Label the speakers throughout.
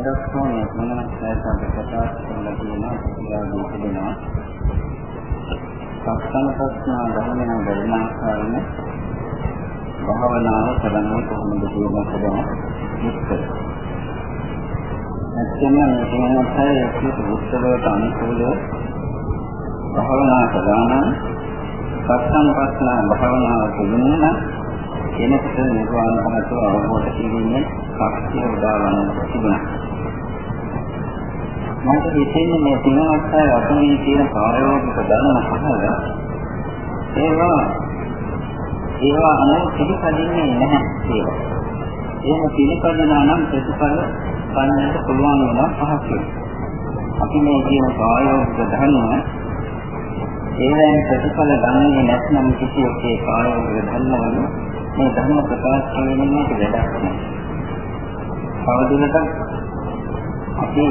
Speaker 1: දක්වා මේ මොනවාද සාකච්ඡා ප්‍රකාශ කරලා තියෙනවා කියලා දෙන්නවා. සක්සන ප්‍රශ්න ධර්මයන් ගණන ආකාරයෙන් භාවනාව කරන්නේ කොහොමද කියන එක ගැන විස්තර. ඇත්තම මේ කෙනාටයි ඒක උත්තරවට අනුකූලව භාවනා කරනවා සක්සන ප්‍රශ්න භාවනාව කියනවා කෙනෙකුට නිර්වාණ ධාතුව අවබෝධ කිරීමෙන් ශක්තිය උදාවන්න තිබුණා. මට හිතෙන්නේ මේ තිනවත් අය අපේ තියෙන ප්‍රායෝගික ධර්ම පහල ඒවා ඒවා අනුව පිළිපදින්නේ නැහැ ඒවා. එහෙම පිළිපදිනා නම් ප්‍රතිඵල ගන්නට පුළුවන් වෙනවා පහසුයි. අපි මේ කියන ප්‍රායෝගික ධර්ම ඒවෙන් ප්‍රතිඵල ගන්නේ නැත්නම් කිසියකේ ප්‍රායෝගික ධර්ම වල මේ ධර්ම ප්‍රකාශ කිරීමෙන් මේක වැඩක් නෑ. තවදුරටත් අපි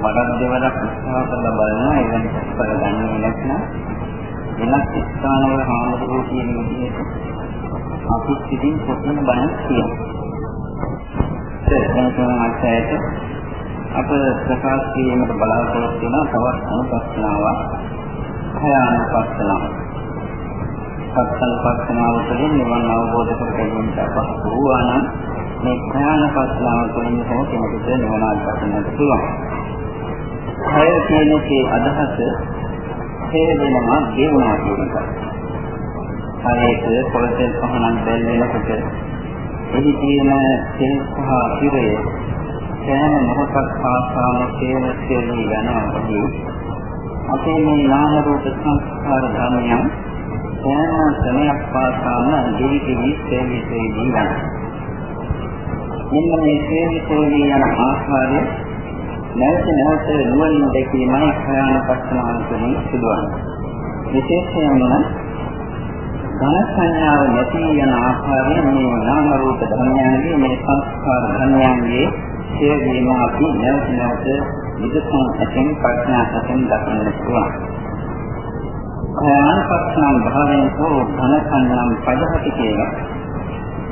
Speaker 1: වඩා දෙවරක් උත්සාහ කරලා බලනවා එවැනි ප්‍රතිඵල ගන්නේ නැත්නම් වෙනත් ස්ථානවල හාමුදුරුවෝ කියන විදිහට අපි සිටින් පොතන බණ කියනවා. ඒක අප ප්‍රකාශ කිරීමට බලාපොරොත්තු වෙන තවත් අනුපස්සනාවක් භයානුපස්සනාවක්. සත්සංපස්සනාව තුළින් නිවන අවබෝධ කර ගැනීමට අපහසු වූවා නම් මේ භයානුපස්සනාව තුළින් හෝ කෙනෙකුට නිවන අවබෝධ පුළුවන්. හය කියනකේ අදහස හේදෙනවා දේවනා කියන එක. හරියට පොළොතෙන් පහනක් දැල් වෙනකොට එහි තියෙන තෙල් සහ ඉරය සෑම මොහොතක් පාසාම තේන තේලී යනවා වගේ අපේ මේ නාම රූප සංස්කාර ධර්මයන් සෑම ක්‍රමයක් පාසාම ජීවිතේ තේලී තේලී යනවා. මෙන්න මේ තේලී තේලී යන ආකාරය නැවත නැවත නුවණින් දැකීමයි භයානපස්සනාව තුළින් සිදුවන්නේ. විශේෂයෙන්ම ධන සංඥාව නැති යන ආකාරයෙන් මේ නාම රූප ධර්මයන්ගේ මේ සංස්කාර ධර්මයන්ගේ සියවීම අපි නැවත නැවත විදසන් ඇතින් ප්‍රඥා ඇතින් දකින්න පුළුවන්. භයානපස්සනාව භාවයෙන් හෝ ධන සංඥාම් පදහති කියලා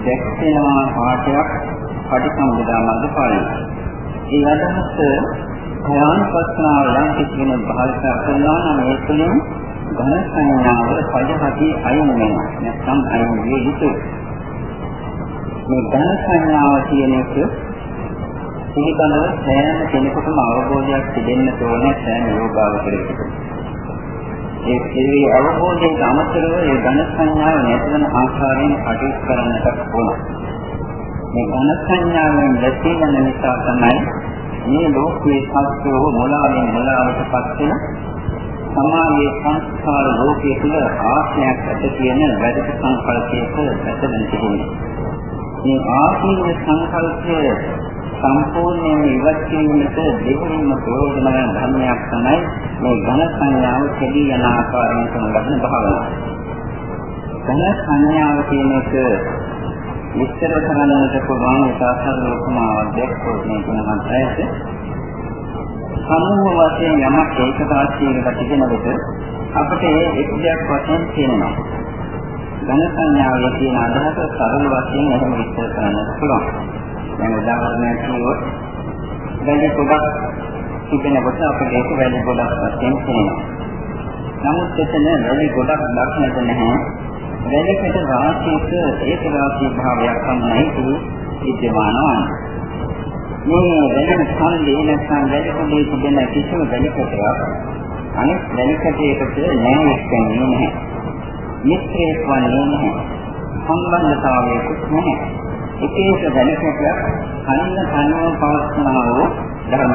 Speaker 1: දැක්වෙනවා පාඩයක් පටිසම්භිදා මඟපාලියි. ඒ අදහස භයානපස්නාව යම් කිසි කෙනෙක් භාවිතා කරනවා නම් ඒ තුළින් ඝන සංඥාව පදහති අයින් වෙනවා. නැත්නම් අයින් විය යුතුයි. මේ ඝන සංඥාව කියන එක පිළිබඳව සෑම කෙනෙකුටම අවබෝධයක් තිබෙන්න ඕනේ සෑම යෝගාවචරයකට. ඒ ඒ අවබෝධයෙන් අමතරව ඒ ඝන සංඥාව නැතිවන ආකාරයෙන් කටයුතු කරන්නට ඕන. මේ ඝන සංඥාවෙන් දැකීම නිසා තමයි මේ ලෝකයේ සත්‍යෝ මොලාවෙන් මොලාවටපත් වෙන සමාජයේ සංස්කාර ලෝකයේ තුල ආත්මයක් ඇත කියන වැදගත් සංකල්පයක ඇතෙන තිබුණේ. මේ ආත්මීය සංකල්පය සම්පූර්ණයෙන් ඉවත් කිරීමට දෙහිම ප්‍රයෝජනවත් ධර්මයක් තමයි මේ ඝන සංඥාව කෙදී යන ආකාරයෙන් කරන භාවනාව. ඝන සංඥාව කියන එක විස්තර කරන්නට පුළුවන් ඉතාසර ලෝකමාවක් දැක්කොත් මේ ගුණවත් ඇයට සමූහ වශයෙන් යමක් ඒකතාවශීලව තිබෙනකොට අපිට එක් දෙයක් වශයෙන් තේරෙනවා. ඝන සංඥාවේ තියෙන අදහස සරල වශයෙන් එහෙම විස්තර කරන්නට පුළුවන්. දැන් උදාහරණයක් කිව්වොත් වැඩි ගොඩක් තිබෙනකොට අපිට ඒක වැඩි ගොඩක් වශයෙන් තේරෙනවා. නමුත් එතන වැඩි ගොඩක් දක්නට නැහැ. වැලකට රාශියක ඒක රාශී භාවයක් තමයි විද්‍යමාන වන්නේ. මේ වැලෙන ස්කන්ධේ නැත්නම් වැලකේ තිබෙන කිසිම වැලකටයක් අනෙක් වැලකටයකට නෑ එක්කන්නේ නැහැ. මිත්‍රයෙක් වන්නේ නැහැ. සම්බන්ධතාවයකුත් නැහැ. එක එක වැලකටයක් කන්න කනව පවස්නා වූ ධර්ම.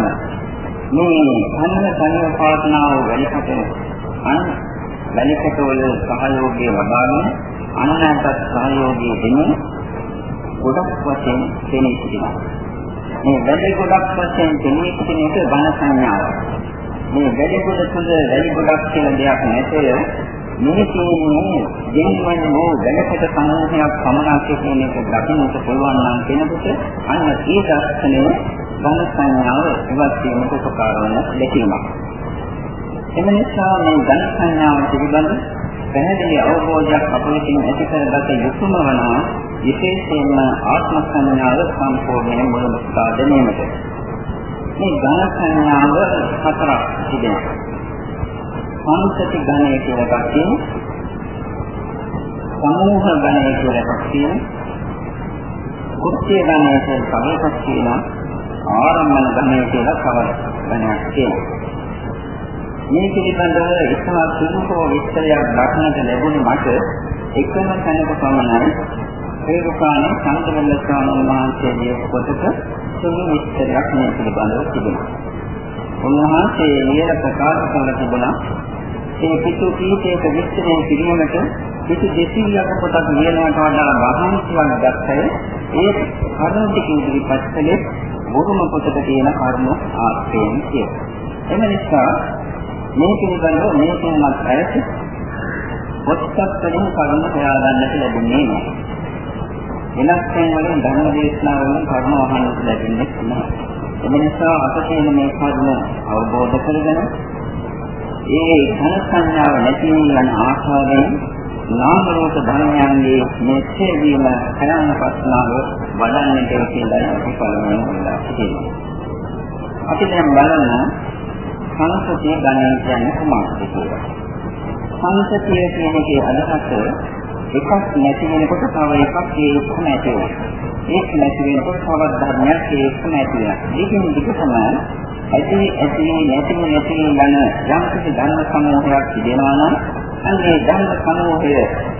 Speaker 1: මේ කන්න කනව පවස්නා වූ වැලකට අන වැලිකටවල සහයෝගය ලබාගෙන අන්නන්ට සහයෝගය දෙමින් ගොඩක් වශයෙන් දෙන්නේ සිටිනවා. මේ වැලි ගොඩක් වශයෙන් දෙන්නේ සිටින එක ඝන සංඥාව. මේ වැලි ගොඩ තුළ වැලි ගොඩක් කියලා දෙයක් නැතේ මේ කියන්නේ දෙන්වන වූ වැලකට සමූහයක් පමණක් කියන එක දකින්නට පුළුවන් නම් කෙනෙකුට අන්න ඒ දර්ශනය ඝන සංඥාව ඉවත් වීමට උපකාර වන දෙකීමක්. එම නිසා මේ ධන සංඥාව පිළිබඳ පැහැදිලි අවබෝධයක් අප විසින් ඇති කරගත යුතුම වනවා විශේෂයෙන්ම ආත්ම සංඥාව සම්පූර්ණයෙන් මුලමස්සා ගැනීමට. මේ ඝන සංඥාව හතරක් තිබෙනවා. සංසති ඝනය කියලා එකක් තියෙනවා. සමූහ ඝනය කියලා එකක් තියෙනවා. කුච්චේ ඝනය කියලා තව එකක් තියෙනවා. ආරම්භන ඝනය කියලා තව ඝනයක් තියෙනවා. මේ පිළිබඳව ඉස්හා සුළුකෝ විස්තරයක් දක්නට ලැබුණේ මට එකම තැනක පමණයි ඒකපාන සංකල්ප ස්වාමීන් වහන්සේගේ පොතක සුළු විස්තරයක් මේ පිළිබඳව තිබෙනවා. උන්වහන්සේ ලියලා ප්‍රකාශ කරලා තිබුණා ඒ පිටු කීපයක විස්තරය කිරීමට පිටු 200ක පොතක් ලියනවට වඩා වහන්සියක් ගත්තේ ඒ කරුණු ටික ඉදිරිපත් කළේ බොහොම පොතක තියෙන කරුණු ආශ්‍රයෙන් කියලා. එම නිසා මේ පිළිබඳව මේ කෙනක් ඇයට පොත්පත් වලින් කරුණු හොයාගන්නට ලැබුණේ නැහැ. වෙනස් තැන් වලින් ධර්ම දේශනා වලින් කරුණු අහන්නට ලැබෙන්නේ නැහැ. ඒ නිසා අප තියෙන මේ කරුණ අවබෝධ කරගෙන ඒ ඝන සංඥාව නැති වෙන ආකාරයෙන් නාම රූප ධර්මයන්ගේ මෙච්චර වීම කරන්න පස්නාව වඩන්නට කියලා අපි පළමුවෙන් හොයලා සිටිනවා. අපි දැන් බලමු සංසතිය ගණන් කියන්නේ කොහොමද කියලා. සංසතිය කියන එකේ අදහස එකක් නැති වෙනකොට තව එකක් ඒ එකම ඇති වෙනවා. ඒක නැති වෙනකොට තවත් ධර්මයක් ඒ එකම ඇති වෙනවා. ඒකෙන් විකසම ඇති ඇති නැති නැති යන යම් කිසි ධර්ම සමූහයක් තිබෙනවා නම් අන්නේ ධර්ම සමූහය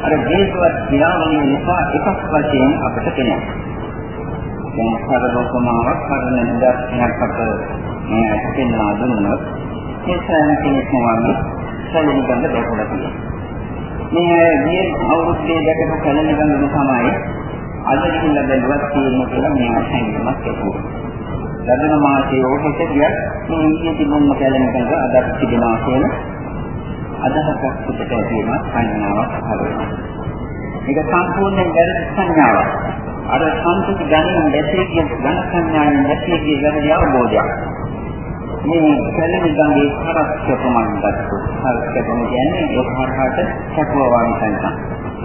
Speaker 1: අර හේතුවත් ක්‍රියාවලිය නිසා එකක් වශයෙන් අපට පෙනෙනවා. දැන් සරලෝකමාවක් කරන නිදර්ශනයක් අප මේ පෙන්වා දුන්නොත් ඒ සෑම කෙනෙක්ම වගේ සැලෙන ගන්න බැහැ කියලා. මේ ගිය අවුරුද්දේ දැකපු කලන ගඟම තමයි අද ගිහිල්ලා බැලුවත් තියෙන්නේ කියලා මේ හැඟීමක් ඇති වුණා. ලබන මාසයේ ඕකෙට ගියත් මේ ඊයේ තිබුණ කලන ගඟ අද තිබෙනවා කියන අදහසක් පිටට තියෙන සංඥාවක් පහළ වෙනවා. මේක සම්පූර්ණයෙන් වැරදි සංඥාවක්. අර සංස්කෘති ගණන් දැසිය කියන ඝන සංඥාවෙන් දැසිය කියන වැරදි අවබෝධයක්. මේ කැලේ ගඟේ හරස්ක ප්‍රමාණ ගත්තොත් හරස්ක ප්‍රමාණ කියන්නේ ඒ හරහට සක්වවාන සංකම්.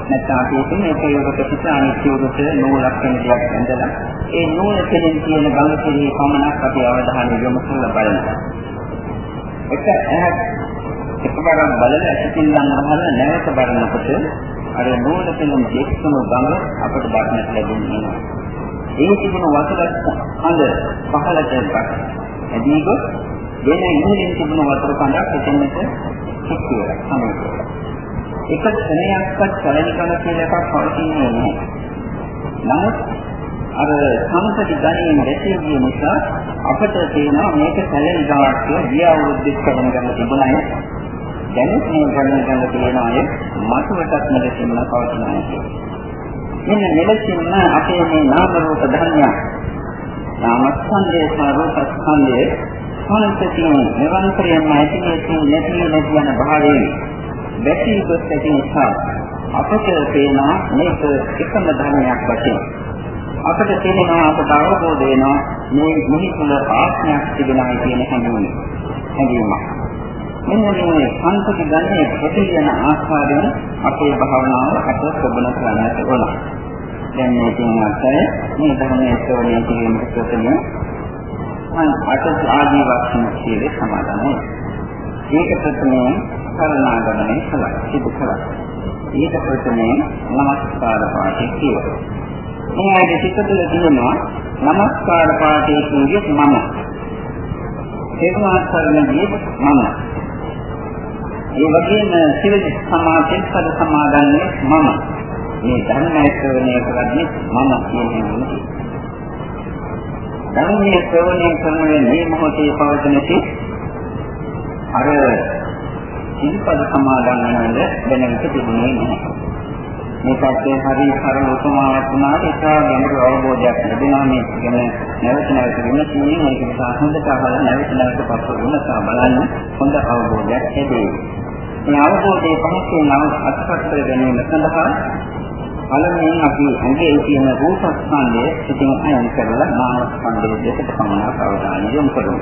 Speaker 1: නැත්නම් අපි කියන්නේ ඒක යොදක පිට අනිත්‍ය උදට නූලක් වෙන දෙයක් ඇඳලා ඒ නූල කෙලින් තියෙන ගඟ කෙරෙහි පමණක් අපි අවධානය යොමු කරලා බලනවා. එක ඇහක් එකපාරක් බලලා ඇසින් ගන්නවහල නැවත බලනකොට අර නූල කෙලින් දෙක්කම ගඟ අපට දක්නට ලැබෙන්නේ. ඒ තිබුණු වතුර හඳ පහළට ගන්න. ඇදී ගොස් වෙන ඉහළින් තිබුණ වතුර කඳක් එතනට සික්කුව සමීපව. එක ක්ෂණයක්වත් සැලෙනකම කියලා එකක් පවතින්නේ නැහැ. නමුත් අර සම්පති ගණයෙන් රැකී ගිය නිසා අපට තේනවා මේක සැලෙන දාට ගිය අවුරුද්දේ කරන ගමන් තිබුණාය. දැනුත් මේ ගණන් ගන්න තියෙන අය මතුවටත් මෙලෙසින්ම පවතිනවා කියන්නේ. මෙන්න මෙලෙසින්ම අපේ මේ නාම රූප ධර්මයන් නාමස්කන්ධය සහ රූපස්කන්ධය සංසිතිය නිරන්තරයෙන්ම ඇති නැති නැති නැති යන භාවයෙන් වැටී ගොස් ඇති නිසා අපට පේන මේක එකම ධර්මයක් වශයෙන්. අපට තේරෙනවා අපට අවබෝධ වෙනවා මේ මුහිතුල ආත්මයක් තිබෙනවා කියන හැඟීම. හැඟීමක්. මෙන්න මේ සංසිති ගන්නේ ප්‍රති යන ආකාරයෙන් අපේ භාවනාව අට ප්‍රබල කරන්නට ඕන. දැන් මේ තුන්වත්ය මේ ධර්මයේ ශ්‍රවණය කිරීමට ප්‍රථම මම අට ආදී වස්තුන් කියලා සමාදන් ඒක ප්‍රථමයෙන් කරනාගමනේ කළා සිදු කළා. ඒක ප්‍රථමයෙන් නමස්කාර පාඨය කියනවා. මේ ආයේ සිත තුළ තියෙනවා නමස්කාර පාඨය කියන්නේ මම. ඒක මාත්‍රණදී මම. ඒ වගේම සිල් සමාධි පද සමාදන්නේ මම. මේ ධර්මයේ ශ්‍රවණය කරන්නේ මම කියන එක. ධර්මයේ ශ්‍රවණය කරන මේ මොහොතේ පවතින සිත් අර සිල්පද සමාදන් වෙනද දැනෙන්න තිබුණේ නැහැ. මේ පැත්තේ හරි සරල උපමාවක් වුණාට ඒක ගැඹුරු අවබෝධයක් ලැබෙනවා මේ ගැන නැවත නැවත විමසීමෙන් ඒක නිසා හොඳට අහලා නැවත නැවත පසු විමසා බලන්න හොඳ අවබෝධයක් ලැබේ. මේ අවබෝධයේ පහසුවෙන් අත්පත් කර ගැනීම සඳහා පළමුවෙන් අපි ඇඟේ තියෙන රූපස්කන්ධය ඉතින් අයන් කරලා නාමස්කන්ධය දෙකට පමණක් අවධානය යොමු කරමු.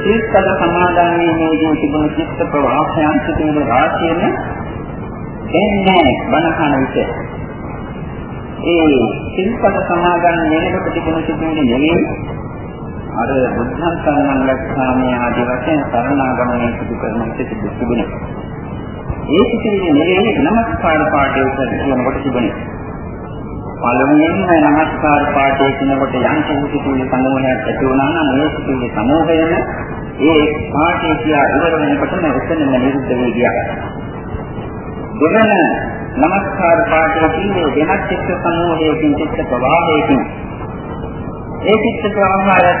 Speaker 1: සිත්කල සමාදන් වීමේදී තිබුණු චිත්ත ප්‍රවාහයන් සිටින රාශියම එන්නේ බණකන විට ඒ සිත්කල සමාදන් වෙනකොට තිබුණු සිටින්නේ නෙවෙයි අර බුද්ධං සරණං ගච්ඡාමි ආදී වශයෙන් සරණාගමනය සිදු කරන විට තිබුණේ. ඒ සිතිවිලි නෙවෙයි නමස්කාර පාඨය කියනකොට තිබුණේ. පළමුවෙන්ම නමස්කාර පාඨය කියනකොට යම් සිතිවිලි සමූහයක් ඇති වුණා නම් මේ සිතිවිලි සමූහයම ඒ පාඨය කියා ඉවර වෙනකොටම එතනම නිරුද්ධ වෙ ගියා. දෙවන නමස්කාර පාඨය කියන්නේ වෙනත් චිත්ත සමූහයකින් චිත්ත ප්‍රවාහයකින් ඒ චිත්ත ප්‍රවාහය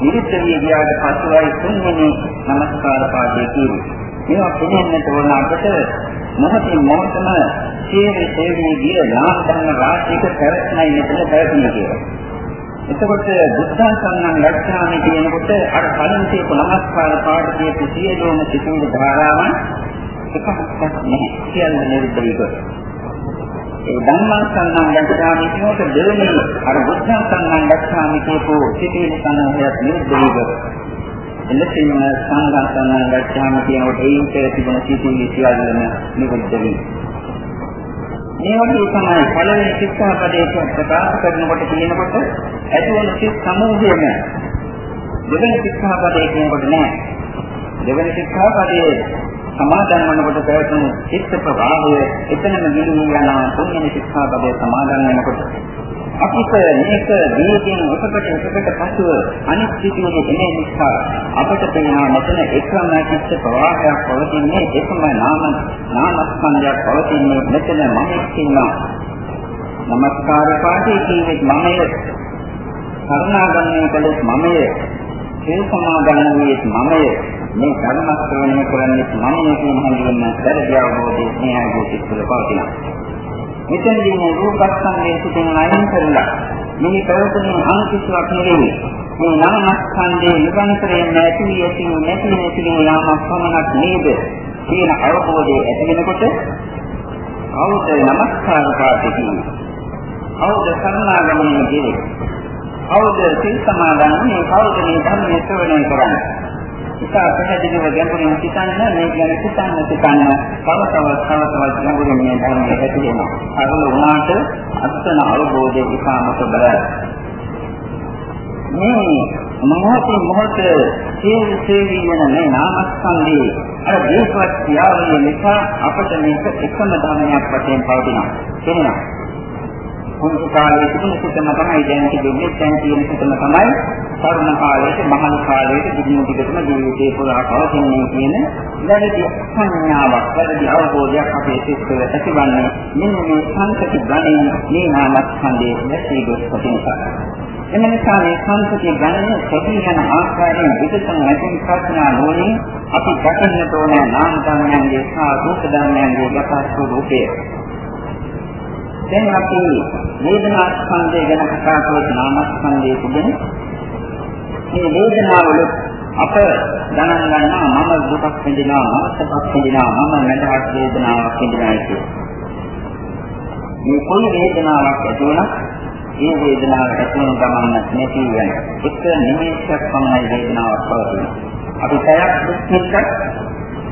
Speaker 1: නිරුද්ධ වී ගියාට පසුවයි තුන්වෙනි නමස්කාර පාඨය කියන්නේ. මේවා පිළිගන්නට ඕන අපට මොහොතින් මොහොතම සියලු සේවී ගිය නාම ධර්ම රාශියක පැවැත්මයි මෙතන පැවතුනේ කියලා. එතකොට බුද්ධං සම්ණං ලක්ෂාමි කියනකොට අර කලින් කියපු නමස්කාර පාඨයේ සියලුම සිතුවිලි ධාරාවන් එකක්වත් නැහැ. සියල්ල නිරුද්ධ වී ඒ ධම්මං සම්ණං ලක්ෂාමි කියනකොට දෙවෙනි අර බුද්ධං සම්ණං ලක්ෂාමි කියපු සිතුවිලි සංහයත් නිරුද්ධ වී එලෙසින්ම සංඝාසන ගච්ඡාම කියනකොට ඒකට තිබෙන සිතුවිලි සියල්ලම නිරුද්ධ වී. මේ වගේ තමයි පළවෙනි ශික්ෂාපදයේ ප්‍රකාශ කරනකොට කියනකොට ඇතිවන සිත් සමූහයම දෙවෙනි ශික්ෂාපදයේ කියනකොට නෑ. දෙවෙනි ශික්ෂාපදයේ සමාදන් වනකොට පැවතුණු චිත්ත ප්‍රවාහය එතනම ගිලිහී යන තුන්වෙනි ශික්ෂාපදයේ සමාදන් වෙනකොට අපිට මේක දීකින් ඔසකට ඔසකට පසුව අනිත් සිටිනේ එන්නේ නිසා අපට තේනවා මෙතන එකම චිත්ත ප්‍රවාහයක් පවතින්නේ එකම නාම නාමස්කන්ධයක් පවතින්නේ මෙතන මමෙක් ඉන්නවා. නමස්කාර පාඨයේ කියන්නේ මමය. කරුණාගමනය කළොත් මමය. සිල් සමාදන්න්නේ මමය. මේ ධර්ම ශ්‍රවණය කරන්නේ මමය කියන හැඟීම පෙරදී අවබෝධයේ ස්නේහයේ සිත් වල පවතිනවා. මෙතනදී මේ රූපස්කන්ධයේ සිටින අයින් කරලා මේ ප්‍රවෘත්තියෙන් අනිත්‍යයක් නෙවෙයි. මේ නාමස්කන්ධයේ නිරන්තරයෙන් නැති ඇති නැති නැති යාමක් පමණක් නේද? කියන අවබෝධය ඇති වෙනකොට අවුද නමස්කාර පාඨකී. අවුද සරණාගමනයේ කෙරේ. අවුද සිල් සමාදන්නේ කවුද? මේ ධර්මයේ ශ්‍රවණය කරන්නේ. ඉතා පැහැදිලිව ගැඹුරින් සිතන්න මේ ගැන සිතන්න සිතන්න තව තවත් තව තවත් ගැඹුරින් මේ ධර්මයේ ඇති වෙනවා. අරල වුණාට අත්න අවබෝධය ඉතාමත් බලයි. මේ මොහොතින් මොහොත සියලු සේවී වෙන මේ නාමස්කන්ධයේ අර දීපවත් ක්‍රියාවලිය නිසා අපට මේක එකම ධර්මයක් වශයෙන් පවතිනවා. එනවා. පුංචි කාලයේ තිබුණ සිතම තමයි දැන් තිබෙන්නේ දැන් තියෙන සිතම තමයි තරුණ කාලයේ මහලු කාලයේ දිගින් දිගටම ජීවිතේ පුරා පවතින්නේ කියන වැරදි සංඥාවක් වැරදි අවබෝධයක් අපේ සිත්වල ඇතිවන්නේ මෙන්න මේ සංකති ගණන මේ නාමස්කන්ධයේ නැති ගොස් කොටින්සා එම නිසා මේ සංකති ගණන සැදී යන ආකාරයෙන් විකසන නැති ප්‍රඥා නෝනින් අපි දකින්නට ඕන නාම ධර්මයන්ගේ සහ රූප ධර්මයන්ගේ යථා ස්වરૂපය දැන් අපි වේදනා ස්කන්ධය ගැන කතා කරලා නාමස්කන්ධයේ තිබෙන මේ වේදනාවල අප ගණන් ගන්නවා මම දුකක් විඳිනවා මම සැපක් විඳිනවා මම මඳහත් වේදනාවක් විඳිනවා කියලා. මේ කොයි වේදනාවක් ඇති වුණත් ඒ වේදනාව ඇති වෙන ගමන් නැති වෙන එක නිමේෂයක් පමණයි වේදනාවක් පවතින. අපි පැයක් දුක් විඳලා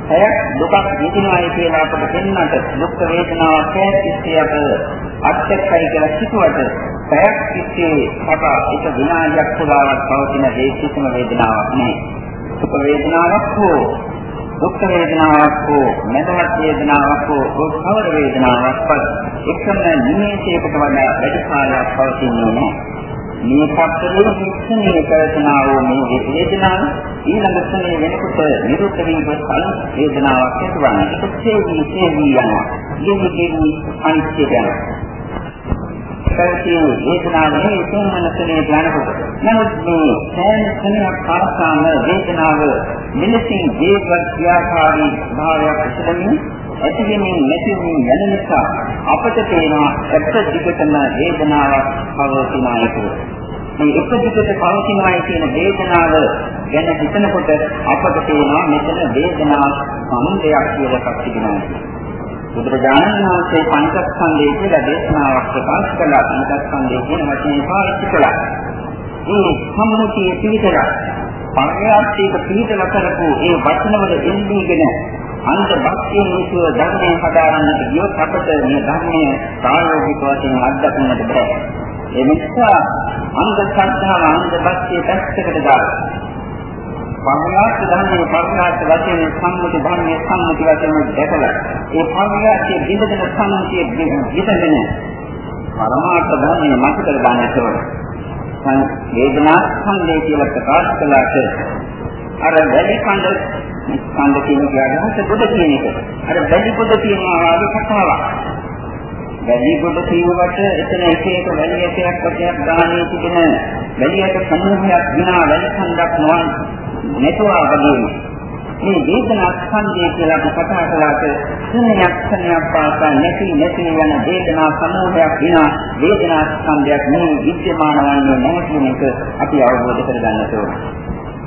Speaker 1: ඇය දුකක් විඳිනවායි කියලා අපට පෙන්වන්නට දුක් වේදනාවක් කැටිස්සේ අප අත්‍යක්ෂයි කියලා සිතුවට පැයක් තිස්සේ අප එක විනාඩියක් පුරාවත් පවතින දේශිතම වේදනාවක් නෙවෙයි. දුක් වේදනාවක් හෝ දුක් වේදනාවක් හෝ මෙතනත් වේදනාවක් හෝ කවර වේදනාවක්වත් එකම නිමේෂයකට වඩා වැඩි කාලයක් පවතින්නේ නැහැ. මේ පත්තරේ විශ්නේ කරතනා වූ මේ වේදනාව ඊළඟ ස්නේ වෙනකොට නිරුද්ධ වීම කල වේදනාවක් ඇතිවන්නේ ඒක සේවි සේවි යනවා යෙහිදී අනිත්‍ය යනවා පැවතින වේදනාවේ තුන්මනසනේ ඥානකොට නමුත් මේ සෑම ස්නේහක් පාසාම වේදනාව මෙලෙසින් ජීවත් ක්‍රියාකාරී භාවයක් ඇතිවෙමින් ඇතිවෙමින් නැතිවෙමින් යන නිසා අපට පේනවා එක දිගටම වේදනාවක් පවතිනායකෝ මේ එක දිගට පවතිනවායි කියන වේදනාව ගැන හිතනකොට අපට තේනවා මෙතන වේදනා සමුදයක් කියලා එකක් තිබෙනවා. බුදුරජාණන් වහන්සේ පංචස්කන්ධය කියලා දේශනාවක් ප්‍රකාශ කළා. පංචස්කන්ධය කියන වචනේ පාවිච්චි කළා. මේ සම්මුතිය පිළිතලා පරයාර්ථයක පිළිතලා කරපු ඒ වචනවල එල්ලීගෙන අන්ත භක්තිය නිසුව ධර්මයෙන් හදාරන්නට ගියොත් අපට මේ ධර්මයේ ප්‍රායෝගික වශයෙන් අත්දකින්නට බැහැ. ඒ නිසා අන්ධ ශ්‍රද්ධාව අන්ධ භක්තිය පැත්තකට දාලා පරමාර්ථ ධර්මයේ පරමාර්ථ වශයෙන් සම්මුති ධර්මයේ සම්මුති වශයෙන් දැකලා ඒ පරමාර්ථයේ බිඳගෙන සම්මුතිය විසඳගෙන පරමාර්ථ ධර්මයේ මතකල ගන්නට ඕන. වේදනා සංදේ කියලා ප්‍රකාශ කළාට අර වැඩි කඳ ස්කන්ධ කියන කියනහස බුද කියන එක. අර වැඩි බුද කියනවා වගේ කතාවක්. වැඩි බුද කියවට එතන එක එක වැඩි එකක් වශයෙන් ගානේ තිබෙන වැඩි එක සමූහයක් විනා වැඩි කන්දක් නොවන නැතුවා වගේම මේ වේදනා ස්කන්ධය කියලා අපි කතා කළාට ශුන්‍යයක් ශුන්‍යයක් පාසා නැති නැති යන වේදනා සමූහයක් විනා වේදනා ස්කන්ධයක් මේ විද්‍යමාන වන්නේ නැහැ කියන එක අපි අවබෝධ කරගන්න ඕනේ.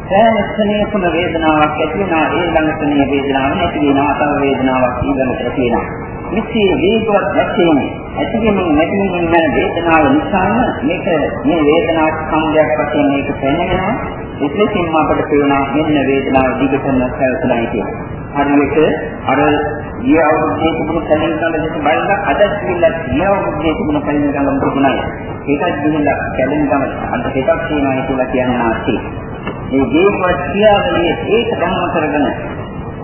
Speaker 1: සෑම ස්නේහකුම වේදනාවක් ඇති වෙනා ඒ ළඟ ස්නේහ වේදනාවක් නැති වෙනා තව වේදනාවක් ඊළඟට තියෙනවා. මෙසේ වේගවත් වශයෙන් ඇතිවෙමින් නැතිවෙමින් යන වේදනාව නිසා මේක මේ වේදනා ස්කන්ධයක් වශයෙන් මේක පෙනෙනවා. විශේෂයෙන්ම අපට පේනවා මෙන්න වේදනාව දිගටම සැලසලා කියලා. හරියට අර ගිය අවුරුද්දේ තිබුණු කලින් කාලේ දෙක බලලා අද කියලා ගිය අවුරුද්දේ තිබුණු කලින් කාලෙම තිබුණා. ඒකත් ගිහිල්ලා කැලෙන් ගම අද දෙකක් තියෙනවා කියලා කියන්න ආසී. මේ ජීවත් ක්‍රියාවලිය ඒක ධර්ම කරගෙන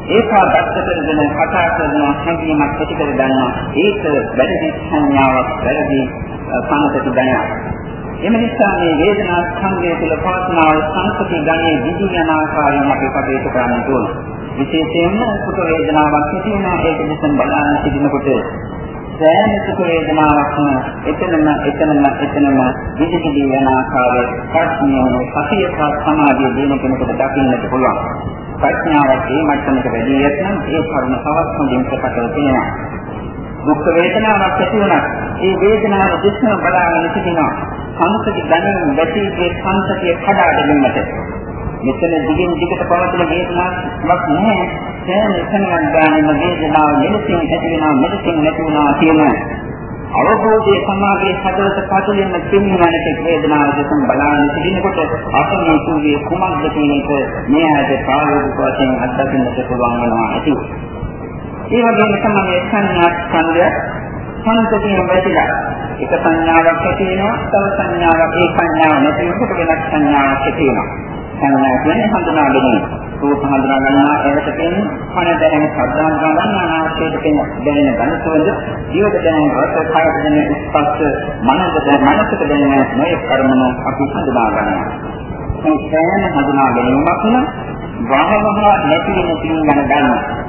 Speaker 1: ඒකාගත කරගෙන කතා කරන හැඟීමක් ඇති කර ගන්නවා. ඒක වැරදි සංඥාවක් වැරදි සංකත දැනයක්. එම නිසා මේ වේදනා ස්කන්ධය තුළ පවස්නාව සංස්කෘති ගණයේ විදි යන ආකාරයෙන් අපි කටයුතු කරන්න ඕන. විශේෂයෙන්ම සුඛ වේදනාවක් ඇති වෙන ඒක දෙසෙන් බලන්න සිටිනකොට සෑම සුඛ වේදනාවක්ම එතනම එතනම එතනම විදි විදි යන ආකාරයේ ප්‍රඥාව සතිය සහ සමාධිය දෙන කෙනෙකුට දකින්නට පුළුවන්. ප්‍රඥාවත් මේ මට්ටමට වැඩි යත්නම් ඒ කර්ම තවත් හොඳින් ප්‍රකට වෙනවා. දුක් වේදනාවක් ඇති වුණා. ඒ වේදනාව දුක්ඛ බලාගෙන සිටිනවා. සංසති ගණන් වැටීගේ සංසතිය කඩා ගැනීමට මෙතන දිගින් දිගට පවතින වේදනාවක් නැහැ සෑම එකනක් ගානෙම වේදනාව මෙලෙසින් ඇති වෙනවා මෙලෙසින් නැති වෙනවා කියන අවබෝධයේ සමාගයේ හදවත පතුලින්ම තින්නනට වේදනාව දෙකම බලාගෙන සිටිනකොට අපේ කුගේ කුමක්ද කියන එක මේ ආයත ප්‍රායෝගික වශයෙන් අත්දකින්නට පුළුවන් වෙනවා ඇති. ඒ වගේම තමයි සංඥා ස්කන්ධය සංකතිය වැටිලා එක සංඥාවක් ඇති වෙනවා තව සංඥාවක් ඒ සංඥාව නැති වෙනකොට වෙනස් සංඥාවක් ඇති වෙනවා සංඥා කියන්නේ හඳුනා ගැනීම රූප හඳුනා ගන්නවා ඒකට කියන්නේ කන දැනෙන ශබ්දාන් ගන්නවා නාසයට දැනෙන ගන්සොඳ ජීවිත දැනෙන රස කාය දැනෙන ස්පර්ශ මනස මනසට දැනෙන මේ කර්මන අපි හඳුනා ගන්නවා. මේ සෑම හඳුනා ගැනීමක්ම වහවහ නැති වෙන තුලින් යන ගන්නවා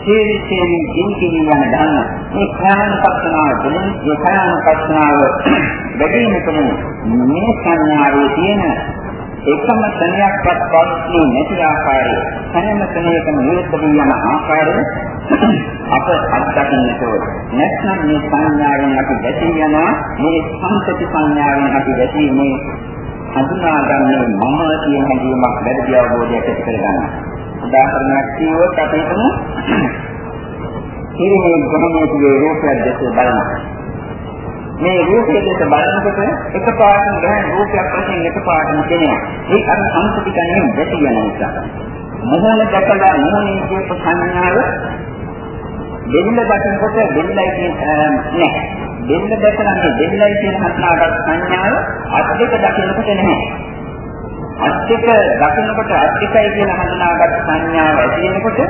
Speaker 1: සේවි සේවි ජීවිතේ යන ධර්ම මේ ඥාන පස්සනාව දෙන මේ ඥාන පස්සනාව වැඩිම තුන මේ සංඥාවේ තියෙන එකම තනියක්වත් පස්සේ නැති ආකාරය. හැම තැනකම නිරුද්ධ වී යන ආකාරය අප අත්දකින්නට ඕන. නැත්නම් මේ සංඥාවෙන් අපි දැසී යනවා මේ සංසති සංඥාවෙන් අපි දැසී මේ හඳුනාගන්නේ මම කියන හැඟීමක් වැඩි අවබෝධයක් ඇති කරගන්නවා. උදාහරණයක් කිව්වොත් අපි හිතමු ඉරිමේ ගමනේදී රූපයක් දැක බලනවා. මේ රූපය දැක බලනකොට එකපාරටම ගහන රූපයක් වශයෙන් එකපාරටම දෙනවා. ඒක අර සංස්කෘතිකයෙන් දැක යන නිසා. මොහොන දැකලා මොහොනේ කියපු සංඥාව දෙන්න දකිනකොට දෙන්නයි කියන්නේ නැහැ. දෙන්න දැකලා මේ දෙන්නයි කියන හත්නාගත් සංඥාව අත් දෙක දකිනකොට නැහැ. අත් දෙක දකිනකොට අත් දෙකයි කියන හඳුනාගත් සංඥාව ඇති වෙනකොට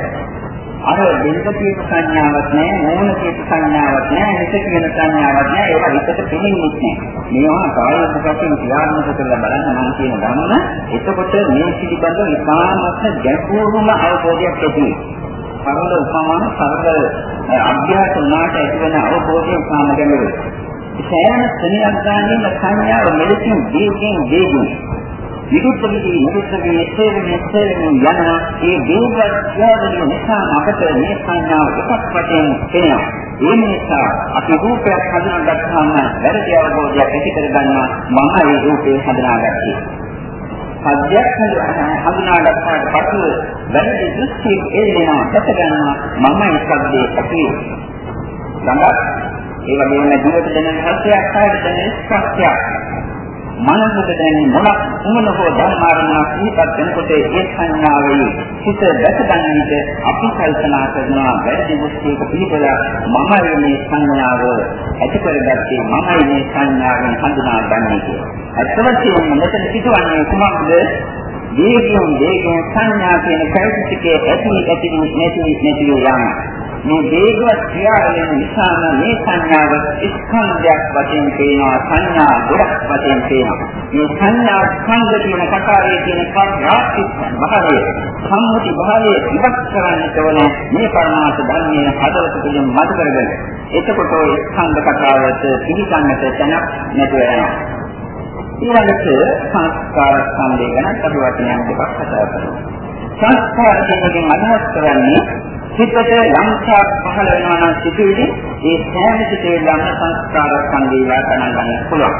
Speaker 1: අර දෙන්න තියෙන සංඥාවක් නැහැ මොන තියෙන සංඥාවක් නැහැ හිත කියන සංඥාවක් නැහැ ඒක හිතට පෙනෙන්නේ නැහැ. මේවා කායික වශයෙන් ක්‍රියාත්මක කරලා බලන්න මම කියන ගමන එතකොට මේ පිළිබඳව ඉතාමත් ගැඹුරුම අවබෝධයක් ඇති. සරල උපමාන සරල අභ්‍යාස උනාට ඇතිවන අවබෝධය සාම ගැඹුරුයි. සෑම ස්නේහයක් ගානීම සංඥාව මෙලෙසින් දීකින් දීකින් විරුද්ධ විදී විරුද්ධ වී එසේම එසේම යන ඒ දීර්ඝ ක්‍රියාවලිය නිසා අපට මේ සංඥාව එකක් වශයෙන් පෙනෙනවා. ඒ නිසා අපි රූපයක් හඳුනාගත්තාම වැරදි අවබෝධයක් ඇති කරගන්නවා මම ඒ රූපේ හඳුනාගත්තේ. සත්‍යයක් හඳුනාගත්තාට පසු වැරදි දෘෂ්ටි එල්ලෙනවා දැක ගන්නවා මම ඒ සද්දේ ඇති. ළඟ ඒ වගේම ජීවිත දැනෙන හස්තයක් කායද දැනෙන ස්පර්ශයක් මනසට දැනෙන මොනක් මොන හෝ ධර්මාරණයක් සිහිපත් වෙනකොට ඒ සංඥාවේ හිත දැකගන්න විට අපි කල්පනා කරනවා වැඩි මුස්තික පිළිපදලා මමයි මේ සංඥාව ඇති කරගත්තේ මමයි මේ සංඥාවෙන් හඳුනාගන්නේ කියලා. අත්‍ය වශයෙන්ම මෙතන සිදුවන්නේ කුමක්ද? දීර්ඝයෙන් දීර්ඝයෙන් සංඥා කියන කයිසිකේ ඇති ඇති නැති නැති යන මේ වේගවත් ක්‍රියාවලින් නිසාම මේ සංඥාව ස්කන්ධයක් වශයෙන් පේනවා සංඥා ගොඩක් වශයෙන් පේනවා මේ සංඥා ස්කන්ධ කියන කතාවේ තියෙන කාර්යාත්මක භාවය සම්මුති භාවය ඉවත් කරන්නට ඕන මේ පරමාර්ථ ධර්මයේ හදවත තුළින් මත කරගෙන එතකොට ස්කන්ධ කතාවට පිළිගන්නට තැනක් නැතුව යනවා ඊළඟට සංස්කාර සම්බන්ධ ගැන අපි වචනයක් දෙකක් කතා කරමු. සංස්කාර කියනකින් අදහස් කරන්නේ හිතට යම්සාක් පහළ වෙනවා නම් සිටුවිලි ඒ සෑම සිටුවිල්ලම සංස්කාර සංවේලා ගණන් ගන්න පුළුවන්.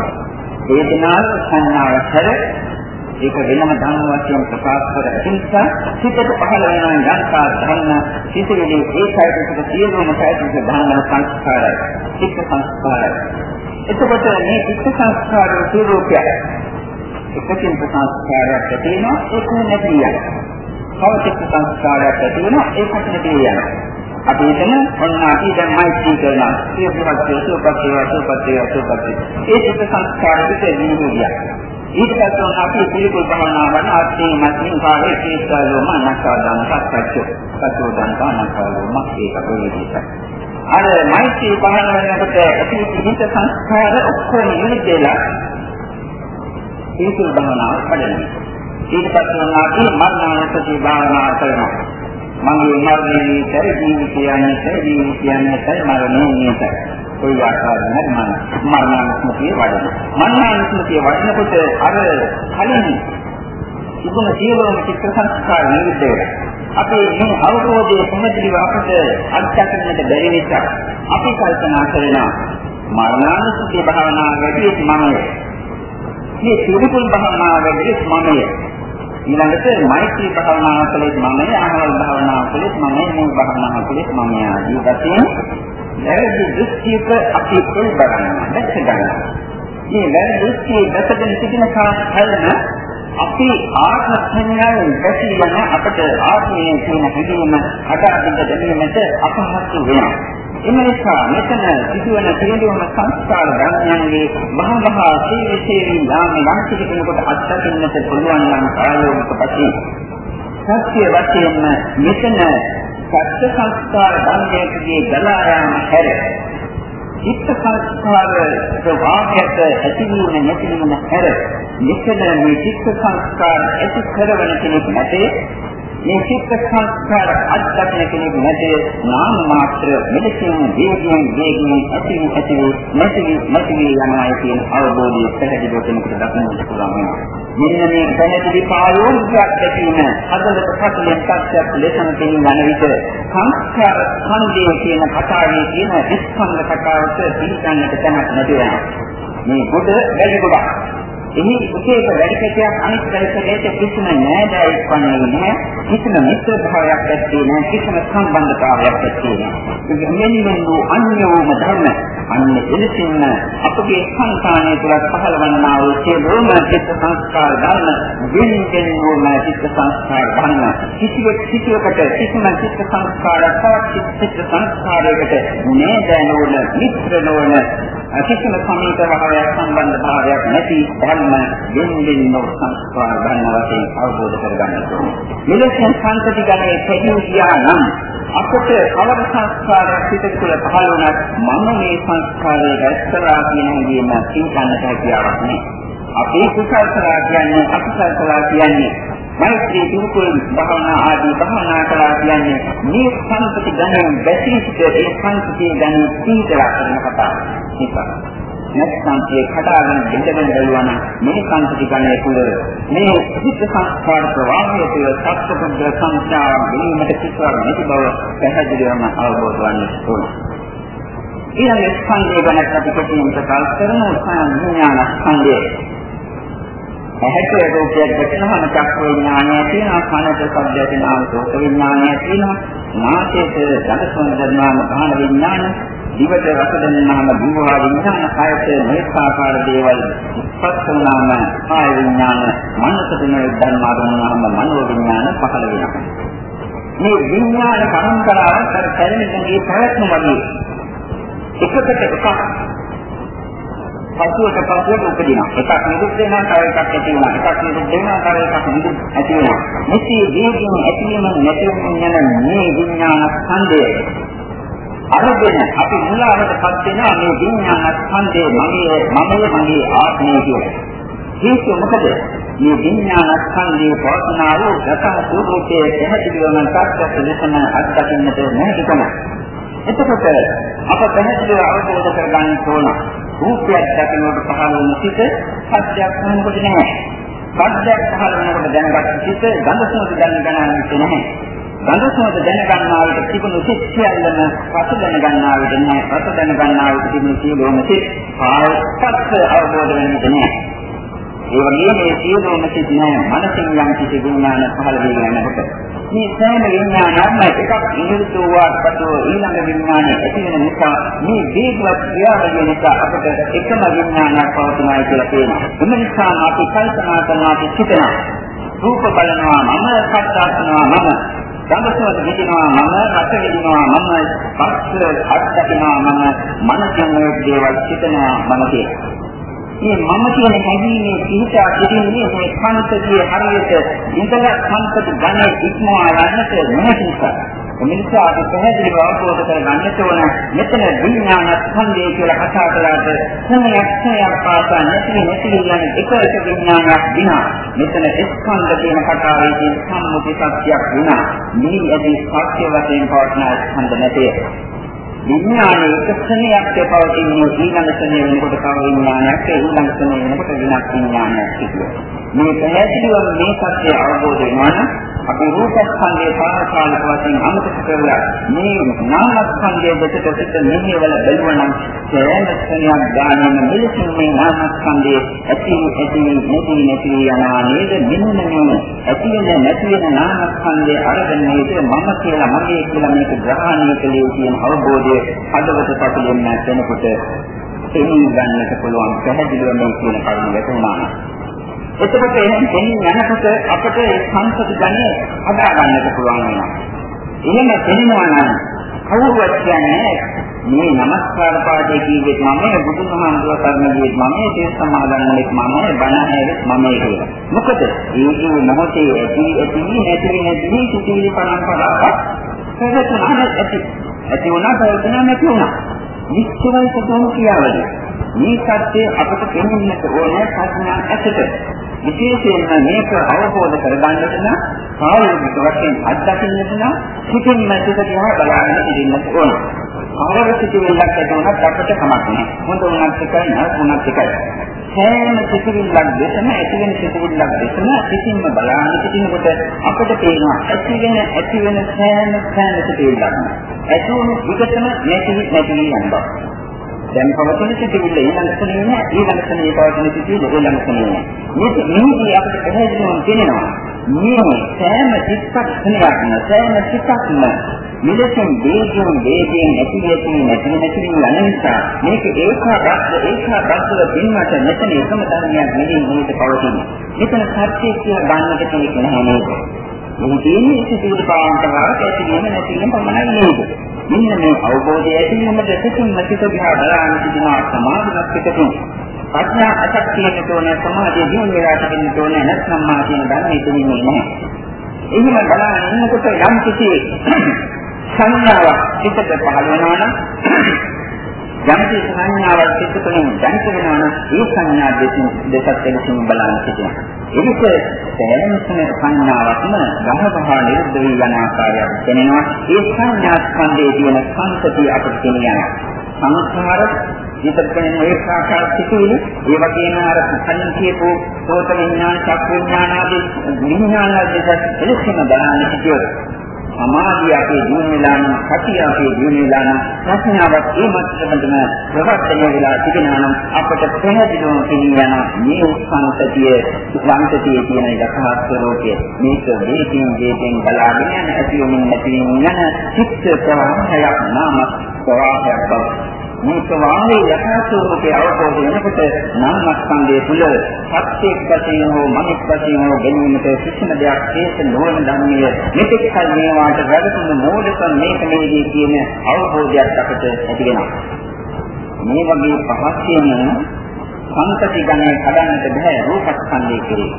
Speaker 1: වේදනාව සංඥාව හැර ඒක වෙනම ධර්ම වශයෙන් ප්‍රකාශ කර නිසා හිතට පහළ වෙනවා යම්සා ධර්ම සිටුවිලි ඒකයිට සියලුම සායිතික ධර්ම සංස්කාරයි. චිත්ත සංස්කාරයි. එතකොට මේ චිත්ත සංස්කාරයේ ස්වરૂපය එකකින් සංස්කාරයක් තියෙනවා ඒක නැති යනවා. භෞතික සංස්කාරයක් ඇති වෙනවා ඒකට නැති යනවා. අපි හිතන ඔන්න අපි දැන් මෛත්‍රී කරනවා. සියපත් සෝපත් ඒවා සෝපත් ඒවා සෝපත් ඒ චිත්ත සංස්කාර පිටේ නිවිදියා. ඊට පස්සේ අපි පිළිකුල් භාවනාවන් ආත්මී මතින් කාලේ කීස්තාලෝම අනක්කාදන් සත්‍යච්ච. සතෝදන් කානකාලෝම ඒක පොලිසිත. අර මෛත්‍රී භාවනාව වෙනකොට ඇති චිත්ත සංස්කාර ඔක්කොම නිවිදලා පිළිකුල් භාවනාව පඩනවා. ඊට පස්සේ අපි මරණානුස්සති භාවනා කරනවා. මගේ මරණය තර ජීවිතයන්නේ තර ජීවිතයන්නේ තර මරණයන්නේ කොයි ආකාරයෙන්ද මම මරණානුස්සතිය වඩන. මරණානුස්සතිය වඩනකොට අර කලින් ඉක්ම සියලුම චිත්ත සංස්කාර නිරුද්ධ වෙනවා. අපි මේ අවබෝධයේ කොහොමදව අපට අත්දැකීමට බැරි නිසා අපි කල්පනා කරනවා මරණානුස්සතිය භාවනාව වැඩි මමයි. මේ සිරිකුල් භාවනාව වැඩි මමයි. ඊළඟට මෛත්‍රී භාවනාව කළේ මමයි ආහාර භාවනාව කළේ මමයි මේ භාවනාව කළේ මම ආදී වශයෙන් වැරදි දෘෂ්ටියක අපි උල්බරන්න දැක්ක ගන්නවා. මේ වැරදි දෘෂ්ටිය දැකගෙන සිටින කාලෙම අපි ආත්ම සංඥාවෙන් දැකී යන අපට ආත්මයේ තියෙන හැඟීම අදාළ දැනීමට අපහසු වෙනවා. එම නිසා මෙතන සිදුවන සියලුම සංස්කාර ධර්මයන්ගේ මහා මහා සීලසේවී නාම යම් කිසි කෙනෙකුට අත්දකින්නට පුළුවන් නම් ප්‍රායෝගික වශයෙන්. සත්‍ය වශයෙන්ම මෙතන සත්‍ය සංස්කාර ධර්මයකදී ගලා යාම හැර. චිත්ත සංස්කාර ප්‍රවාහයට ඇතිවීම නැතිවීම හැර. මෙතන මේ චිත්ත සංස්කාර ඇති කරවන කෙනෙක් නැතේ මේ චිත්ත සංස්කාර අත්දකින කෙනෙක් නැති නාම මාත්‍ර මෙලෙසින් වේගයෙන් වේගයෙන් ඇති ඇති නැති නැති යනවා කියන අවබෝධය පැහැදිලිව කෙනෙකුට දක්නට පුළුවන් වෙනවා. මෙන්න මේ පැහැදිලි පායෝග්‍යයක් දැකීම අදලට පසුලෙන් සත්‍යයක් ලෙසම තේරුම් ගන්න විට සංස්කාර ඛණ්ඩය කියන කතාවේ තියෙන ස්කන්ධ කතාවට පිළිගන්නට තැනක් නැති වෙනවා. මේ කොට වැඩි ගොඩක් එහි උකේක වැඩි කැටයක් අනිත් පැත්තට කිසිම නෑදෑයෙක් වන්නේ නැහැ කිසිම මිත්‍ර භාවයක් ඇත්තේ නැහැ කිසිම සම්බන්ධතාවයක් ඇත්තේ නැහැ මෙන්න වූ අන්‍යෝම ධර්ම අන්න එලෙසින්ම අපගේ සංකාණය තුළ පහළවන්නා වූ සියලුම චිත්ත සංස්කාර ධර්ම දෙන්නෙන් වූම චිත්ත සංස්කාර ධර්ම කිසිවෙක් කිසිවකට කිසිම චිත්ත සංස්කාරයක් තවත් චිත්ත සංස්කාරයකට නෑදෑ නොවන මිත්‍ර නොවන කිසිම සමීප භාවයක් සම්බන්ධ භාවයක් නැති ධර්ම දෙන්නෙන් නො සංස්කාර ධර්ම වශයෙන් අවබෝධ කරගන්න ඕනේ. මෙලෙසින් සංකති ගණයේ පැහැදිලියා නම් අපට කවර සංස්කාරයක් පිට තුළ පහළ වුණත් මම මේ සංස්කාරය දැක්කලා කියන හැඟීම සිතන්නට හැකියාවක් නෑ. අපේ කුසල් කළා කියන්නේ අකුසල් කළා කියන්නේ මෛත්‍රී දුරුකුල් භාවනා ආදී භාවනා කළා කියන්නේ මේ සංකති ගණයෙන් බැසී සිට ඒ සංකතිය ගණන් සීතල කරන කතාව. ඒක. නැත්නම් ඒ කඩාගෙන දෙඳගෙන බලනවා නම් මේ සංකති ගණය තුළ මේ සිත් සංස්කාර ප්‍රවාහය තුළ සත්‍යබුද්ධ සංස්කාර වීමට කිසිවක් නැති බව පැහැදිලිවම අවබෝධ වන්න ඕන. ඊළඟ ස්කන්ධය ගැන අපි කොටින් ප්‍රකාශ කරමු සංඥාන ස්කන්ධය. ඇහැට රූපයක් දැකනහම චක්ක විඥානය තියෙනවා කනට ශබ්දය තියෙනවා සෝත විඥානය තියෙනවා නාසයට ගඳ සුවඳ දන්නාම ගාන විඥාන දිවට රස දැනෙනාම දිවහා විඥාන කායත මේක ආකාර දේවල් ස්පර්ශ වුණාම කාය විඥාන මනසට මේ ධර්මාරම්භනම මනෝ විඥාන පහළ වෙනවා. මේ විඥාන පරම්පරාව තර කැලෙනගේ ප්‍රයත්න වගේ එකකට එකක් පසුවට පසුවට උපදිනවා. එකක් නිරුද්ධ වෙනවා, තව එකක් ඇති වෙනවා. එකක් නිරුද්ධ වෙනවා, තව එකක් නිරුද්ධ ඇති වෙනවා. මෙසේ දීගෙන ඇතිවීම නැතිවීම යන මේ විඥාන ස්කන්ධය අරගෙන අපි මුලාවටපත් වෙනවා මේ විඥාන ස්කන්ධය මගේ මමයේ මගේ ආත්මය කියලා. හේතුව මොකද? මේ විඥාන ස්කන්ධයේ පවස්නා වූ ගත ස්වરૂපයේ පැහැදිලිවම සත්‍යස්ස ලෙසම අත්දකින්නට නැතිකම. එතකොට අප පැහැදිලිව අවබෝධ කරගන්න ඕන රූපයක් දකිනකොට පහළ වුණ සිත සත්‍යයක් වුණකොට නැහැ. සත්‍යයක් පහළ වෙනකොට දැනගත් සිත ගඳ සුවඳ දැන ගන්නන්නේ නැහැ. ගඳ සුවඳ දැන ගන්නා විට තිබුණු සිත් සියල්ලම රස දැන ගන්නා විට නැහැ. රස දැන ගන්නා විට තිබුණු සියලුම සිත් ආයතත් අවබෝධ වෙන්නේ නැහැ. ඒ වගේම මේ සියලුම සිත් නැහැ. මනසින් යම් කිසි විඥාන පහළ වෙගෙන යනකොට මේ සෑම විඥානයක්ම එකක් නිරුද්ධ වූාට පසු ඊළඟ විඥානය ඇති වෙන නිසා මේ දීර්ඝ ක්‍රියාවලිය නිසා අපිට එකම විඥානයක් පවතිනවා කියලා කියනවා. එම නිසා අපි කල්පනා කරනවා අපි සිතනවා. රූප බලනවා මම සත්‍යස්නවා මම ගන්ධසවද විදිනවා මම රස විදිනවා මම පස්ස අත්දකිනවා මම මනසෙන් මේ දේවල් සිතනවා මම කියලා. මේ මම කියන හැඟීමේ පිහිටා සිටින්නේ මේ සංකතිය හරියට ඉඳලා සංකති ගණේ ඉක්මවා යන්නට නොහැකි නිසා. මිනිසා අපි පැහැදිලිව අවබෝධ කරගන්නට ඕන මෙතන විඥාන ස්කන්ධය කියලා කතා කළාට සමයක් සමයක් පාසා නැති නැති යන එක එක විඥානයක් විනා. මෙතන ස්කන්ධ කියන කතාවේ තියෙන සම්මුති සත්‍යයක් විනා. මේ ඇති සත්‍ය වශයෙන් පවත්න ස්කන්ධ නැතේ. විඥානයේ එක ක්ෂණයක් පවතින ඊළඟ ක්ෂණය වෙනකොට තව විඥානයක් ඊළඟ ක්ෂණය වෙනකොට විනාශ විඥානයක් කියනවා. මේ පැහැදිලිව මේ සත්‍ය අවබෝධ වෙනවා නම් අපි රූපස්කන්ධයේ පාරකාලික වශයෙන් අමතක කරලා මේ නාමස්කන්ධයේ දෙකට පිට මෙහෙවල බැලුවනම් සෑම ක්ෂණයක් ගානම මෙලෙසින් මේ නාමස්කන්ධයේ ඇති ඇති නැති නැති යනවා නේද මෙන්න මේ ඇති වෙන නැති වෙන නාමස්කන්ධයේ අරගෙන නේද මම කියලා මගේ කියලා මේක ග්‍රහණය කළේ කියන අවබෝධය හදවත පතුලෙන් නැතනකොට එනි ගන්නට පුළුවන් පැහැදිලිව මේ කියන කරුණ වැටුණා. එතකොට එහෙන් දෙමින් යනකොට අපිට ඒ සංසති ගණය හදා ගන්නට පුළුවන් වෙනවා. එහෙම දෙනවා නම් කවුරුවත් කියන්නේ මේ নমස්කාර පාඩේ කීවෙත් මම බුදුමහාමුදුර කරනදීත් මම ඒ සමාදන්නෙත් මම බණ හැරෙත් මම කියලා. මොකද මේ ජීව මොහොතේ ඇති ඇති නැති නැති සිටිවිලි පරම්පරාවක් ප්‍රවතුනහත් ඇති. ඇති වුණා ප්‍රවතුන නැති වුණා. නිශ්චයයි සතුන් කියාවලිය. මේ සත්‍ය අපට පෙනෙන්නට ඕනේ ප්‍රඥා ඇසට. විශේෂයෙන්ම මේක අවබෝධ කරගන්නට නම් ප්‍රායෝගික වශයෙන් අත්දකින්නට නම් සිතින් මැදිට දිහා බලාගෙන ඉඳින්නට ඕන. කවර සිතිවිල්ලක් ඇතිවුණත් අපිට කමක් නැහැ. හොඳ උනත් එකයි නරක උනත් එකයි. සෑම සිතිවිල්ලක් දෙසම ඇතිවෙන සිතිවිල්ලක් දෙසම සිතින්ම බලාගෙන සිටිනකොට අපිට පේනවා ඇතිවෙන ඇතිවෙන සෑම සෑම සිතිවිල්ලක්ම ඇතුණු විකතන නැති නැති යනවා. දැන් පවතින සිතිවිල්ල ඊළඟ ස්ථනේ නෑ ඊළඟ ස්ථනේ පවතින සිතිවිල්ල ඊළඟ ස්ථනේ නෑ මේක මේකේ අපිට පැහැදිලිවම තේරෙනවා මේ සෑම චිත්තක්ෂණයක්ම සෑම චිත්තක්ම මෙලෙසින් වේගයෙන් වේගයෙන් ඇති ඇති නැති නැති යන නිසා මේක ඒකාගත ඒකාගතව පින්වට මෙතන එකම ධර්මයක් නෙවෙයි මේක පවතින මෙතන සත්‍ය කියලා ගන්නට කෙනෙක් නැහැ නේද? මේ තියෙන්නේ සිතිවිලි පාන්තරාවක් ඇතිවීම නැතිවීම පමණයි නේද? මෙන්න මේ අවබෝධය ඇතිවීමට සිතින්ම සිත දිහා බලාගෙන සිටින සමාධිමත් පිටකින් ප්‍රඥා අසක් තියෙන තෝන සමාධිය දිනු වෙලා තිබෙන තෝන නැත්නම් මා කියන ධර්මයේ තුලින්නේ නැහැ. එහෙම බලාගෙන ඉන්නකොට යම් කිසි සංඥාවක් සිතට පහළ වෙනවා නම් යම් කිසි සංඥාවක් සිත තුළින් දැනිට වෙනවා නම් ඒ සංඥා දෙකෙන් දෙකක් දෙකකින් බලන්න සිටිනවා. එවිට සෑම සංඥාවක්ම ගහපහ නිරුද්ධ වී යන ආකාරයක් දැනෙනවා. ඒ සංඥා ස්කන්ධයේ තියෙන සංසතිය අපිට කියනවා. සංස්කාර විතරකෙන ඒක ආකාර සිටිවිලි ඒ වගේම අර කලින් කියපු සෝත විඥාන චක්ක විඥාන ආදී විඥාන දෙක එලෙසම බලන්න සිටියොත් සමාධිය අපේ දිනු වෙලා නම් සතිය අපේ දිනු වෙලා නම් ප්‍රඥාවත් ඒ මට්ටමටම ප්‍රවර්තනය වෙලා තිබෙනවා නම් අපට පැහැදිලිවම පිළිගන්න මේ උත්සන්නතිය වංශතිය කියන යථා ස්වરૂපය මේක වේගින් වේගින් බලාගෙන යන ඇතිවෙමින් නැතිවෙමින් යන චිත්ත ප්‍රවාහයක් නාමක් ප්‍රවාහයක් බව. මේ ප්‍රවාහයේ යථා ස්වરૂපයේ අවබෝධ වෙනකොට නාමස්කන්ධයේ තුල සත්‍යයක් වශයෙන් හෝ මනික් වශයෙන් හෝ ගැනීමට කිසිම දෙයක් හේත නොවන ධර්මයේ මෙතෙක් කල මේවාට වැරදුණු මෝඩකම් මේක නෙවෙයි කියන අවබෝධයක් අපට ඇති වෙනවා. මේ වගේ පහස්යෙන් සංතති ගණය කඩන්නට බෑ රූපස්කන්ධයේ කෙරේ.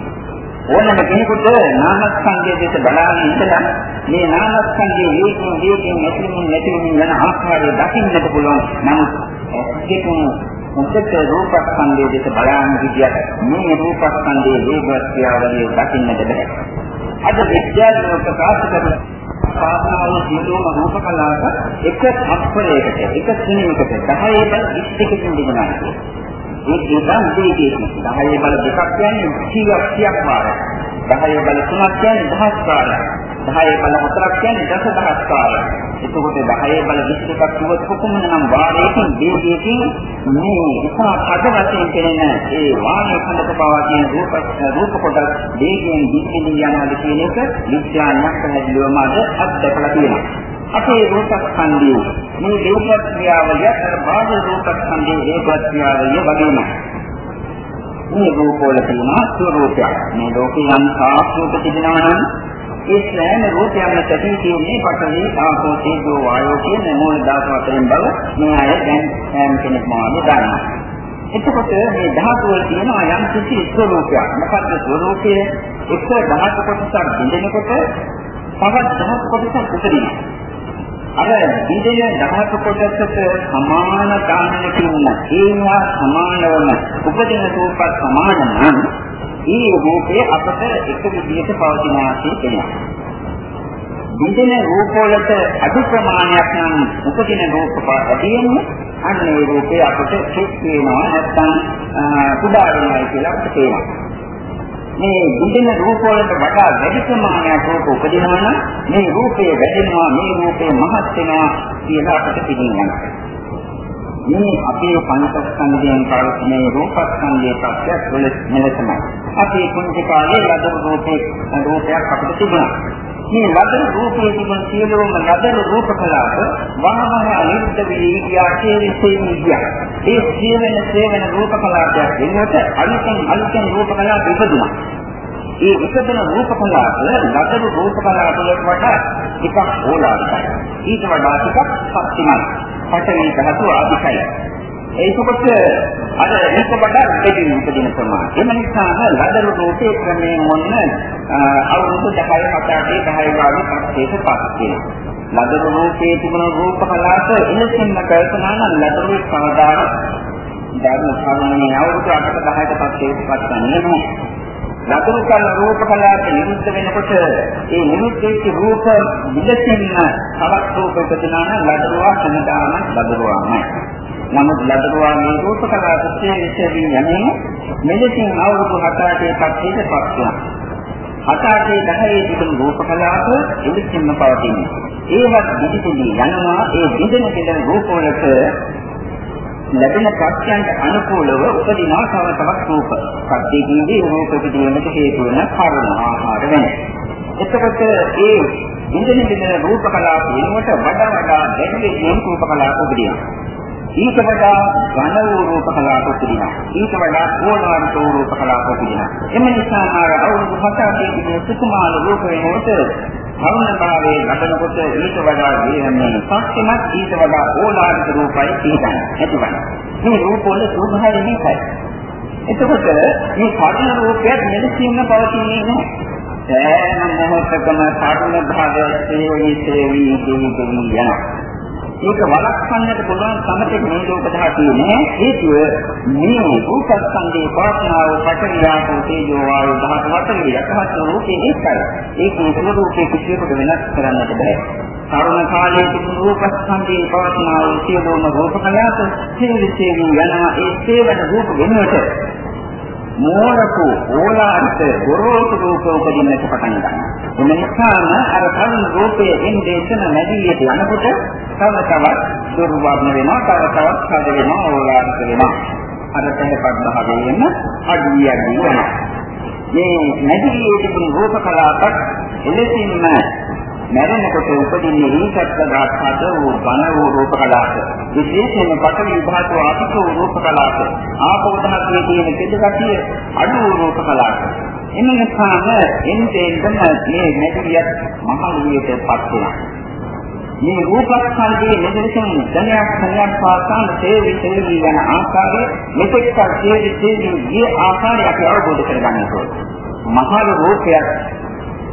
Speaker 1: ඕනම කෙනෙකුට නාමස්කන්ධයේ දෙස බලාගෙන ඉඳලා මේ නාමස්කන්ධයේ වේගයෙන් වේගයෙන් නැතිවෙමින් නැතිවෙමින් යන ආකාරය දකින්නට පුළුවන්. නමුත් ඒකෙන් මුදට රූපස්කන්ධයේ දෙස බලාගෙන හිටියත් මේ රූපස්කන්ධයේ වේගවත් ක්‍රියාවලිය දකින්නට බැහැ. අද විද්‍යාඥයෝ ප්‍රකාශ කරන සාධාරණ සියලුම රූප කලාප එක අක්ෂරයකට එක සිනමකට 10 බල 20 කින් දෙනවා. ඒ ඒකම දෙකේ 10 බල දෙකක් කියන්නේ කීයක් කීයක් වාරයක් 10 බල තුනක් කියන්නේ දහස් වාරයක් 10 බල හතරක් කියන්නේ දසදහස් වාරයක් එතකොට 10 බල 22ක් කිව්වොත් කොහොමද නම් වාරයකින් වේගයකින් මේ ඉතා පද වශයෙන් කෙරෙන ඒ වාරයේ කඳක පවා කියන රූප රූප කොටස් වේගයෙන් දිගින් යනවාද කියන එක විද්‍යාඥයෙක් පැහැදිලිවම අද අත්දකලා තියෙනවා අපේ රූපස්කන්ධය මේ රූපස්ක්‍රියාවලිය අර බාහිර රූපස්කන්ධයේ හේතුස්ක්‍රියාවලිය වගේම මේ රූපවල තියෙන ස්වરૂපයක් මේ ලෝකේ යම් සාස්ෘත තිබෙනවා නම් ඒ සෑම රූපයක්ම සැදී තියෙන්නේ පඨවි ආපෝ තේජෝ වායෝ කියන මූල ධාතු අතරින් බව මේ අය දැන් සෑම කෙනෙක්ම දන්නවා එතකොට මේ ධාතු වල තියෙනවා යම් කිසි ස්වરૂපයක්. මොකද ස්වરૂපයේ එක ධාතු කොටසක් බෙදෙනකොට පහත් ධාතු කොටසක් උපදිනවා. අර විදේ දහස කොටසට සමාන ගානකින් ඒවා සමාන වන උපදින රූපත් සමාන නම් ඒ රූපේ අපට එක විදිහට පවතින ආකාරය වෙනවා. විදින රූප වලට අධි ප්‍රමාණයක් නම් උපදින රූප පාඩියෙන්නේ අන්න ඒ රූපේ අපට චෙක් වෙනවා නැත්නම් කුඩා වෙනවා කියලා අපිට තේරෙනවා. මේ බුදින රූප වලට වඩා වැඩි ප්‍රමාණයක් රූප උපදිනවා නම් මේ රූපය වැඩෙනවා මේ රූපය මහත් වෙනවා කියලා අපිට පිළිගන්නවා. මේ අපේ පංචස්කන්ධයෙන් පවතින රූපස්කන්ධයේ තත්ත්වයක් වල මෙලෙසමයි. අපේ කුංච කාලේ ලද රූපේ රූපයක් අපිට තිබුණා. මේ ලදර රූපයේ තිබෙන සියලුම ලදර රූප කලාප වහවහ අනිත්‍ය විද්‍යාවේ විශේෂ විද්‍යාව. ඒ සියවෙන සේවන රූප කලාපයක් වෙනකොට අලුතෙන් අලුතෙන් රූප කලාප ඉපදුනා. ඒ ඉපදෙන රූප කලාප ලදර රූප කලාප වලට වඩා එකක් ඕලාරිකයි. ඊට වඩා ටිකක් ශක්තිමත්. පඨවි ධාතු ආදිකයි. ඒකකොට අර මේක වඩා දෙකින් උපදින ප්‍රමාණය. එම නිසා ලදරු රූපේ ක්‍රමයෙන් මොන්න අවුරුදු 10 7 8 10 ගානේ පස්සේට පස්සේ. ලදරු රූපේ තිබුණ රූප කලාප එලෙසින්ම කල්පනා නම් ලදරු සමදාන ධර්ම සාමාන්‍යයෙන් අවුරුදු 8ක 10ක පස්සේ පත් ගන්නේ නැහැ. ලදරු කල රූප කලාප නිරුද්ධ වෙනකොට ඒ නිරුද්ධ වෙච්ච රූප විදසින්න තවත් රූප උපදිනා නම් ලදරුවා සමදාන ලදරුවාමයි. නමුත් ලදරුවාගේ රූප කලා පුස්තකයේ විශේෂයෙන් යන්නේ මෙලෙසින් අවුරුදු 7-8 පස්සේට පත් වෙනවා. 7-8 10 තිබුණු රූප කලාප ඉදිරියෙන්ම පවතින්නේ. ඒවත් දිදිතුලි යනවා ඒ දිදෙන දෙන රූප වලට ලැබෙන ප්‍රත්‍යයන්ට අනුකූලව උපදිනා තව තවත් රූප. සත්‍යයේදී රූප උපදීමට හේතු වන කර්ම ආහාර වෙනවා. එතකොට ඒ ඉන්ද්‍රනේ දෙන රූප කලාප වෙනුවට වඩා වඩා දැඩි රූප කලාප උපදිනවා. ඊට වඩා ඝන වූ රූප කලාප තිබෙනවා. ඊට වඩා ඕලාරික වූ රූප කලාප තිබෙනවා. එම නිසා අර අවුරුදු 7 තිබෙන සුකුමාල රූප වෙනකොට භවන භාවයේ ලබනකොට ඊට වඩා වේයන්නේ සත්‍යමත් ඊට වඩා ඕලාරික රූපයි තියෙනවා. ඇතිවන. මේ රූප වල ස්වභාවය මේකයි. එතකොට මේ කර්ණ රූපයක් මෙලෙසින්ම පවතින්නේ නැහැ. සෑම මොහොතකම කර්ණ භාවයේ සේවී සේවී දෙවි යනවා. ඒක වළක්වන්නට පුළුවන් සමතේ මේ ලෝක ධාතුවේ නෑ. හේතුව මේ රූපස්කන්ධේ පාඨනාව පටවියාපෝ තේජෝ වායු ධාතු වතේ යකහත් රූපේ ඒකයි ඒක ස්වරූපේ කිසියකට වෙනස් කරන්නට බෑ. කරුණ කාලයේ තිබුණු රූපස්කන්ධේ පාඨනාව සියලුම රූප කලාප සිවිසේවි යනවා. ඒ සේවන රූප වෙනුවට මෝරකු ඕලාරික ගොරෝසු රූප උපදින්නට පටන් ගන්නවා. එම නිසාම අර කරුණ රූපයේ එන්දේශන නැදීයට යනකොට තව තවත් දුර්වර්ණ වෙනවා, තව තවත් හද වෙනවා, ඕලාරික වෙනවා. අර තැහැපත් භාවයෙන් අඩිය අඩිය වෙනවා. මේ නැදීයේ තිබුණු රූප කලාපක් එලෙසින්ම මැරෙනකොට උපදින්නේ ඊසත්කදාත් හත වූ ඝන වූ රූප කලාප. විශේෂයෙන්ම පඨවි විභාග වූ ආපික වූ රූප කලාප. ආපෝ ධාතුවේ තියෙන කෙදගතිය අඩු වූ රූප කලාප. එම නිසාම එන්ටෙන්ටම මේ මෙදියත් මහලුවේටපත් වෙනවා. මේ රූපස්කන්ධයේ මෙදෙසින් ධනයක් සංයක් පාසාන තේවි තේවි යන ආකාරය මෙතෙක් කල් තේවි තේවි ගිය ආකාරය අපි අවබෝධ කරගන්න ඕනේ. මහා රූපයක්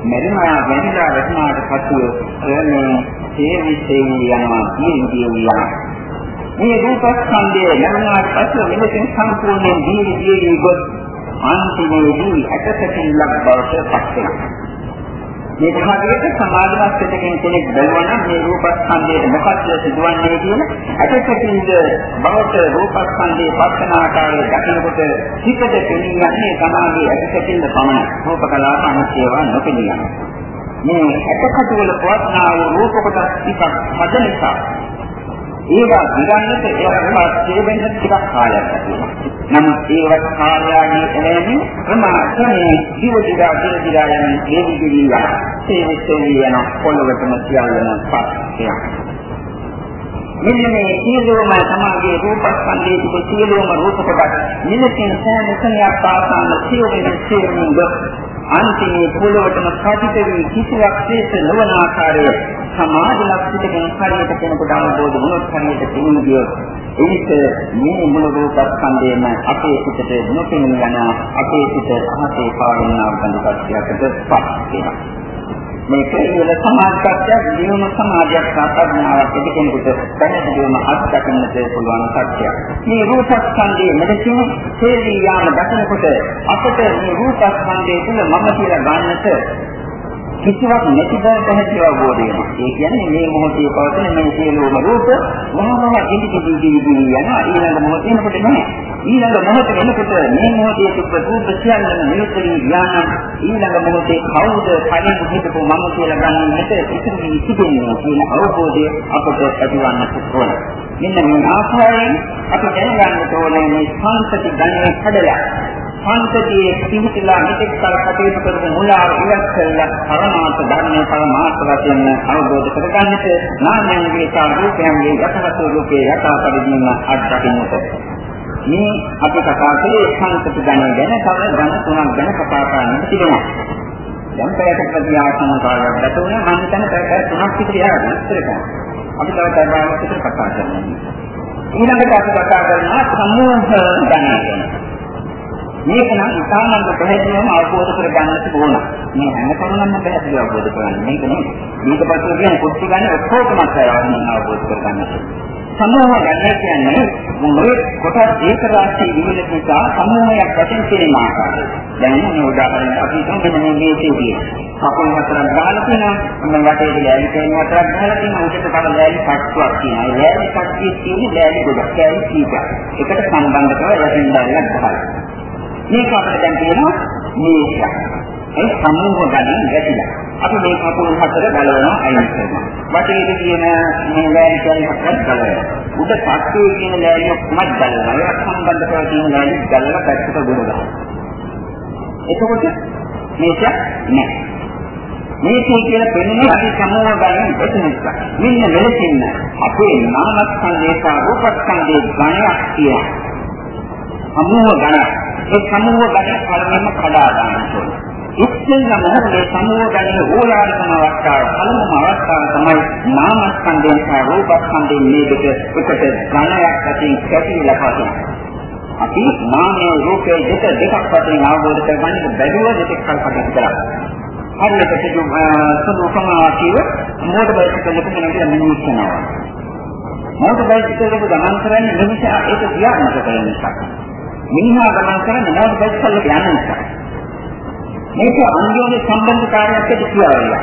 Speaker 1: මෙරිමා වැනිලා වැටුණාට පසුව මේ තේවි තේවි යනවා කියන යනවා. මේ රූපස්කන්ධයේ යනාට පසුව මෙතෙන් සම්පූර්ණයෙන් දීවි දීවි ගොස් අන්තිමේදී ඇටසැකිල්ලක් බවට පත් වෙනවා. මේක හරියට සමාධිමත් වෙතකින් කෙනෙක් බැලුවා නම් මේ රූපස්කන්ධයේ මොකක්ද සිදුවන්නේ කියන අටසකින්ද බවට රූපස්කන්ධයේ පස්සන ආකාරය දකිනකොට හිතට පෙනී යන්නේ සමාධියේ අටසකින්ද පමණයි. රූප කලාව අනුසේවා නොපෙනී යනවා. මේ අටකට වල පවත්නා වූ රූප කොටස් ටිකක් හද නිසා ඒවා දිගන්නට ඒවා තේබෙන්න ටිකක් කාලයක් තියෙනවා. නමුත් ඒවත් කාර්යයන්ගේ එළෙමින් ප්‍රමාණයේ ජීව දිගා දින දිගා යන මේ විදිහට ඒ විශ්වවිද්‍යාල යන පොළොවටම සියල්ලම පස්සේ මෙන්න මේ සියලුම සමාගයේ රූපස්කන්ධයේ තිබෙන සියලුම රූප කොටස් මිනිසින් සෑම සෙනයක් පාසාන සියලුම සියලුම අන්තිමේ පොළොවටම කටිත වී කිසිවක් ශේෂ නොවන ආකාරයේ සමාධිමත් පිටකෙන හරියට කෙනෙකුට අවබෝධ වුණොත් හරියට තේරුම් ගියොත් එවිට මේ මුළු රූපස්කන්ධයම අපේ සිතට නොපෙනෙන යන අපේ සිත අහසේ පාවෙනා බඳ සත්‍යයකට පත් වෙනවා. මේ කෙරෙහිල සමාධියක් දිනුම සමාධියක් සාපඥාවක් ඇති කෙනෙකුට පැහැදිලිවම අත්දකින්නට පුළුවන් සත්‍යයක්. මේ රූපස්කන්ධයේ මෙලෙසින් හේලී යාම දකිනකොට අපට මේ රූපස්කන්ධයේ තුල මම කියලා ගන්නට කිසිවක් නැති බව පැහැදිලිව අවබෝධ වෙනවා. ඒ කියන්නේ මේ මොහොතේ පවතින මේ සියලුම රූප මොනවාම ඉදිරි දිවි යනවා ඊළඟ මොහොතේ නකොට නැහැ. ඊළඟ මොහොත වෙනකොට මේ මොහොතේ තිබ්බ රූප සියල්ලම නිරුත්තරී ඥාන ඊළඟ මොහොතේ කවුද කලින් හිතපු මම කියලා ගන්නට ඉතිරි සිටින්නේ කියන අවබෝධය අපට ඇතිවන්නට ඕන. මෙන්න මේ ආකාරයෙන් අපි දැනගන්න ඕනේ මේ සංසති ගණනය කඩලා සංතතියේ පිහිටලා මෙතෙක් කල කටයුතු කරපු මුලාව ඉවත් කරලා පරමාර්ථ ධර්මයේ පරමාර්ථ වශයෙන් අවබෝධ කරගන්නට නාමයන්ගේ සහ රූපයන්ගේ යථාර්ථ රූපේ යථා පරිදිම අත්දකින්නට. මේ අපි කතා කළේ සංතති ගණන ගැන තව ගණ තුනක් ගැන කතා කරන්නට තිබෙනවා. දැන් පැයකට ප්‍රතිආසන කාලයක් ගත වුණා. මම හිතන්නේ පැය තුනක් විතර යනවා ඉස්සර ගන්න අපි තව පැයකට විතර කතා කරනවා ඊළඟට අපි කතා කරනවා සමූහ ගණන ගැන. මේක නම් ඉතාමත් පැහැදිලිවම අවබෝධ කරගන්නට ඕන. මේ හැම කෙනෙක්ම පැහැදිලිව අවබෝධ කරගන්න. මේක නෙමෙයි. මේක පස්සේ කියන්නේ කුස්ති ගන්න ඔක්කොටම අවබෝධ කරගන්න. සමූහ ගන්න කියන්නේ මොලේ කොටස් ඒක රාශිය විවිධ නිසා සමූහයක් වශයෙන් තියෙන ආකාරය. දැන් මේ උදාහරණයක් අපි හිතමු මේ මේකේදී කකුල් හතරක් ගහලා තියෙනවා. මම වටේ ලෑලි තේන හතරක් ගහලා තියෙනවා. උඩට කඩ ලෑලි කට්ටුවක් තියෙනවා. ඒ ලෑලි කට්ටියේ තියෙන ලෑලි ගොඩක් ලෑලි කීපයක්. එකට සම්බන්ධ කරලා යටින් දැල්ලක් ගහලා. මේක අපිට දැන් කියනවා මේක. ඒ සමූහ ගණන් ගැටිලා. අපි මේ කකුල් හතර බලනවා අයින් කරනවා. වටේට තියෙන මේ ලෑලි කියන හතරක් බලනවා. උඩ පස්සේ තියෙන ලෑලි ඔක්කොම බලනවා. ඒක සම්බන්ධ කරලා තියෙන ලෑලි ගලලා පැත්තට ගොඩ ගන්නවා. එතකොට මේක නෑ. මේකේ කියලා පෙන්නේ අපි සමූහ ගණන් එතනක. මෙන්න මෙලෙසින් අපේ නාමස්කන්ධේ සහ රූපස්කන්ධේ ගණයක් තියෙනවා. සමූහ ගණන. ඒ සමූහ ගණන පළවෙනිම කඩා ගන්න ඕනේ. ඉස්සෙල්ලම මේ සමූහ ගණන ඕලාරිකම අවස්ථාව පළමුම අවස්ථාව තමයි නාමස්කන්ධයෙන් සහ රූපස්කන්ධයෙන් මේ දෙක එකට ගණයක් අතින් කැපිලා පදින. අපි නාමයේ රූපයේ දෙක දෙකක් වශයෙන් අවබෝධ කරගන්න බැරිව දෙකක් කල්පනා කරලා. හරියට සිදු සුදු සමාජීව මොඩ බයිසිකලයක මෙන්න මිනිස්සු යනවා. මොඩ බයිසිකලයක ගමන් කරන්නේ මිනිසා ඒක තියාගන්නට කරන නිසා. මිනිහා ගමන් කරන්නේ මොකද බයිස්කල්ලට යන නිසා. මේක අන්‍යෝන්‍ය සම්බන්ධතාවයක් ඇති කියලා.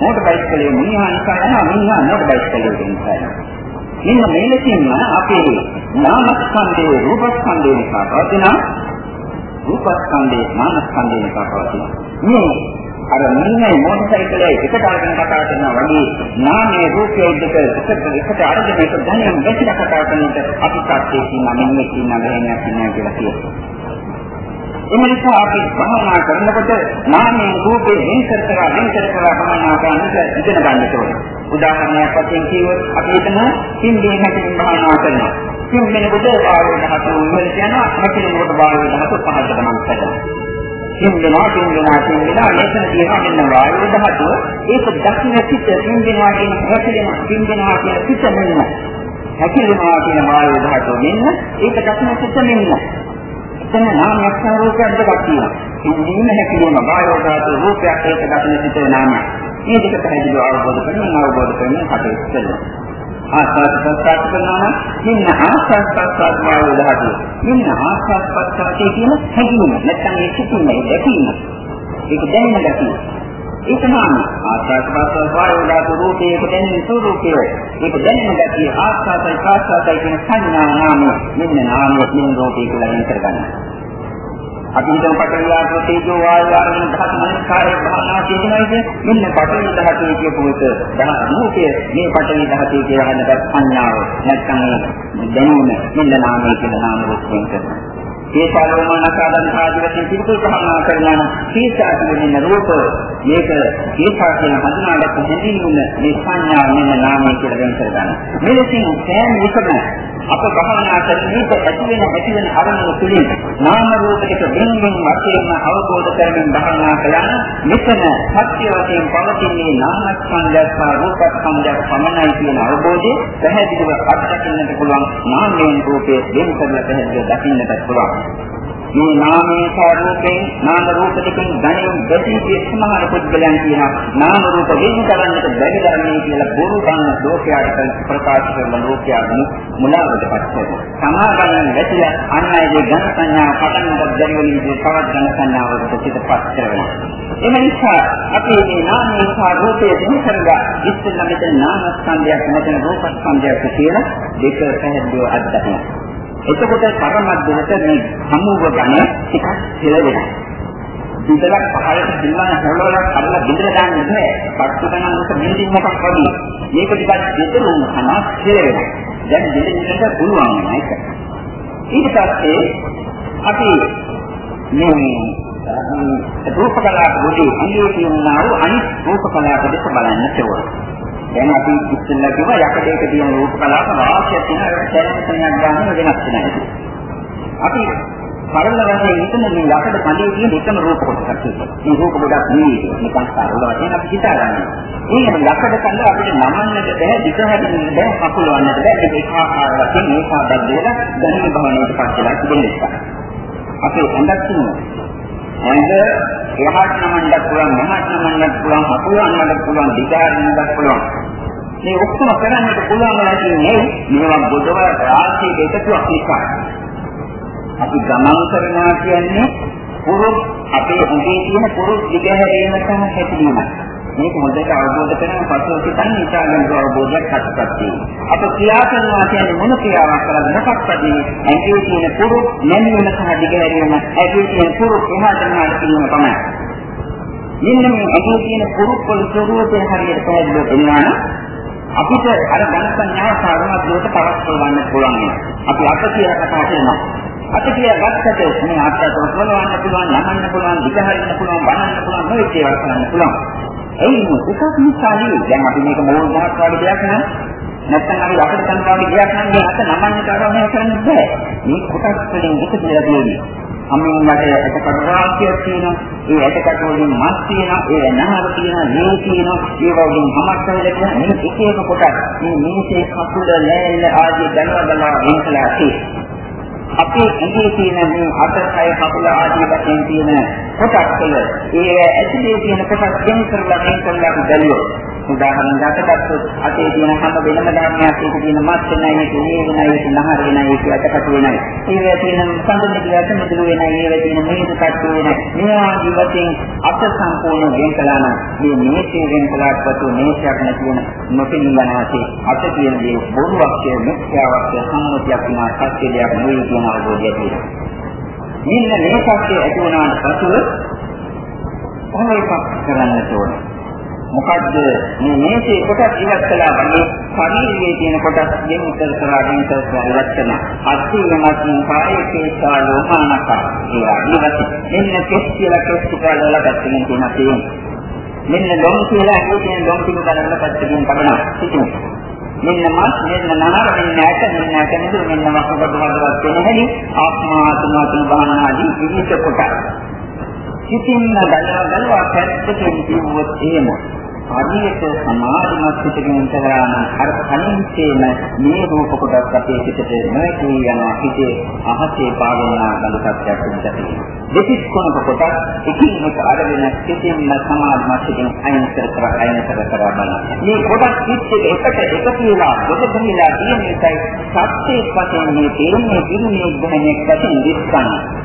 Speaker 1: මොකද බයිස්කලේ මිනිහා නිසා යනවා මිනිහා මොකද බයිස්කලේ නිසා යනවා. මෙන්න මේකකින්ම අපේ නාමස්කන්ධයේ රූපස්කන්ධය නිසා පවතින රූපස්කන්ධයේ නාමස්කන්ධය නිසා පවතින. මේ අර මිනිහේ මොටර් සයිකලයේ එකට අරගෙන කතා කරනවා වගේ නාමයේ රූපයේ දෙක එකට එකට අරගෙන ඒක දැනෙන ගැටලා කතා කරනකොට අපි සත්‍යයේ කියන මෙන්නේ කියන බැහැණයක් නෑ කියලා කියනවා. එම නිසා අපි භාවනා කරනකොට නාමයේ රූපේ වෙන් කර කර වෙන් කර කර භාවනා කරන්නට ඉගෙන ගන්න ඕනේ. උදාහරණයක් වශයෙන් කිව්වොත් අපි හිතමු හින්දි හැටින් භාවනා කරනවා. හින්දෙනකොට වායු දහතු ඉහළට යනවා, හැකිලෙනකොට වායු දහතු පහළට ගමන් කරනවා. හින්දෙනවා හින්දෙනවා හින්දෙනවා මෙතන තියෙනවා මෙන්න වායු දහතුව. ඒක දක්ෂින සිත් හින්දෙනවා කියන හැකිලෙනවා හින්දෙනවා කියන සිත් මෙන්න. හැකිලෙනවා කියන වායු දහතුව මෙන්න. ඒක දක්ෂින සිත් මෙන්න. එතන නාමයක් සහ රූපයක් දෙකක් තියෙනවා. ඉන්දීම හැකියම බාහිරට රූපයක් ඒක දකින්න සිටේ නාමයක්. මේ දෙක පැහැදිලිව අවබෝධ කරගන්න අවබෝධ කරගන්න කටයුතු කරනවා. ආස්වාද ප්‍රසආද කරනවා නම් ඉන්න ආස්වාද ප්‍රසආද වායු දහතු. ඉන්න ආස්වාද ප්‍රසආදේ කියන හැඟීම නැත්නම් ඒ සිතුමේ දැකීම. ඒක දැනෙන ගැතිය. ඒක නම් ආස්වාද ප්‍රසආද වායු දහතු රූපයේ දැනෙන ස්වરૂපය. ඒක දැනෙන ගැතිය ආස්වාදයි ප්‍රසආදයි කියන සංඥා නාම මෙන්න නාම මෙන්න රූපය කියලා වෙන කරගන්නවා. අපි හිතමු පඨවි ආපෝ තේජෝ වායු ආරම්භ ධාතු මනස්කාරය භාවනා කියනවායිද මෙන්න පඨවි ධාතුවේ කියපු එක ධාතුකය මේ පඨවි ධාතුවේ කියලා හඳගත් සංඥාව. නැත්නම් දැනුම මෙන්න නාමය කියන නාම රූපයෙන් කරනවා ඒ සාලෝමනකාදන් ආදී වශයෙන් පිළිතුරු භාවනා කරනවා සීසා කියන රූප මේක සීසා කියන හඳුනාගත් හැඳින්වීම මේ සංඥා මෙන්න නාමය කියලා වෙන් කරගන්න. මෙලෙසින් සෑම විටම අප භාවනා කරන්නේ ඇති වෙන ඇති වෙන අරමුණු තුලින් නාම රූපයක බින්දින් වශයෙන් අවබෝධ කරමින් භාවනා කළා මෙතන සත්‍ය වශයෙන් පවතින්නේ නාමස්කන්ධයක් සහ රූපස්කන්ධයක් පමණයි කියන අවබෝධය පැහැදිලිව අත්දකින්නට පුළුවන් නාමයෙන් රූපයේ වෙන් කරලා පැහැදිලිව දකින්නට පුළුවන් මේ නාමයේ ස්වરૂපයෙන් නාම රූප දෙකෙන් ගණයෙන් දෙතියේ සමහර පුද්ගලයන් කියනවා නාම රූප වෙන කරන්නට බැරි ධර්මයේ කියලා බොරු බණ ලෝකයට ප්‍රකාශ කරන ලෝකයා මුලාවටපත් කරනවා. සමාගමෙන් වැටිලා අන්නයිගේ ඝන සංඥා පටන්ගත් බැරි වෙන විදිහට තවත් ඝන සංඥාවකට පිටපත් කරනවා. එම නිසා අපි මේ නාමයේ සහ රූපයේ දෙක කරලා ඉස්සෙල්ලා මෙතන නාම ස්කන්ධයක් මෙතන රූප ස්කන්ධයක් කියලා දෙක පැහැදිලිව අත්දකිනවා. එතකොට පරමද්දයට මේ සමූහ ගණය ටිකක් කෙලවෙනවා. ඉතලක් පහලට දිනන හොලවලක් අරලා බින්දර දාන්නේ නැහැ. පත්තු ගණන්ක බින්දින් මොකක් වගේ. මේක ටිකක් දෙතරුම් කනවා කෙලවෙනවා. දැන් දෙන්න පුළුවන් නේද? ඊට පස්සේ අපි මේ රූප කලාප වලදී අනිත් කියනවා අනිත් රූප කලාප දෙක බලන්නට ඕනේ. දැන් අපි ඉස්සෙල්ලා කිව්වා යකඩයක තියෙන රූප කලාප වාසිය තියෙන සැරසෙනයක් ගන්න වෙනස් වෙනවා. අපි සරල වශයෙන් හිතන මේ යකඩ කඩේ තියෙන එකම රූප කොටසක් තියෙනවා. මේ රූප කොටස් නෙවෙයි නිකන් සරල වශයෙන් අපි හිතාගන්න. මේක යකඩ කඩ අපිට නමන්නට බෑ, දිග හැදෙන්න බෑ, කකුලවන්නට බෑ. ඒක ආකාර වශයෙන් ඒකාබද්ධ වෙලා දැනෙන භවණයට පත් වෙලා තිබෙන නිසා. අපේ හඳක් තියෙනවා. ඇඟ එහාට නමන්නත් පුළුවන් මෙහාට නමන්නත් පුළුවන් අකුලන්නත් පුළුවන් දිගාරින්නත් පුළුවන්. මේ ඔක්කොම කරන්නට පුළුවන් නැතිනේ මේවා බොදව රාශියක එකතුවක් නිසා. අපි ගමන් කරනවා කියන්නේ පුරුත් අපේ උදේ තියෙන පුරුත් දිගහැරීම සහ හැකිරීම මේක හොඳට අවබෝධ කරගෙන පසුව සිතන්නේ ඉතාලෙන් අවබෝධයක් හටගත් තියෙනවා. අප ක්‍රියා කරනවා කියන්නේ මොන ක්‍රියාවක් කරද මොකක්ද ඇඟේ තියෙන පුරු නැමිවන සහ දිගහැරීම ඇඟේ තියෙන පුරු එහාට මෙහාට කිරීම පමණයි. මෙන්න මේ ඇඟේ තියෙන පුරු වල ස්වરૂපය හරියට පැහැදිලිව වෙනවා නම් අපිට අර ධන සංඥාව සාධනක් දුරට පවත් කරගන්න පුළුවන්. අපි අත කියලා කතා කරනවා. අත කියලා ගත්තට මේ අත්යට ඔසවන්න පුළුවන්, නමන්න පුළුවන්, දිගහරින්න පුළුවන්, වහන්න පුළුවන්, මොකද ඒවා කරන්න පුළුවන්. එයි එකක් නිසානේ දැන් අපි මේක මොන දහස් වගේ දෙයක් නෑ නැත්නම් අපි අපිට සංකාරී දෙයක් නම් මේ අත නමන්න කාරණා කරන්න බෑ. මේ කොටස් වලින් එකතු වෙලා තියෙන්නේ අම්මෙන් වට ඇටකට රාශියක් තියෙනවා. ඒ ඇටකට වලින් මස් තියෙනවා. ඒ නහර තියෙනවා. ලේ තියෙනවා. ඒ වගේ හමක් වෙලා තියෙනවා. මේ එක එක කොටස් මේ මේසේ කකුල ලෑල්ල ආදී දනවදලා වෙනකලා තියෙනවා. අපේ ඇඟේ තියෙන මේ අතකය කකුල ආදී වශයෙන් තියෙන කොටස් වල ඒ ඇතුලේ තියෙන කොටස් වෙන කරලා වෙන කරලා බැලුවොත් උදාහරණයක් ගත්තොත් අතේ තියෙන හැම වෙනම ධර්මයක් ඒක තියෙන මස් වෙනයි ඒක නේ වෙනයි ඒක නහර වෙනයි ඒක අතකට වෙනයි. ඒ තියෙන සම්බන්ධ කියාට මුදුළු වෙනයි ඒ තියෙන මේක කට්ටු වෙනයි. මේ ආදී වශයෙන් අත සම්පූර්ණ වෙන් කළා නම් මේ මේකේ වෙන් කළාට පසු මේකයක් නැති වෙන නොපෙනී යනවාසේ අත තියෙන දේ බොරුවක් කිය මිත්‍යාවක් සම්මුතියක් වෙනවා සත්‍ය දෙයක් නෙවෙයි කියන අවබෝධය තියෙනවා. මෙන්න මේ සත්‍ය ඇති වුණාට පසුව කොහොමද කරන්නට ඕනේ. මොකද්ද? මේ මේසේ කොටස් ඉවත් කළා වගේ ශරීරයේ තියෙන කොටස් දෙක උත්තර කරගෙන ඉස්සරහට කරන අත්‍යවශ්‍යම කායිකේසා ලෝමානක ඒවා ඊවත් මෙන්න කෙස් කියලා කෙස් කියලා වල පැත්තකින් තියෙන තියෙන්නේ. මෙන්න ලොම් කියලා හිතෙන් ලොම් පිළි බලන පැත්තකින් කරනවා හිතමු මෙන්න මස් මෙන්න නහර මෙන්න ඇට මෙන්න ඇට නේද මෙන්න මස් කොට වලවත් වෙන හැටි ආත්මාතුමාතුන් බහනාදී විවිධ කොට සිතින්න ගලව ගලව පැත්තකින් කිව්වොත් එහෙම හරියට සමාධිමත් පිටකින් කරා නම් අර කලින් තේන මේ රූප කොටස් අපේ පිටට නොඇති යනවා හිතේ අහසේ පාවෙනා බඳ සත්‍යයක් උදැති. දෙතිස් කොනක කොටස් එකින් එක අරගෙන සිටින්න සමාධිමත් පිටකින් අයින් කර කර අයින් කර කර බලන්න. මේ කොටස් පිටේ එකට එකතු වෙලා දෙකමිලා තියෙන එකයි සත්‍යයේ වශයෙන් මේ තේරුමේ දිනුනේ ගුණයක් වශයෙන් දිස්සන්න.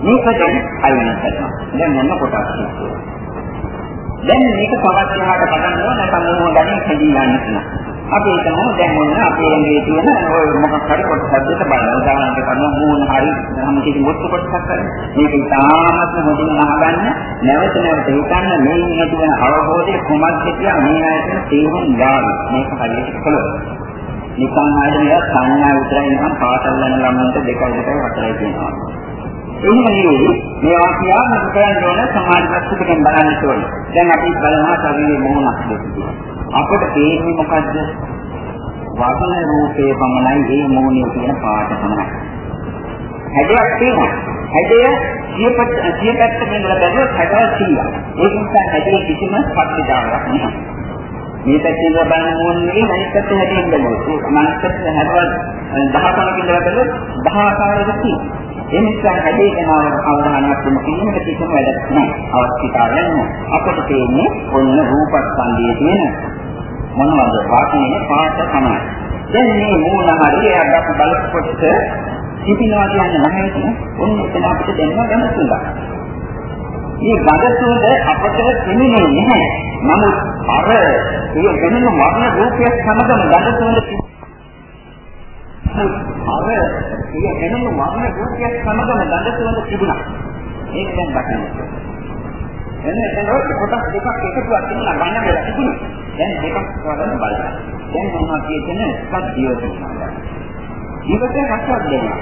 Speaker 1: මේකට අයින් කරනවා. දැන් මොන කොටස් තියෙන්නේ? දැන් මේක තවත් එහාට පටන් ගන්න නැත්නම් මොනවා ගන්නේ හැදී ගන්න තියෙනවා. අපි හිතමු දැන් මොන අපේ ඇඟේ තියෙන ඔය මොකක් හරි කොටසක් දෙක බලන්න. උදාහරණයක් කරනවා මූණ හරි නම් කිසි මුත්තු කොටසක් හරි. මේක ඉතාමත් හොඳින් අහගන්න නැවත නැවත හිතන්න මේ ඇති වෙන අවබෝධය කොහොමද කියලා මේ ආයතන තේරුම් ගන්න. මේක හරියට කළොත්. නිකන් ආයෙත් සංඥා විතරයි නම් පාසල් යන ළමයින්ට දෙකයි දෙකයි හතරයි කියනවා. එහෙම නෙවෙයි මේවා කියාගෙන කරන්න ඕන සමාජගතකෙන් බලන්න ඕනේ. දැන් අපි බලනවා ශරීරයේ මොහොනක් දෙකක්. අපිට තේරෙන්නේ මොකද්ද? වර්ණ රූපේ පමණයි ඒ මොහොනේ තියෙන පාට පමණයි. හැඩයක් තියෙනවා. හැඩය සියපත් සියපැත්තකින් ඉඳලා බැලුවොත් හැඩය 100ක්. ඒක නිසා හැඩයේ කිසිම පත්‍රිකාවක් නැහැ. මේ පැත්තේ ඉඳලා බලන මොහොනේ අනිත් පැත්තේ හැදෙන්න බෑ. මනසට හැදවත් 10 කලකින් ඉඳලා බැලුවොත් 10 ආකාරයක තියෙනවා. ඒ නිසා හැදී යනවට අවධානයක් යොමු කිරීමට කිසිම වැඩක් නැහැ. අවශ්‍යතාවයක් නැහැ. අපට තියෙන්නේ ඔන්න රූපස්කන්ධයේ තියෙන මොනවද? වාසනේ පාට තමයි. දැන් මේ මූල හරියට අපි බලකොට සිටිනවා කියන්නේ නැහැ කියන ඔන්න එතන අපිට දැනව ගන්න පුළුවන්. මේ ගඳසුවඳ අපට තෙමෙන්නේ නැහැ. නමුත් අර ඒ වෙනම වර්ණ රූපයක් සමගම ගඳසුවඳ අර ඒ වෙනම වර්ණ රූපයක් සමගම දඬ සුවඳ තිබුණා. ඒක දැන් දකින්න. එන්න එතන කොටස් දෙකක් එකතුවක් තිබුණා ගන්න බැල තිබුණා. දැන් දෙකක් වඩන බලන්න. දැන් මොනවා කියන එකක් දියවනවා. ඊට රසයක් දෙනවා.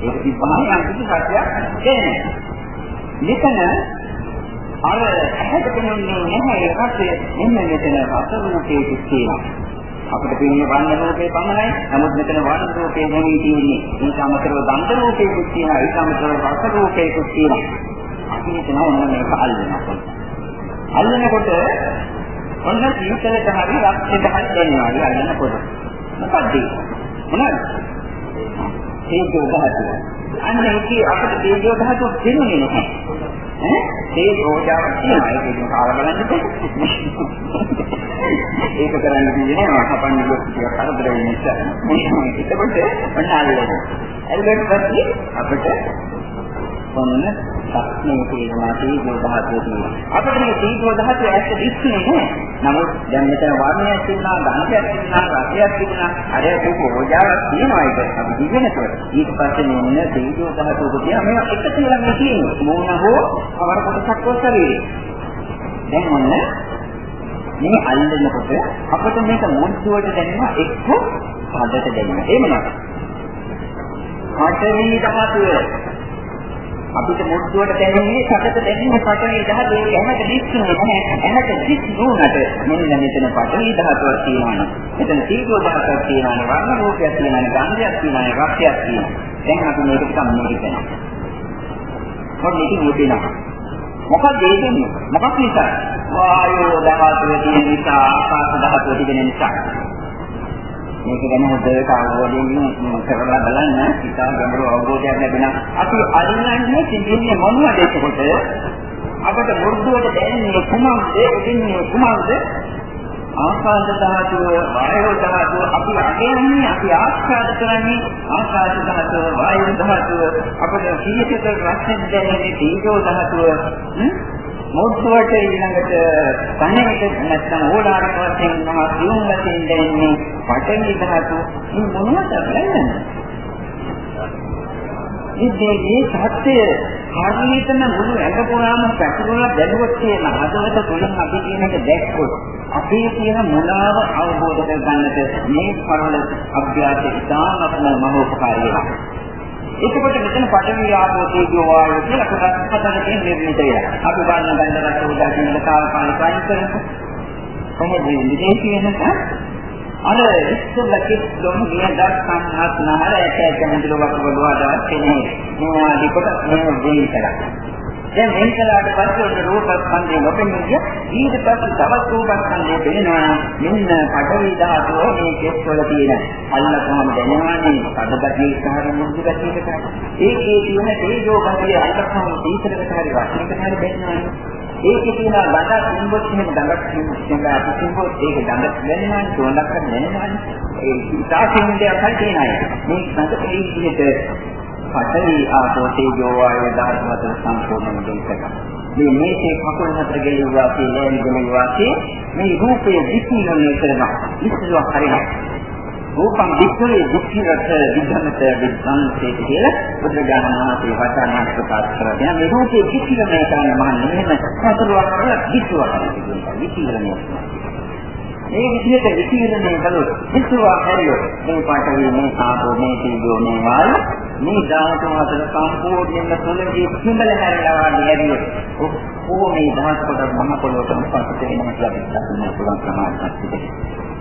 Speaker 1: ඒක තිබ්බම යම් කිසි සත්‍යයක් දෙන්නේ. මෙතන අර ඇහැට පෙනෙන්නේ නැහැ ඒකට එන්න මෙතන රස රූපේ තියෙනවා. අපිට පේන්නේ වර්ණ රූපේ පමණයි. නමුත් මෙතන වර්ණ රූපේ නෙවෙයි තියෙන්නේ. ඊට අමතරව ගන්ධ රූපේකුත් තියෙනවා. ඊට අමතරව රස රූපේකුත් තියෙනවා. අපි හිතනවා ඔන්න මේක අල්ලනවා. අල්ලනකොට ඔන්න සීතලට හරි රක්තයට හරි දැනෙනවා. අල්ලනකොට. මොකක්ද? මොනවද? ඒක උදාහරණයක්. අන්න ඒකේ අපිට තේජෝ ධාතුව දෙන්නේ නැහැ. ඈ ඒ ඕජාව තියෙනවා ඒක ඉතින් කාල බලන්න ඒක කරන්න කියන්නේ මහපන්න ලොකු ටිකක් කරදර වෙන නිසා. එතකොට ඔන්න අල්ලනවා. එල්ලෙත් පස්සේ අපිට ඔන්න සක්නේ තියෙනවා තීජෝ ධාතුව තියෙනවා. අපිට මේ තීජෝ ධාතුව ඇත්ත දිස්සුනේ නෑ. නමුත් දැන් මෙතන වර්ණයක් තියෙනවා, ගන්ධයක් තියෙනවා, රසයක් තියෙනවා, අර දුක ඕජාවක් තියෙනවා ඒක අපි දිවෙනකොට. ඊට පස්සේ මෙන්න තීජෝ ධාතුව කියන මේවා එක කියලා මේ තියෙනවා. මොන හෝ අවර කොටසක් හෝ ශරීරේ. දැන් ඔන්න මේ අල්ලනකොට අපිට මේක මුද්දුවට දැනෙනවා එක්ක පදට දැනෙනවා. එහෙම නේද? පඨවි ධාතුව අපිට මුද්දුවට දැනෙන්නේ සතට දැනෙන්නේ පඨවි ධාතුව ඒක හැමත දිස්සුනේ නැහැ. හැමත දිස්සුනට මෙන්න මෙතන පඨවි ධාතුවක් තියෙනවා. මෙතන තීගෝ ධාතුවක් තියෙනවා. වර්ණ රූපයක් තියෙනවා. ගන්ධයක් තියෙනවා. රසයක් තියෙනවා. දැන් අපි මේක ටිකක් මෙහෙ කරනවා. මොකද මේක මුදිනවා. මොකද ඒ දෙන්නේ? මොකක් නිසා? වායෝ ධාතුව තියෙන නිසා, ආකාශ ධාතුව තියෙන නිසා. මේක ගැන හොඳට අවබෝධයෙන් කරලා බලන්න ඉතා ගැඹුරු අවබෝධයක් ලැබෙනවා. අපි අල්ලන්නේ තිබෙන්නේ මොනවද ඒකට? අපට මුර්ධුවට දැනෙන්නේ කුමක්ද? එදින්නේ කුමක්ද? ආකාශ ධාතුව, වායෝ ධාතුව අපි අගයන්නේ අපි ආස්වාද කරන්නේ ආකාශ ධාතුව, වායෝ ධාතුව අපිට සිහියට රසෙන් දැනෙන්නේ තීජෝ ධාතුව මොහොතට ඊළඟට කණේට නැත්නම් ඕලාරික වශයෙන් මහා සියුම් වශයෙන් දැනෙන්නේ පඨවි ධාතුව මේ මොනවද කියන්නේ? ඉතින් මේ සත්‍ය හරියටම මුළු ඇඟ පුරාම පැතිරලා බැලුවොත් කියන හදවත තුළින් අපි කියන එක දැක්කොත් අපේ තියෙන මුලාව අවබෝධ කරගන්නට මේ පරල අභ්‍යාසය ඉතාමත්ම මහෝපකාරී වෙනවා. එතකොට මෙතන පඨවි ආපෝ තේජෝ වායෝ කියලා කොටස් හතරකින් නිර්මිත වෙනවා. අපි බලන ගන්ධරත් උදා කියන තාවකාලික අයින් කරමු. කොහොමද මේ කියනක අර ඉස්සෙල්ල කිස්ලොම් නියදක් සම්හත් නහර ඇට ඇට මුදල වකවලුවාද කෙනේ. මොනවා ලිපට මේ දෙයි කරා. දැන් වෙන් කළාට පස්සේ ඔන්න රූපස්කන්ධය නොපෙනෙන්නේ ඊට පස්සේ තවත් රූපස්කන්ධය පෙනෙනවා මෙන්න පඩවි ධාතුව මේ කෙස් වල තියෙන අල්ලපුවම දැනවන්නේ කඩගතිය සහ මුදු ගතියකට ඒකේ තියෙන තේජෝ ගතිය අල්ලපුවම සීතලකට හරි වස්තුවකට හරි දැනෙනවා ඒකේ තියෙන ගඳ සිඹොත් එහෙම ගඳක් සිඹ අපි සිඹොත් ඒක ගඳ දැනෙනවා සුවඳක් දැනෙනවා ඒ ඉතාලෙන් දෙයක් හරි තියෙනවා. මේ ගඳ ඒ විදිහට පඨවි ආපෝ තේජෝ වායෝ ධාතු හතර සම්පූර්ණයෙන් දෙන්නට. මේ මේකේ කකුල් හතර ගෙලියුවා කියන්නේ ගෙලියුවා මේ රූපයේ විචිනනය කරනවා. ඉස්සුවක් හරිනවා. රූපං වික්ඛවේ දුක්ඛිරත විධමත විද්ධාන්තේ කියලා බුදුරජාණන් වහන්සේ වචන ප්‍රකාශ කරගෙන මේ රූපයේ විචිනනය කරන මහන්නේ මෙහෙම සතුරුවක් කරලා විශ්වාස කරනවා. විචිනනය මේ විදිහට විචිනනය කළොත් විශ්වාස හැරියොත් මේ පාඨවි මේ ආපෝ මේ තීජෝ මේ වායු මේ ධාතු හතර සම්පූර්ණයෙන්ම තුලදී සිඹල හැරලා වගේ ඇරියොත් ඔක්කොම මේ ධාතු කොට මහ පොළොවට පස්සට වෙනවා කියලා අපිට දකින්න පුළුවන් ප්‍රමාණයක් තිබෙනවා.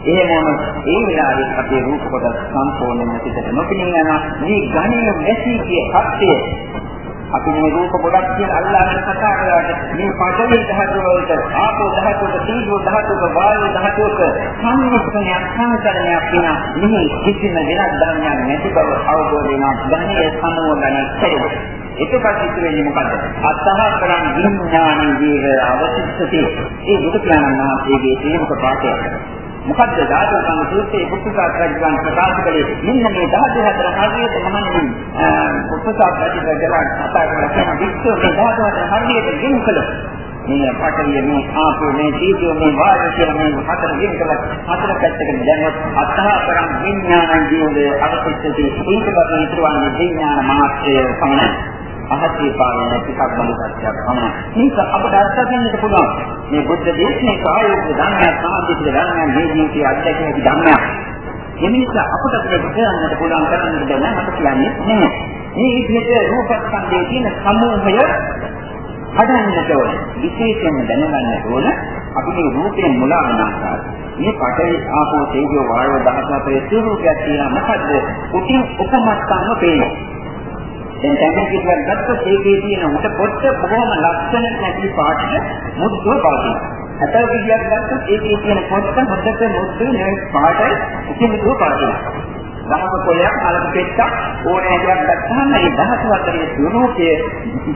Speaker 1: එහෙමම ඒ වෙලාවේ අපේ රූප කොට සම්පූර්ණයෙන්ම පිටට නොපෙනී යනවා. මේ ඝණය වැසී කිය සත්‍යය අපි මේ රූප ගොඩක් කියලා අල්ලාගෙන කතා කරාට මේ පඩවි ධාතු වලට ආපෝ ධාතුවක තීජෝ ධාතුවක වායු ධාතුවක සම්මිශ්‍රණයක් සංකරණයක් වෙන මෙහි කිසිම වෙනස් ධර්මයක් නැති බව අවබෝධ වෙනවා ධර්මයේ සමෝධනය කෙරේ එතකොට ඉතුරු වෙන්නේ මොකද්ද? අත්තහකරන් විඥානී ජීව අවසිස්සති. ඒ බුදු පියාණන් වහන්සේගේ තේමක පාඨය. මොකද්ද ධාතු සං සූත්‍රයේ පුත්තුකාත් රජුන් ප්‍රකාශ කළේ? මෙන්න මේ ධාතු හතර හරියට මහන්නේ පුත්තුකාත් රජුන් කතා කරලා කියන විශ්ව මේ ධාතු හතර හරියට ගෙන් කළොත් මේ පඨවිය මේ ආපෝ මේ තීජෝ මේ වායු කියන මේ හතර ගෙන් කළා. හතර පැත්තකට දැම්මොත් අත්හා කරන් විඥාන ජීවයේ අවශ්‍යති ඒක බඳ ඉතුරුවන්නේ විඥාන මාත්‍රය පමණයි. අහසේ පාවෙන ටිකක් බලු සත්‍යයක් පමණයි. මේක අපට අත්දකින්නට පුළුවන්. මේ බුද්ධ දේශනේ කායෝග ධර්මයක් සමාධිත ධර්මයක් මේ ජීවිතයේ අත්දැකිය හැකි ධර්මයක්. එනිස අපට මේක කරන්නට පුළුවන් කරන්නට බැහැ මට කියන්නේ නෙමෙයි. මේ විදිහට රූපස්කන්ධයේ තියෙන සමූහය හදන්නට ඕන. විශේෂයෙන්ම දැනගන්න ඕන අපි මේ රූපයෙන් මුලා වෙන ආකාරය. මේ පඨවි ආපෝ තේජෝ වායෝ දහස අතරේ ස්වરૂපයක් තියෙනවා. මොකද්ද? උටින් උපමස්තන්ව පේනවා. දැන් දැන් කිව්වන් ගත්තොත් ඒකේ තියෙන උඩ පොට්ට බොහොම ලක්ෂණ නැති පාටට මුද්දුව පවතින. අතල් කිව්වක් ගත්තොත් ඒකේ තියෙන පොට්ට හොද්දට මුද්දු නෙවෙයි පාටයි උකිමුදුව පවතින. දහක කොලයක් අලක පෙට්ටක් ඕනෑ දෙයක් ගත්තාම මේ දහස වතරේ ස්වરૂපයේ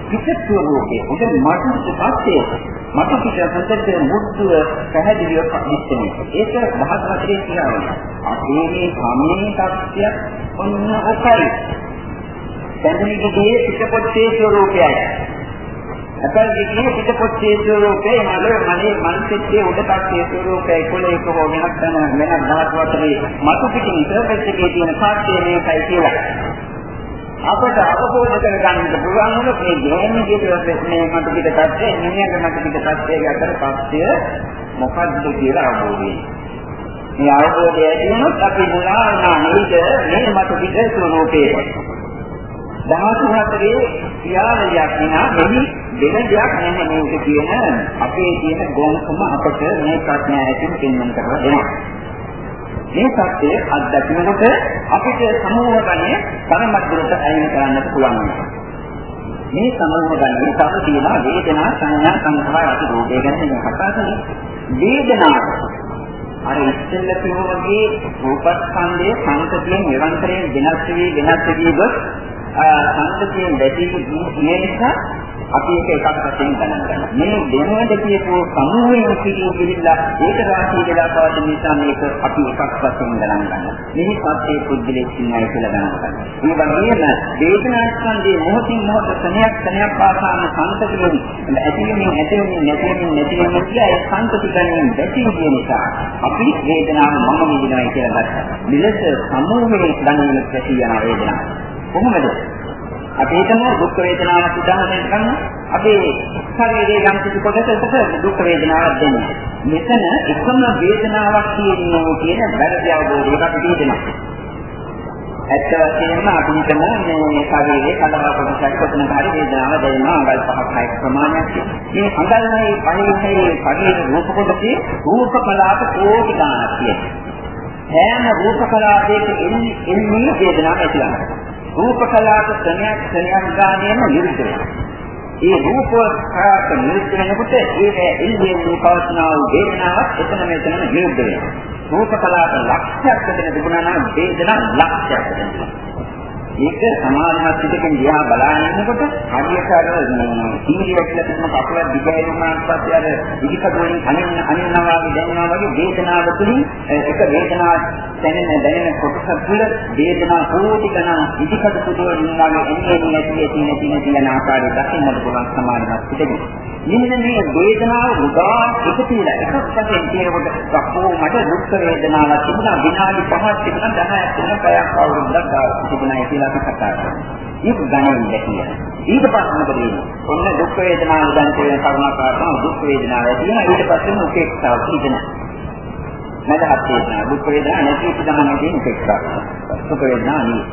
Speaker 1: පිට ස්වરૂපයේ උඩ මතු පස්සේ මතු පිට හොද්දට මුද්දුව පැහැදිලිව නිශ්චිතයි. ඒක දහස් වතරේ කියනවා. අපේ මේ සමේ තත්ත්වයක් ඔන්න ඔකයි. පැමිණිගේ පිටපොත්තේ ස්වરૂපයයි. අපල්ගේ පිටපොත්තේ ස්වરૂපේ මලේ මනේ මනසේ උඩපත්යේ ස්වરૂපය කොලේක හෝ වෙනත් තැන වෙනත් ධාතු අතරේ මතු පිටින් ඉතරපෙත් එකේ තියෙන සාක්ෂිය මේකයි කියලා. අපට අවබෝධ කර ගන්නට පුළුවන් වුණොත් මේ ගේන්නේ කියලා මේ මතු පිටපත්තේ නිහඬ මතු පිටපත්තේ අතර පස්සය මොකද්ද කියලා අවබෝධ වෙනවා. මේ අවබෝධය ඇති වුණොත් අපි මුලා වෙනා නේද මේ මතු පිට ස්වરૂපේ. ධාතු හතරේ ක්‍රියාවලියක් විනා මෙහි වෙන දෙයක් නැහැ මේක කියන අපේ තියෙන ගොන්කම අපට මේ ප්‍රඥාවකින් පෙන්වන්න කරලා දෙනවා. මේ සත්‍ය අත්දැකීමකට අපිට සමූහ ගන්නේ තරමද්දරට අයින් කරන්නත් පුළුවන් වෙනවා. මේ සමූහ ගන්නේ තව තියෙනවා වේදනා සංඥා සංඛාර අති රෝගය ගැන කතා කරන්නේ. වේදනාව අර ඉස්සෙල්ල කිව්වා වගේ රූපස්කන්ධයේ සංකතියෙන් නිරන්තරයෙන් වෙනස් වී වෙනස් වී ගොස් සංස්කෘතියෙන් දැකීම මේ නිසා අපි ඒක එකක් වශයෙන් ගණන් ගන්නවා. මේ දෙනවද කියපු සමූහයෙන් සිටින පිළිලා ඒක රාශිය වෙලා පවතින නිසා මේක අපි එකක් වශයෙන් ගණන් ගන්නවා. මෙහි සත්‍යයේ පුද්ගලෙක් ඉන්නයි කියලා ගණන් ගන්නවා. මේ වගේම වේදනා ස්කන්ධයේ මොහොතින් මොහොත සනයක් සනයක් පාසාම සංස්කෘතියෙන් ඇතිවෙමින් ඇතිවෙමින් නැතිවෙමින් නැතිවෙමින් කියලා ඒ සංස්කෘති ගණන් දැකීම නිසා අපි වේදනාව මම විඳිනවා කියලා ගත්තා. මෙලෙස සමූහයෙන් ගණන් වෙන ප්‍රතියන වේදනාව. කොහොමද? අපි හිතමු දුක් වේදනාවක් උදාහරණයක් ගන්න. අපි ශරීරයේ යම් කිසි කොටසකට දුක් වේදනාවක් දෙන්නේ. මෙතන එකම වේදනාවක් තියෙනවා කියන වැරදි අවබෝධයක් අපිට තියෙනවා. ඇත්ත වශයෙන්ම අපි හිතමු මේ ශරීරයේ කඩවා කොටසක් කොතනක හරි වේදනාවක් දැනෙනවා අඟල් පහක් හයක් ප්‍රමාණයක් මේ අඟල්මයි පණිවිඩයේ ශරීර රූප කොටසේ රූප කලාප කෝටි ගණනක් තියෙනවා හැම රූප කලාපයක එන්නේ වේදනාවක් ඇති වෙනවා රූප කලාප ක්‍රමයක් ක්‍රමයක් ගානේම නිරුද්ධ වෙනවා. ඒ රූප කාට නිරුද්ධ වෙනකොට ඒ එල්ලෙන්නේ පවස්නා වූ වේදනාවක් එතන මෙතන නිරුද්ධ වෙනවා. රූප කලාප ලක්ෂයක් දෙන තිබුණා නම් වේදනා ලක්ෂයක් දෙනවා ඒක සමාධිමත් පිටකින් දිහා බලාගෙන ඉන්නකොට හරියට අර සීරිය කියලා තියෙන කකුල දිගෑරුණාට පස්සේ අර ඉදිකටුවලින් අනින්න අනින්නවා වගේ දැනෙනවා වගේ වේදනාව තුළින් එක වේදනාවක් දැනෙන දැනෙන කොටස තුළ වේදනා කෝටි ගණන් ඉදිකට පුදුවලින් වගේ එන්නේ නැති නැති නැති නැති යන ආකාරය දකින්නට පුළුවන් සමාධිමත් පිටකින් මෙන්න මේ වේදනාව උදා එකතු වෙලා එකක් වශයෙන් කියනකොට අපෝ මට දුක් වේදනාවක් තිබුණා විනාඩි 5ක් තිබුණා 10ක් තිබුණා පැයක් අවුරුද්දක් ගාව තිබුණා කියලා අපි කතා කරනවා. ඒක ගණන් දැකිය. ඊට පස්සේ මොකද වෙන්නේ? ඔන්න දුක් වේදනාව දැන් කියන කරුණාකාරම දුක් වේදනාව තියෙනවා. ඊට පස්සේ උපේක්ෂාව තියෙනවා. මදහත් වේදනාව දුක් වේදනාව නැති ඉඳන් තියෙන උපේක්ෂාව. සුඛ වේදනාව නෙවෙයි.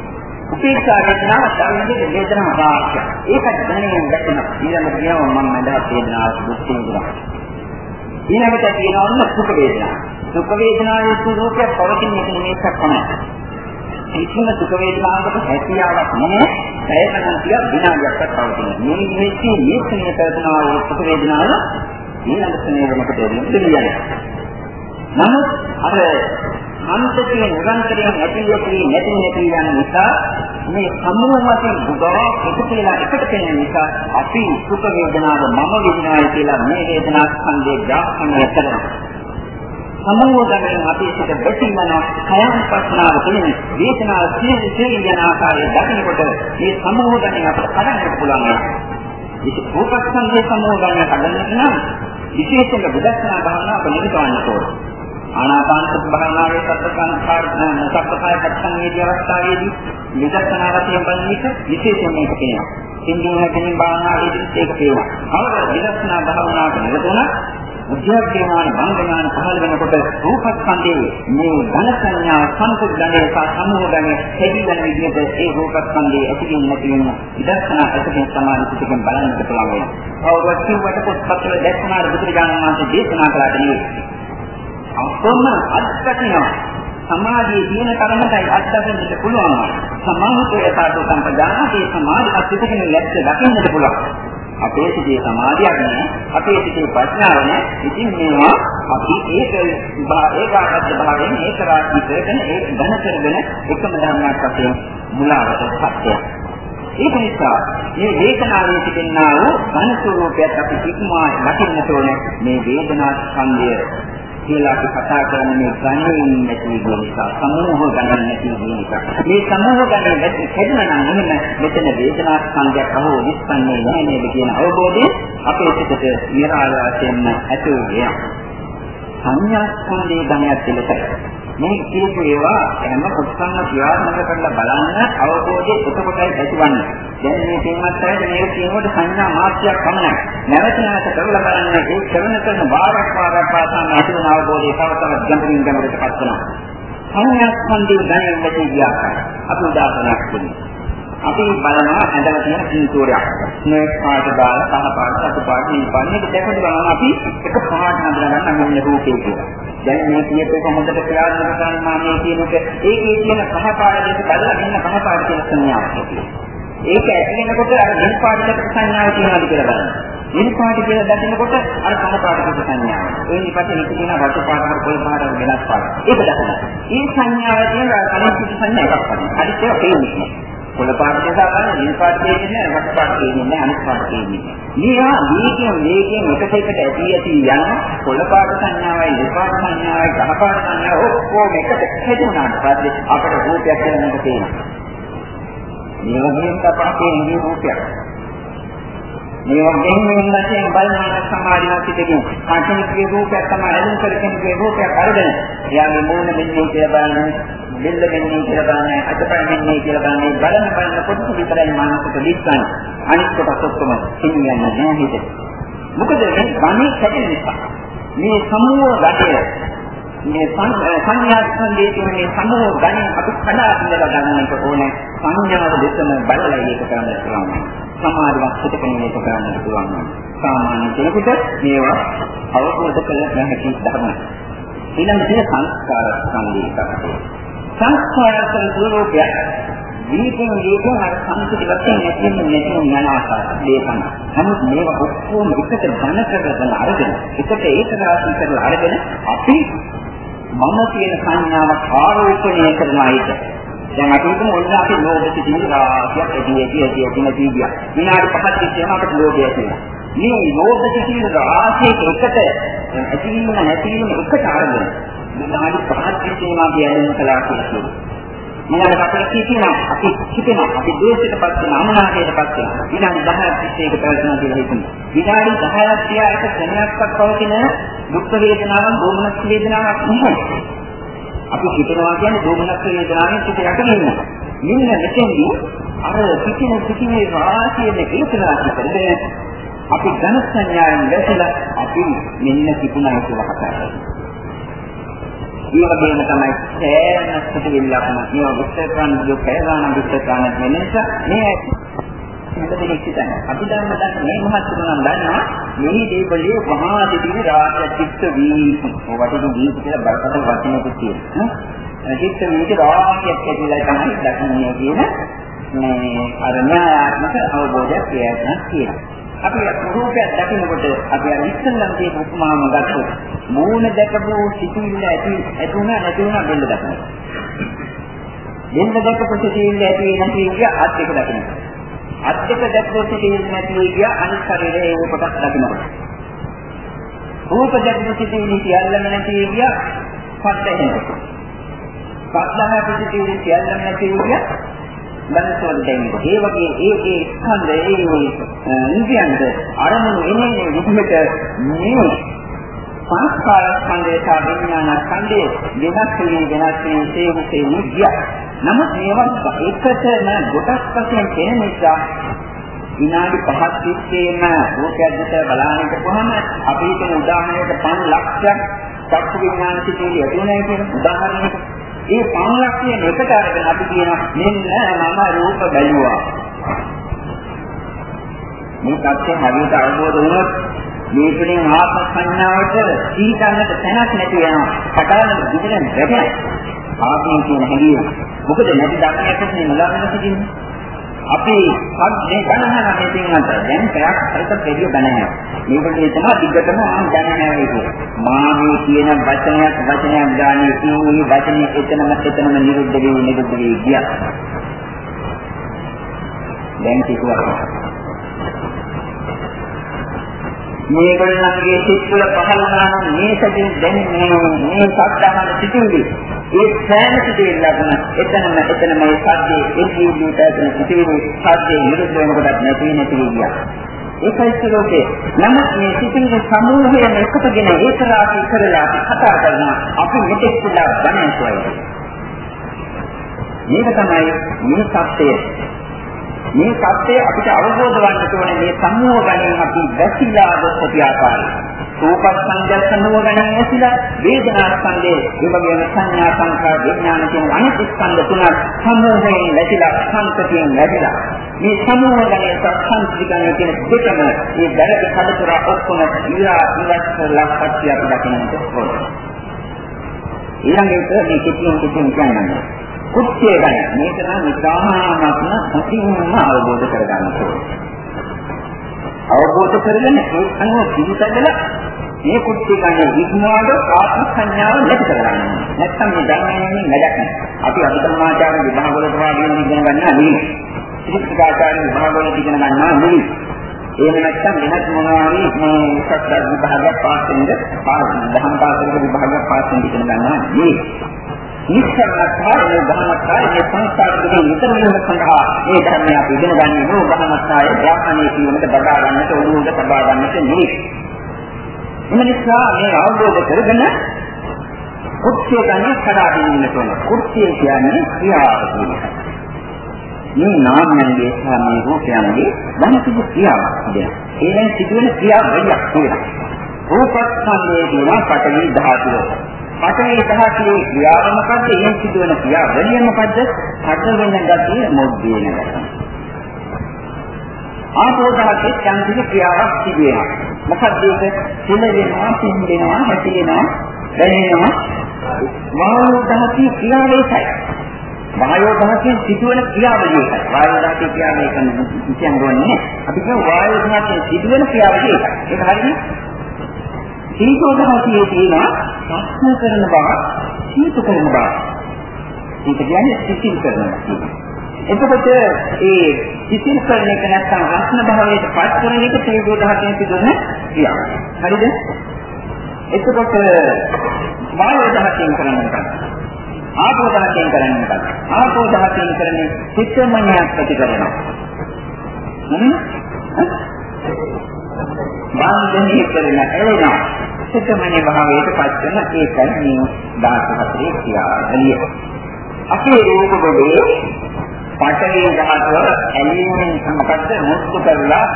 Speaker 1: උපේක්ෂා වේදනාව සාමාන්‍ය වේදනාව වාක්‍ය. ඒක දැනෙන දැක්කම ඊළඟට කියනවා මම මදහත් වේදනාව දුක් විඳිනවා. ඊළඟට කියනවා සුඛ වේදනාව. සුඛ වේදනාවේ ස්වરૂපය පවතින එක නෙමෙයි තමයි. කිසිම දුක වේදනාවකට හැකියාවක් නැහැ. පැයකනම් කිය විනාඩියක්වත් පවතින. මේ මේකේ මේකේ කරනවා වූ දුක වේදනාව ඊළඟ ස්නේහමකට දෙන්නේ. නමුත් අර අන්තිකේ නිරන්තරයෙන් ඇතිවෙන්නේ නැති නැති යන නිසා මේ සම්මුඛ වශයෙන් දුකා එකතු වෙලා එකට කෙනෙන නිසා අපි සුඛ වේදනාව මම විඳිනායි කියලා මේ වේදනා ස්කන්ධේ ග්‍රහණය කරනවා. සමෝධයෙන් අපේ සිට දෙතිමන කයම් පස්නාව තුළින් වේදනාව සියලු සියලු යන ආකාරය දකිනකොට මේ සමෝධයෙන් අපට කඩන්න පුළුවන්. ඒක රූපස්කන්ධයේ සමෝධයෙන් කඩන්නට නම් විශේෂයෙන්ම විදර්ශනා භාවනාව පිළිගන්න ඕනේ. ආනාපාන සති භාවනාවේ සත්‍යකාර සත්‍යකාය පස්සන්වේදී අවස්ථාවේදී විදර්ශනා වශයෙන් බලන එක විශේෂයෙන් මේක කියනවා. සින්දුන කෙනින් භාවනාවේදී ඒක කියනවා. අවර විදර්ශනා භාවනාවට නිරතුණ උද්‍යෝග්‍යමාන බංගනාන පහළ වෙනකොට රූපස්කන්ධයේ මේ ධන සංඥා සංකල්පණය සහ සම්මෝධණය හැදිගෙන විදිහට ඒ රූපස්කන්ධයේ ඇතිවෙන නැතිවෙන විදර්ශනා ඇතිවෙන සමාධි පිටකෙන් බලන්නට පුළුවන් වෙනවා. කවුරුත් කිව්වට පොත්පත්වල දැක්වනාර බුදුරජාණන් වහන්සේ දේශනා කළාට නෙවෙයි. අපොම අත්දකිනවා. සමාධියේ තියෙන තරමටයි අත්දකින්නට පුළුවන්. සමාහිතය සාධු සම්පදානයේ සමාධි අත්දකින්න ලැබෙ දකින්නට පුළුවන්. අපේ සිටේ සමාධියක් නෑ අපේ සිටේ ප්‍රඥාව නෑ ඉතින් මේවා අපි ඒක ඒකාගත භාවයෙන් ඒක රාජ්‍ය කරගෙන ඒක ධන කරගෙන එකම ධර්මයක් වශයෙන් මුලාවට පත්ය ඒක නිසා මේ වේදනාවේ තිබෙනා වූ ධන ස්වરૂපයත් අපි ඉක්මවා දකින්නට ඕනේ. මේ වේදනා ස්කන්ධය කියලා අපි කතා කරන්නේ මේ ගණන් නැති කියන නිසා සමූහ ගණන් නැති කියන නිසා. මේ සමූහ ගණන් නැති කෙරෙනා නම් එහෙම මෙතන වේදනා ස්කන්ධයක් අහෝ විස්පන්නේ නැහැ නේද කියන අවබෝධය අපේ සිතට නිරායාසයෙන්ම ඇති වෙනවා. සංඥා ස්කන්ධයේ ගණයක් දෙලට මේ කියපු ඒවා හැම කොටසක්ම ක්‍රියාත්මක කරලා බලන්න අවබෝධය එතකොටයි ඇතිවන්නේ. දැන් මේ තේමත් අයට මේක කියනකොට සංඥා මාත්‍රයක් පමණයි. නැවත නැවත කරලා බලන්න ඒ කරන කරන වාරක් වාරක් පාසාම ඇතිවන අවබෝධය තව තවත් ගැඹුරින් ගැඹුරටපත් වෙනවා. සංඥා ස්කන්ධය දැනෙන්න තියෙනවා. අපි උදාහරණයක් දෙන්න. අපි බලනවා ඇඳලා තියෙන පින්තූරයක්. මේ පාට දාලා කහ පාට රතු පාට නිල් පාට මේක දැකලා බලනවා අපි එක පාට හඳුනා ගන්න මෙන්න රූපේ කියලා. දැන් මේ කියපු එක හොඳට ක්‍රියාත්මක කරනවා මේ කියන එක ඒකේ තියෙන කහ පාට දෙක බලලා මෙන්න කහ පාට කියන සංඥාවක් තියෙනවා. ඒක ඇති වෙනකොට අර නිල් පාටකට සංඥාවක් තියෙනවාද කියලා බලන්න. නිල් පාට කියලා දකිනකොට අර කහ පාටකට සංඥාව. ඒ නිපතේ නික තියෙන රතු පාට හර පොල් පාට වෙනස් පාට. ඒක දකිනවා. මේ සංඥාව තියෙන කලින් සිට සංඥා එකක් වගේ. හරිද ඒක පේන්නේ. කොළ පාට නිසා ගන්න නිල් පාට දෙන්නේ නැහැ රතු පාට දෙන්නේ නැහැ අනිත් පාට දෙන්නේ. මේවා මේකෙන් මේකෙන් එකට එකට ඇති ඇති යන කොළ පාට සංඥාවයි නිල් පාට සංඥාවයි ගහ පාට සංඥාව ඔක්කොම එකට හේතුනාට පස්සේ අපට රූපයක් දැනෙන්න තියෙනවා. මේ වගේම තමයි මේ රූපයක්. මේ වගේම වෙන වශයෙන් බලන සමාධියක් පිටකින් කාටනිකේ රූපයක් තමයි අලුත් කරගෙන රූපයක් අරගෙන එයාගේ මූණ මෙන්නේ කියලා බලන්නේ බෙල්ල මෙන්නේ කියලා බලන්නේ අතපය මෙන්නේ කියලා බලන්නේ බලන බලන කොටස විතරයි මානසික දිස්සන්නේ. අනිත් කොටස් ඔක්කොම හිමියන්නේ නැහැ හිතේ. මොකද මේ ගණේ කැටෙන නිසා. මේ සමූහ ගැටේ මේ සංඥා සංදේ කියන මේ සමූහ ගණන් අපි කඩා ඉඳලා ගන්නට ඕනේ සංඥාව දෙකම බලලා ඒක කරන්න පුළුවන්. සමාධියක් පිටකෙන මේක කරන්න පුළුවන්. සාමාන්‍ය කෙනෙකුට මේවා අවබෝධ කළ හැකි ධර්මයි. ඊළඟට සංස්කාර සංදේශය. සංස්කාර සංස්වරූපය දීපෙන් දීපෙන් අර සංස්කෘති වශයෙන් නැතිවෙන නැතිවෙන යන ආකාරය දේශන. නමුත් මේවා ඔක්කොම එකට ධන කරගෙන අරගෙන එකට ඒක රාශී කරලා අරගෙන අපි මම කියන සංඥාවක් ආරෝපණය කරන අයට දැන් අපි හිතමු ඔන්න අපි ලෝභ සිටින රාශියක් ඇදී ඇදී ඇදී ඇදී නැති ගියා. විනාඩි පහක් තිස්සේම අපිට ලෝභය තියෙනවා. මේ ලෝභ සිටින රාශියක එකට ඇතිවීම නැතිවීම එකට අරගෙන විනාඩි පහක් තිස්සේම අපි ඇලෙන කලාව කියලා ඊළඟට අපේ කියනවා අපි හිතනවා අපි ද්වේෂයටපත් වෙන අමනාපයටපත් වෙන විනාඩි 10ක් තිස්සේක පැවැත්වෙනවා කියලා හිතනවා විනාඩි 10ක් තියා එක ක්‍රමයක්වත් පවතින දුක් වේදනාවක් දෝමනස් වේදනාවක් නෙමෙයි අපි හිතනවා කියන්නේ දෝමනස් වේදනාවෙන් පිට යටගෙන ඉන්නවා මෙන්න මෙතෙන්දී අර පිටින පිටිනේ වාසියේ ඒකනාති කරගෙන අපි ඝන සංඥාවෙන් වැසලා අපි මෙන්න තිබුණා කියලා කතා කරනවා ඒ වගේම තමයි සෑම සිතිවිල්ලක්ම මේවා විස්තර කරන්න දුක පෑදාන විස්තර කරන්න වෙන නිසා මේ මෙතන ඉතින් අපි දැන් දැන් මේ මහත්තුන් නම් දන්නවා මේ දීපලිය මහා දිවි රාජ්‍ය චිත්ත වීති. ඔබට දීප කියලා බරපතල වචනයක් තියෙනවා. චිත්ත වීති රාජ්‍යයක් කියලා තමයි දකින්නේ කියන මේ අර න්‍යායාත්මක අවබෝධයක් ප්‍රයත්නක් තියෙනවා. අපි රූපයක් දකිනකොට අපි අර ඉස්සෙල්ලම තියෙන උපමාම ගත්තොත් මූණ දැකපු සිතිවිල්ල ඇති ඇතුණ නැතුණ බෙල්ල දකිනවා. බෙල්ල දැකපු සිතිවිල්ල ඇති නැති කිය අත් එක දකිනවා. අත් එක දැකපු සිතිවිල්ල නැති කිය අනිත් ශරීරයේ ඒ කොටස් දකිනවා. රූප දැකපු සිතිවිල්ල සියල්ලම නැති කිය පත් දෙනවා. පත්ලහ සිතිවිල්ල සියල්ලම නැති කිය බන්සෝල් දෙන්නේ. ඒ වගේ ඒ ඒ ස්කන්ධ ඒ ඉන්ද්‍රියන්ද අරමුණු එන්නේ විදිහට මේ සංස්කාර ස්කන්ධය සහ විඥාන ස්කන්ධය වෙනස් වෙන වෙනස් වෙන තේරුසේ නිග්ගය. නමුත් මේවා එකතම කොටස් වශයෙන් පෙනෙන නිසා විනාඩි 5ක් තිස්සේම රූපයක් දිහා බලන්නට කොහොම අපි හිතන උදාහරණයකට 5 ලක්ෂයක් චක්කු විඥාන සිටියේ ඇතුණයි කියන උදාහරණයකට ඒ පමණක් කියන එකට අරගෙන අපි කියනවා මෙන්න මම රූප බැලුවා. මේ தත්ත්වය හරියට අවබෝධ වුණොත් මේ තුළින් ආත්ම සංඥාවට සීතන්නට තැනක් නැති වෙනවා. කතාවල විදිහෙන් වැටෙනවා. ආත්මය කියන හැඟීම. මොකද නැති ධර්මයක් නේ නලන්න සිටින්නේ. අපි මේ ගණනන මේ පින්වන්ත දැන් පැයක් හරිත දෙවිය ගණනන. මේකට හිතනවා දිගටම මම ගණනන වෙන්නේ. මා මේ කියන වචනයක් වචනයක් ගානේ කියන්නේ වචනේ එතනම එතනම නිරුද්ධ වෙවි නිරුද්ධ වෙවි ගියා. දැන් කිව්වා මේගොල්ලන්ගේ සිත් වල පහළ වුණා නම් මේ සැදින් දැන් මේ මේ සත්‍යමන සිටින්නේ ඒ සෑම සිටිල්ලකම එතනම එතන මේ සත්‍යයේ එල්ලීලි පැතන සිටින්නේ සත්‍යයේ නිරුද්ධ වෙනකොටත් නැති නැති ගියා ඒකයි ලෝකේ නමුත් මේ සිටින සමූහයෙන් එකතුගෙන ඒක රාශී කරලා කතා කරනවා. අපි මෙතෙක් පුළා දැනෙන්න මේක තමයි මේ සත්‍යය. මේ සත්‍යය අපිට අවබෝධ වන්න ඕනේ මේ සම්මෝහ ගණන් අපි දැසිලා ගොස් ආකාරය. රූප සංඥා සම්මෝහ ගණන් ඇසිලා වේදනා ස්කන්ධේ ඒ වගේම සංඥා සංඛාර විඥාන කියන අනිත් ස්කන්ධ තුනක් සම්මෝහයෙන් වැටිලා සංකතියෙන් වැටිලා මේ සම්මෝහ ගණන් සත්‍යන්ති ගණන් කියන දෙකම මේ බැලක කඩතර ඔක්කොම ඉලා ඉවත් කරලා පස්සේ අපි දකින්නට ඕනේ. ඊළඟට මේ කිසියම් කිසියම් කියන්නේ කුච්චේ ගැන මේක නම් ඉතාමත්ම අතිමම අවබෝධ කරගන්න ඕනේ. අවබෝධ කරගෙන ඒ අනුව පිළිපදලා මේ කුච්චේ ගැන විඥාන ආත්ම සංඥාව නැති කරගන්න. නැත්නම් මේ ධර්මයෙන් වැඩක් නැහැ. අපි අභිධර්මාචාර විභාග වලට වාඩි වෙන ඉගෙන ගන්නවා නෙවෙයි. ත්‍රිපිටකාචාර විභාග වලට ඉගෙන ගන්නවා නෙවෙයි. එහෙම නැත්නම් වෙනත් මොනවා හරි මේ සත්‍ය විභාගයක් පාස් වෙනද දහම් පාසලක විභාගයක් පාස් වෙන ඉගෙන ගන්නවා නෙවෙයි. නිස්සාරණකාරී ධර්මකාරී සංස්කාර දෙකේ විතර වීම සඳහා මේ ධර්මය අපි ඉගෙන ගන්නේ නෝ බ්‍රහ්මස්ථායේ බ්‍රාහ්මණයේ කියනකට බදා ගන්නට උඩුට තබා ගන්නට නෙවෙයි. එම නිසා මේ අවබෝධ කරගෙන කුච්චය ගන්න කඩා දෙන්නට ඕන. කුච්චය කියන්නේ ක්‍රියාව කියන එක. මේ නාමයන්ගේ සහ මේ රූපයන්ගේ ධනසිදු ක්‍රියාවක්. ඒෙන් සිදුවෙන ක්‍රියාවලියක් කියලා. රූපස්කන්ධයේ තියෙන පඨවි ධාතුව. පඨවි ධාතුවේ ක්‍රියාව මොකද්ද? ඒෙන් සිදුවෙන ක්‍රියාවලිය මොකද්ද? හට වෙන ගතිය මොද්දේන ගතිය. ආපෝ ධාතුවේ යම් ක්‍රියාවක් සිදු වෙනවා. මොකක්ද ඒක? සිල වෙනවා, සිම් වෙනවා, හැටි වෙනවා, දැනෙනවා. වායෝ ධාතුවේ ක්‍රියාවේසයි. වායෝ ධාතුවේ සිදුවන ක්‍රියාවලිය එකයි. වායෝ ධාතුවේ ක්‍රියාවලිය කියන්නේ කියන්නේ අපි කියමු වායෝ ධාතුවේ සිදුවන ක්‍රියාවලිය එකයි. ඒක හරිනේ? සීතෝ ධාතුවේ තියෙන ප්‍රශ්න කරන බව, සීතු කරන බව. ඒක කියන්නේ සිතින් කරනවා. එතකොට ඒ සිතින් කරන එක නැත්නම් රස්න භාවයට පත් කරන එක සීතෝ ධාතුවේ සිදුවන ක්‍රියාව. හරිද? එතකොට වායෝ ධාතුවෙන් කරන්නේ ආපෝ ධාතුවෙන් කරන්නේ මොකක්ද? ආපෝ ධාතුවෙන් කරන්නේ චිත්තමණයක් ඇති කරනවා. හ්ම්? බාන්ධනී කරන එළෙනවා. චිත්තමණේ භාවයට පත් කරන ඒකයි මේ 14 ක්‍රියාවලිය. අපේ රූප ගොඩේ පඨවි ධාතුව ඇලීමෙන් මොකද්ද මුස්තු කරලා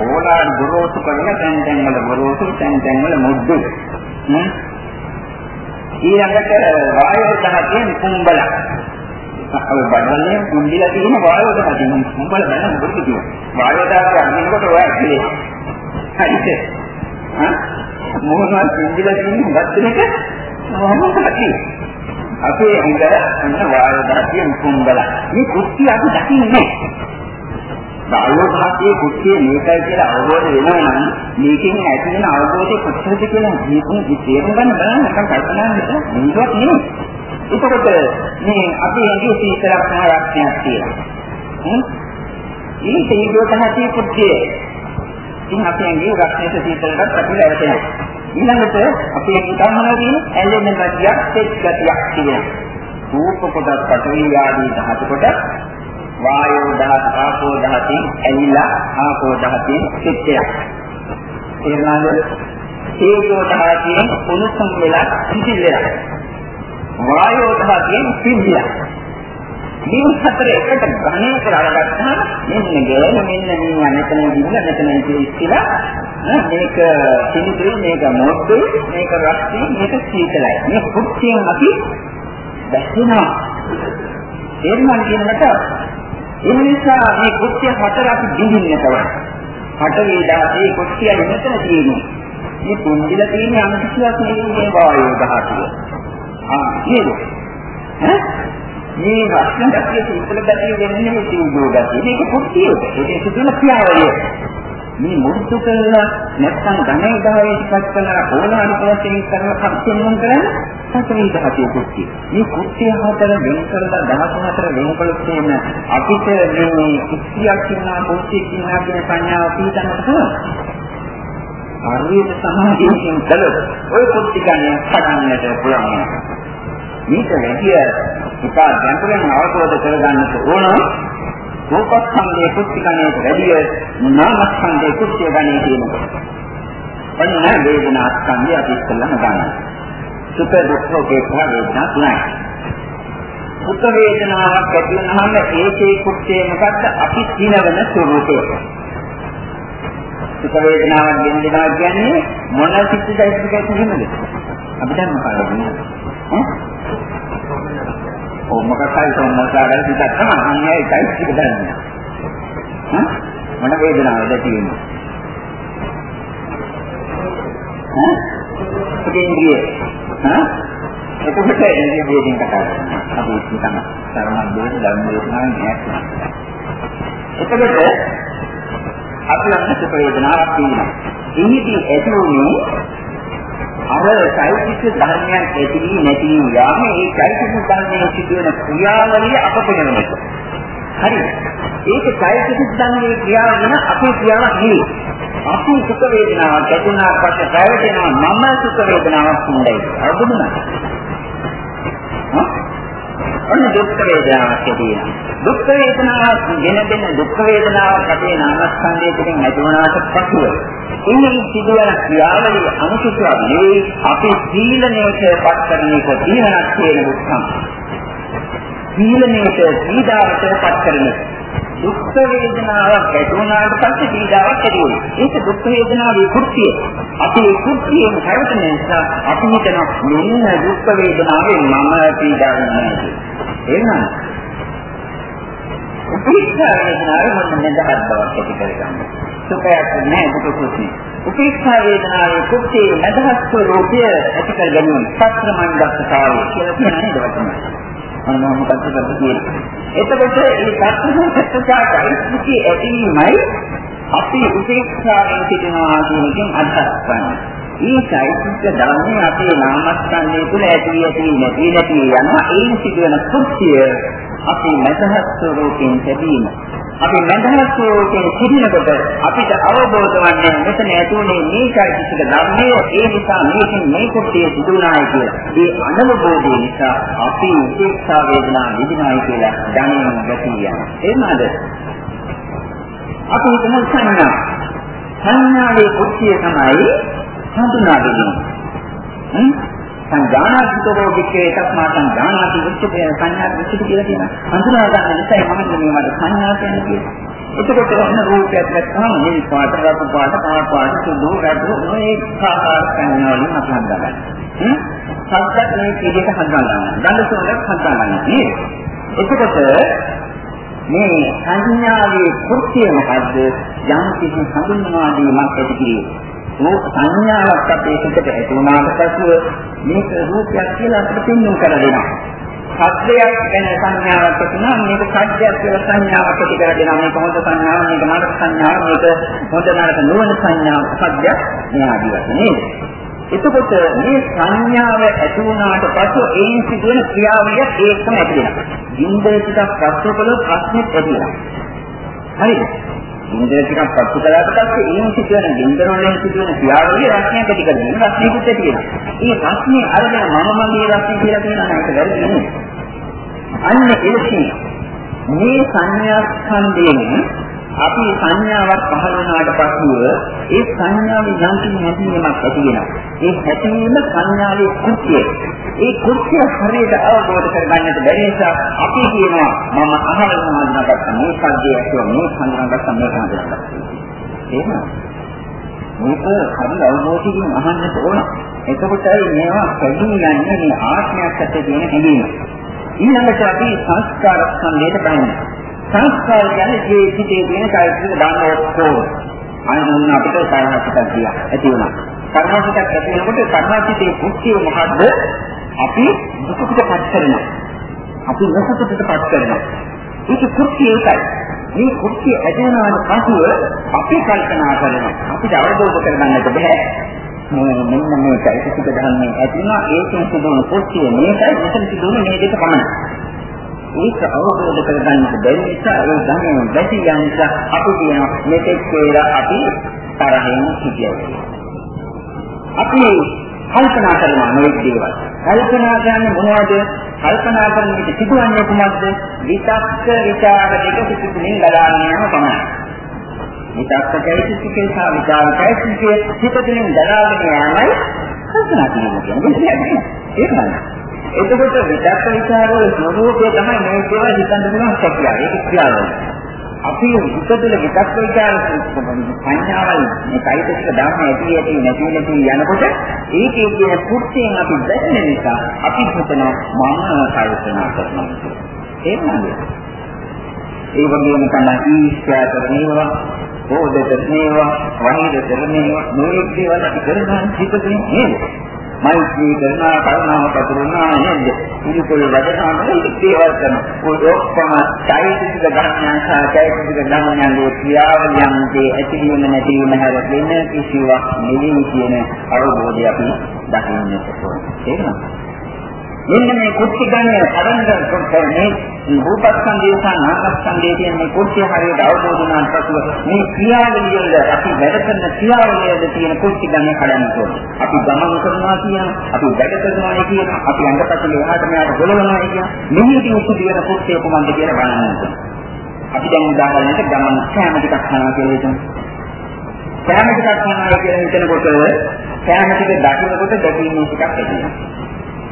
Speaker 1: ඕලාන් ගොරෝසු කරලා තැන් තැන් වල ගොරෝසු තැන් තැන් වල මුද්දු. ඊළඟට වායෝ ධාතුවෙන් කුඹල. අපි බඩවලින් කුඹිලා තියෙන වායෝ ධාතුවෙන් කුඹල බැලන මොකද කියන්නේ? වායෝ ධාතුව අනිනකොට ඔය ඇතුලේ හරිද? හා මොනවා කුඹිලා තියෙන බද්දෙක මොනවද අපේ ඇඟ අන්න වායු ධාතිය මුකුම්බල. මේ කුස්සිය අපි දකින්නේ වායු ධාතියේ කුස්සිය මේකයි කියලා අවබෝධ වෙනවා නම් මේකෙන් ඇති වෙන අවබෝධය කොච්චරද කියලා මේකෙන් තේරුම් ගන්න බලන්න නිකන් කල්පනා කරලා මේවත් නෙමෙයි. එතකොට මේ අපේ ඇඟේ සීතලක් සහ රක්ෂණයක් තියෙනවා. මේ තේජෝ ධාතියේ කුස්සිය. ඉතින් අපේ ඇඟේ රක්ෂණයට සීතලකට අපිට ඇවිත් ඊළඟට අපේ උදාහරණ තියෙන ඇලෙන ගතියක්, තෙත් ගතියක් තියෙනවා. රූප කොටස් පඨවි ආදී ධාතු කොටස් වායෝ ධාතු, ආපෝ ධාතු, ඇලිලා ආපෝ ධාතු සිත්යක්. ඒනවාද තේජෝ ධාතුයෙන් උණුසුම් වෙලා සිසිල්ලා. වායෝ ධාතුයෙන් සිද්ධියක්. මේ හතර එකට ගණනය කරලා ගත්තාම මෙන්න ගෑන මෙන්න මේ අනතන දින්න මෙතන ඉතිලා මේක සිනිතුයි මේක මොද්දේ මේක රක්ති මේක සීතලයි. මේ කුච්චියෙන් අපි දැක්වෙනවා තේරුණා කියනකට ඒ නිසා මේ කුච්චිය හතර අපි දින්දින්න තමයි හට වේදාසේ කුච්චිය මෙතන තියෙන්නේ මේ කුණ්ඩිල තියෙන යම් කිසිවක් නෙවෙයි මේ වායෝ දහතිය ආ නේද? ඈ මේ රස්න ගැතිය සීතල ගැතිය වෙන්නේ මේ තීව්‍ර ගැතිය. මේක කුට්ටියද? ඒක සිදුවන ක්‍රියාවලිය. මේ මුරුදු කරලා නැත්නම් ධනෙ ධාරයේ පත් කරලා ඕලානික වශයෙන් කරන කප්පෙන් කරන්නේ සතරී ධාතිය කුට්ටිය. මේ කුට්ටිය හතර වෙන කරලා 14 වෙන කළොත් එන අපිට මේ කුට්ටියක් කියනවා කුට්ටියක් කියනවා කියන සංඥාව පිළිගන්නට පුළුවන්. හරියට සමාධියෙන් කළොත් ඔය කුට්ටි ගන්න හදන්නට පුළුවන්. මේක වැඩි ඉතා ගැඹුරින් අවබෝධ කරගන්නට ඕන රූපස්කන්ධයේ කුච්චකණයට වැඩිය නාමස්කන්ධයේ කුච්චය ගන්නේ කියනකොට. ඔන්න වේදනාස්කන්ධය අපි ඉස්සෙල්ලාම ගන්නවා. සුඛ දුක්ඛ උපේක්ඛා වේදනා තුනයි. සුඛ වේදනාවක් ඇති වුනහම ඒකේ කුච්චය මොකද්ද? අපි සිනවන ස්වરૂපය. සුඛ වේදනාවක් ගෙන්දෙනවා කියන්නේ මොන සිත්යිද කියන්නේ? අපි දැන් මොකද කියන්නේ? ඔව් මොකක් හරි සම්මතාවල පිටක් තමයි අන්නේ ඒකයි ටික දන්නේ. හ්ම් මොන වේදනාවද තියෙන්නේ? හ්ම් ඉන්ද්‍රිය. හ්ම් එතකොට ඉන්ද්‍රිය වේදින් කතා කරනවා. අපි හිතන සරණ දෙවියන් ධර්ම දේශනාවෙන් ඈත් එතකොට අපි ළඟ සුඛ වේදනාවක් තියෙනවා. ඉනිදී ඇතුළේ අර චෛතසික ධර්මයන් ඇතිවි නැති යාම ඒ චෛතසික ධර්මයේ සිදුවන ක්‍රියාවලිය අප පෙනෙන එක. හරි. ඒක චෛතසික ධර්මයේ ක්‍රියාව වෙන අපේ ක්‍රියාවක් නෙවෙයි. අපි සුඛ වේදනාවක් ඇතිවෙනා පස්සේ පැවැටෙනවා මම සුඛ වේදනාවක් හොඳයි. අරුදුන. ඔන්න දුක් වේදනාවක් තියෙනවා. දුක් වේදනාවක් ගෙන දෙන දුක් වේදනාවක් අපේ නාමස්කන්ධය තුළින් ඇති වුණාට පසුව ඉන්නේ සිදුවන ක්‍රියාවලිය අනුසුතුවක් නෙවෙයි අපි සීලණයට පත් කරන එක දීනක් කියන දුක්ඛම්. සීලණයට සීදාවට පත් කරන දුක් වේදනාවක් ඇති වුණාට පස්සේ පීඩාවක් ඇති වෙනවා. ඒක දුක් වේදනාවේ කෘත්‍යය. අපි ඒ කෘත්‍යයෙන් හැවටෙන නිසා අපි හිතන මෙන්න දුක් වේදනාවේ මම පීඩාවක් නැහැ. එහෙනම් උපේක්ෂා වේදනාවේ මොන නැදහත් බවක් ඇති කරගන්න. සුඛයක් නැහැ දුක කුසී. උපේක්ෂා වේදනාවේ කෘත්‍යයේ නැදහත් ස්වરૂපය ඇති කර ගැනීම සත්‍ය මණ්ඩපතාවය කියලා කියන නේද වචනය. අන්න මොකක්ද කියන්නේ. එතකොට මේ සත්‍යසත්‍යචාරයි ඇතිවීමයි අපි උපේක්ෂාවෙන් සිටිනවා කියන එකෙන් අදහස් කරන්නේ. මේ චෛතසික ධර්මයේ අපේ නාමස්කන්ධය තුළ ඇති ඇති නැති නැති යනවා ඒ සිදුවන කෘත්‍ය අපේ මනස ස්වરૂපයෙන් ලැබීම. අපි මනස ස්වરૂපයෙන් සිටිනකොට අපිට අවබෝධ වන්නේ මෙතන ඇතුලේ මේ චෛතසික ධර්මයේ ඒ නිසා මේකෙන් මේ කෘත්‍ය සිදුනායි කියලා. ඒ අනවබෝධය නිසා අපි උපේක්ෂා වේදනා විඳිනායි කියලා දැනෙන ගැතිය. එහෙමද? අපි හිතමු සංඥා. සංඥාවේ කෘත්‍ය තමයි හඳුනා ගැනීම. සංජානාතිතෝ වික්‍රේ තස්මා සංජානාති උච්චේ සංඥා විච්චිත කියලා තියෙනවා. හඳුනා ගන්න නිසා මම මේ මට සංඥා කියන්නේ. එතකොට ඔන්න රූපයක් දැක්කම මේ පාට රතු පාට පාට පාට සුදු රතු මේ ආකාර සංඥා වලින් අපි හඳුනා ගන්න. සත්‍යත් මේ පිළිදෙක හඳුනා ගන්න. දඬසෝලක් හඳුනා ගන්න. නේද? එතකොට මේ සංඥාවේ කෘත්‍යය මොකද්ද? යම් කිසි හඳුන්වා දීමක් ඇති කිරීම. රූප සංඥාවක් අපේ සිතට ඇති වුණාට පසුව මේක රූපයක් කියලා අපිට පෙන්වන්න කර දෙනවා. සත්‍යයක් ගැන සංඥාවක් තිබුණා මේක සත්‍යයක් කියලා සංඥාවක් ඇති කර දෙනවා මේක හොඳ සංඥාවක් මේක නරක සංඥාවක් මේක හොඳ නරක නොවන සංඥාවක් සත්‍යයක් මේ ආදී වශයෙන් නේද එතකොට මේ සංඥාව ඇති වුණාට පසු ඒන් සිදුවන ක්‍රියාවලිය ඒකම ඇති වෙනවා. ඉන්ද්‍රිය ටිකක් ප්‍රශ්න කළොත් ප්‍රශ්නෙත් ඇති වෙනවා. හරිද? ඉන්ද්‍රිය ටිකක් පත්තු කළාට පස්සේ ඒන් සිදුවන බින්දර වලින් සිදුවන ක්‍රියාවලිය රස්නයක් ඇති කරගෙන රස්නයකුත් ඇති වෙනවා. මේ රස්නේ අරගෙන මම මගේ රස්නේ කියලා කියනවා නේද වැරදි නෙමෙයි. අන්න එලෙසින් මේ සංඥා ස්කන්ධයෙන් අපි සංඥාවක් පහළ වුණාට පසුව ඒ සංඥාවේ යම් කිසි හැදීමක් ඇති වෙනවා. ඒ හැදීම සංඥාවේ කෘත්‍යය. ඒ කෘත්‍ය හරියට අවබෝධ කරගන්නට බැරි නිසා අපි කියනවා මම අහවල් හඳුනාගත්ත මේ සද්දය ඇතුව මේ හඳුනාගත්ත මේ හඳුනාගත්ත. එහෙම. මේක හරි අවබෝධයෙන් අහන්නට ඕන. එතකොටයි මේවා පැහැදිලි යන්නේ මේ ආත්මයක් ඇත්තේ කියන හැඟීම. ඊළඟට අපි සංස්කාර ස්කන්ධයට බහිනවා. සංස්කාර කියන්නේ ජී සිටේ තියෙන කායික ධර්ම ඔක්කොම. අනිත් අපිට කායසිකක් කියා ඇති වෙනවා. කර්මසිකක් ඇති වෙනකොට කර්මසිතේ කුක්තිය මොකද්ද? අපි දුකකටපත් කරනවා. අපි නොසතුටටපත් කරනවා. ඒක කුක්තිය ඒකයි. මේ කුක්තිය ඇදෙනාට පසුව අපි කල්පනා කරනවා. අපිට අවබෝධ කරගන්නට බෑ. මෙන්න මේ චෛතසික ධර්මයේ ඇතිවෙනවා ඒකෙන් සිදුවන කුක්තිය මේකයි මෙතන සිදුවන මේ දෙක පමණයි. ඒක අවබෝධ කරගන්නට බැරි නිසා ඒ ධර්මයෙන් වැටි යන නිසා අපි කියන මෙතෙක් කියලා අපි තරහින් සිටියයි. අපි කල්පනා කරනවා මේ දේවල්. කල්පනා කරන්නේ මොනවද? කල්පනා කරන විට සිදුවන්නේ කුමක්ද? විතක්ක විචාර දෙක පිටුමින් ගලාගෙන යන පමණයි. විතක්ක කයිසිකේ සහ විචාර කයිසිකේ පිටුමින් ගලාගෙන යෑමයි කල්පනා කිරීම කියන්නේ. ඒක නේද? එතකොට විදක්ක විචාරවල ස්වરૂපය තමයි මේ දේවල් හිතන්න පුළුවන් හැකියාව. ඒක ක්‍රියාවලිය. අපි හිතතුල විදක්ක විචාර සංඥාවල් මේ කයිතික ධර්ම ඇති ඇති නැති නැති යනකොට ඒකේ කියන කුර්තියෙන් අපි දැනෙන නිසා අපි හිතනවා මම කල්පනා කරනවා. ඒක නේද? ඒ වගේම තමයි ඊර්ෂ්‍යා කරනේවා, ඕදෙත නේවා, වහිර කරනේවා, මේ දේවල් අපි කරනවා හිතතුලින් නේද? මෛත්‍රී කරනවා කරුණාව පතුරනවා නේද? ඉනිකොල් වැඩසටහන ඉතිේවල් කරනවා. ඔක්කොම চৈতසික ධර්මයන් සහ চৈতසික ධර්මයන්ගේ ක්‍රියාවලියන්ගේ ඇතිවීම නැතිවීම හැර වෙන කිසිවක් නෙවෙයි කියන අවබෝධය අපි දකින්නට ඕනේ. ඒක නේද? මෙන්න මේ කුටි ගන්න කරන්න කොට මේ රූපස්කන්ධය සහ නාමස්කන්ධය කියන මේ කුටි හරියට අවබෝධ වුණාට පසුව මේ ක්‍රියාවලිය වල අපි වැඩ කරන ක්‍රියාවලියද තියෙන කුටි ගන්න කඩන්න ඕනේ. අපි ගමන් කරනවා කියන, අපි වැඩ කරනවා කියන, අපි අංගපතල එහාට මෙහාට ගොලවනවා කියන මෙහිදී උපදින කුටි කොහොමද කියලා බලන්න ඕනේ. අපි දැන් උදාහරණයක් ගමන් කෑම ටිකක් කනවා කියලා හිතමු. කෑම ටිකක් කනවා කියලා හිතනකොට කෑම ටික දකින්නකොට දැකීමේ ටිකක් ඇති වෙනවා.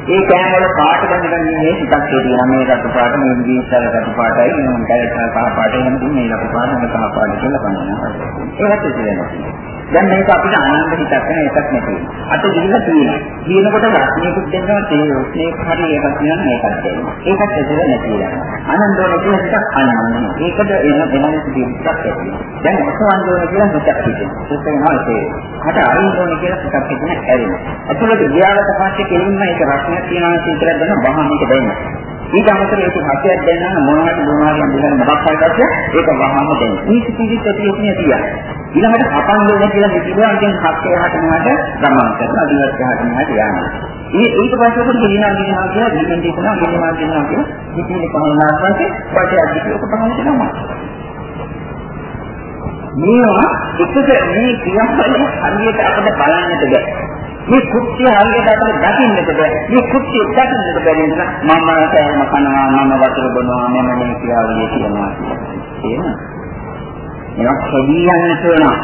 Speaker 1: ඒ කෑම වල පාට බඳගෙන මේ ටිකක් තියෙනවා මේ රතු පාට මේ දීසල රතු පාටයි. මේ කැලේ කහ පාටයි නම් මේ රතු පාට මේ කහ පාට කියලා බලනවා. ඒවත් තියෙනවා දැන් මේක අපිට ආනන්ද හිතක් වෙන එකක් නෙවෙයි. අත ගිහිල්ලා තියෙනවා. කියනකොට රත්නයකුත් දෙන්නවා තේ රොස්නේ හරි එකක් තියෙනවා මේකත් දෙන්නවා. ඒකත් ඇදලා නැතිලා ආනන්දෝන කියන එකක් අනන්නේ ඒකද එන එනම සිද්ධියක් ඇති දැන් ඔසවන්දෝන කියලා හිතක් හිතෙනවා. ඒක වෙනවා ඒ හට අරින්දෝන කියලා හිතක් හිතෙන ඇරෙනවා. අතුලට ගියාට පස්සේ කෙලින්ම ඒක රත්න ප්‍රශ්නයක් තියෙනවා කියලා දැන වහම මේක දෙන්න. ඊට අමතරව ඒක හතයක් දෙන්නා මොනවද මොනවද කියන මොකක් හරි දැක්ක ඒක වහම දෙන්න. මේක පිළිත් ඇතිවෙන්නේ තියන්න. ඊළඟට හපන්න ඕන කියලා කිව්වා ඉතින් හත්ය හතනකට ගමන් කරනවා දිවත් හතනකට යනවා. මේ ඊට පස්සේ ඔක ගෙනියනවා ගෙනියනවා කියලා ගෙනියන දෙනවා ගෙනියනවා ගෙනියනවා කියලා ඉතින් පහනාට පස්සේ වට අධික ඔක පහන දෙනවා. මේවා එකද මේ ක්‍රියාවලිය හරියට අපිට බලන්නට බැහැ. මේ කුක්තිය හරියට අපිට දකින්නට බෑ. මේ කුක්තිය දකින්නට බැරි නිසා මම කෑම කනවා මම වතුර බොනවා මම මේ ක්‍රියාවලිය කියනවා කියන. මේවා කෙලියන්න තෝරනවා.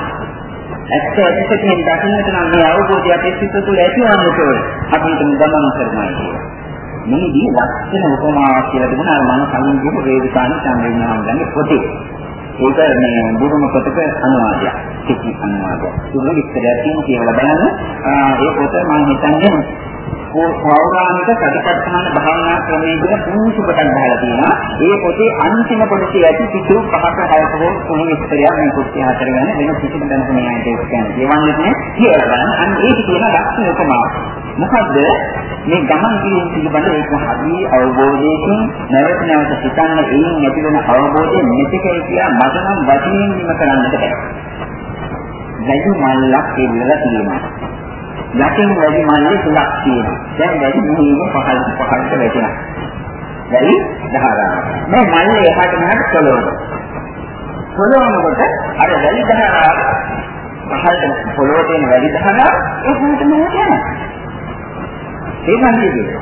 Speaker 1: ඇත්ත ඇත්තටම දකින්නට නම් මේ අවබෝධය අපේ සිත තුළ ඇතිවන්න ඕනේ. අපි හිතමු ගමන් කරනවා කියලා. මේදී ලක්ෂණ උපමාවක් කියලා තිබුණා අර මම කලින් කියපු වේදිකාණ සංවිඥාන ගන්න පොතේ. ඒක මේ බුදුම පොතක අනුවාදයක්. කිසි අනුවාදයක්. ඒක විස්තරයක් තියෙන කියලා බලන්න. ඒ පොත මම හිතන්නේ පෞරාණික සතිපට්ඨාන භාවනා ක්‍රමයේ කියන පුංචි කොටක් දාලා තියෙනවා. ඒ පොතේ අන්තිම කොටසේ ඇති පිටු පහක හයක හෝ තුන විස්තරයක් මේ කුට්ටිය හතර ගන්න වෙන කිසිම දැනක මේ ආයතනයක් කියන්නේ. ඒවන්නේ නැහැ කියලා ගන්න. අන්න ඒක කියන ලක්ෂණ උපමාව. මොකද්ද මේ ගමන් කිරීම පිළිබඳ ඒක හරි අවබෝධයකින් නැවත නැවත සිතන්න එයින් ඇති වෙන අවබෝධය මෙතකයි කියලා මට නම් වචනින් විම කරන්නට බැහැ. වැඩි මල්ලක් කියලා තියෙනවා. යටින් වැඩි මල්ලේ තුනක් තියෙනවා. දැන් වැඩි මුලින්ම පහළ පහළට වැටෙනවා. වැඩි ධාරාවක්. මේ මල්ලේ එහාට මෙහාට පොළොවට. පොළොවනකොට අර වැඩි ධාරාව පහළට පොළොවට තියෙන වැඩි ධාරාව එහාට මෙහාට යනවා. ඒ සම්පූර්ණයි.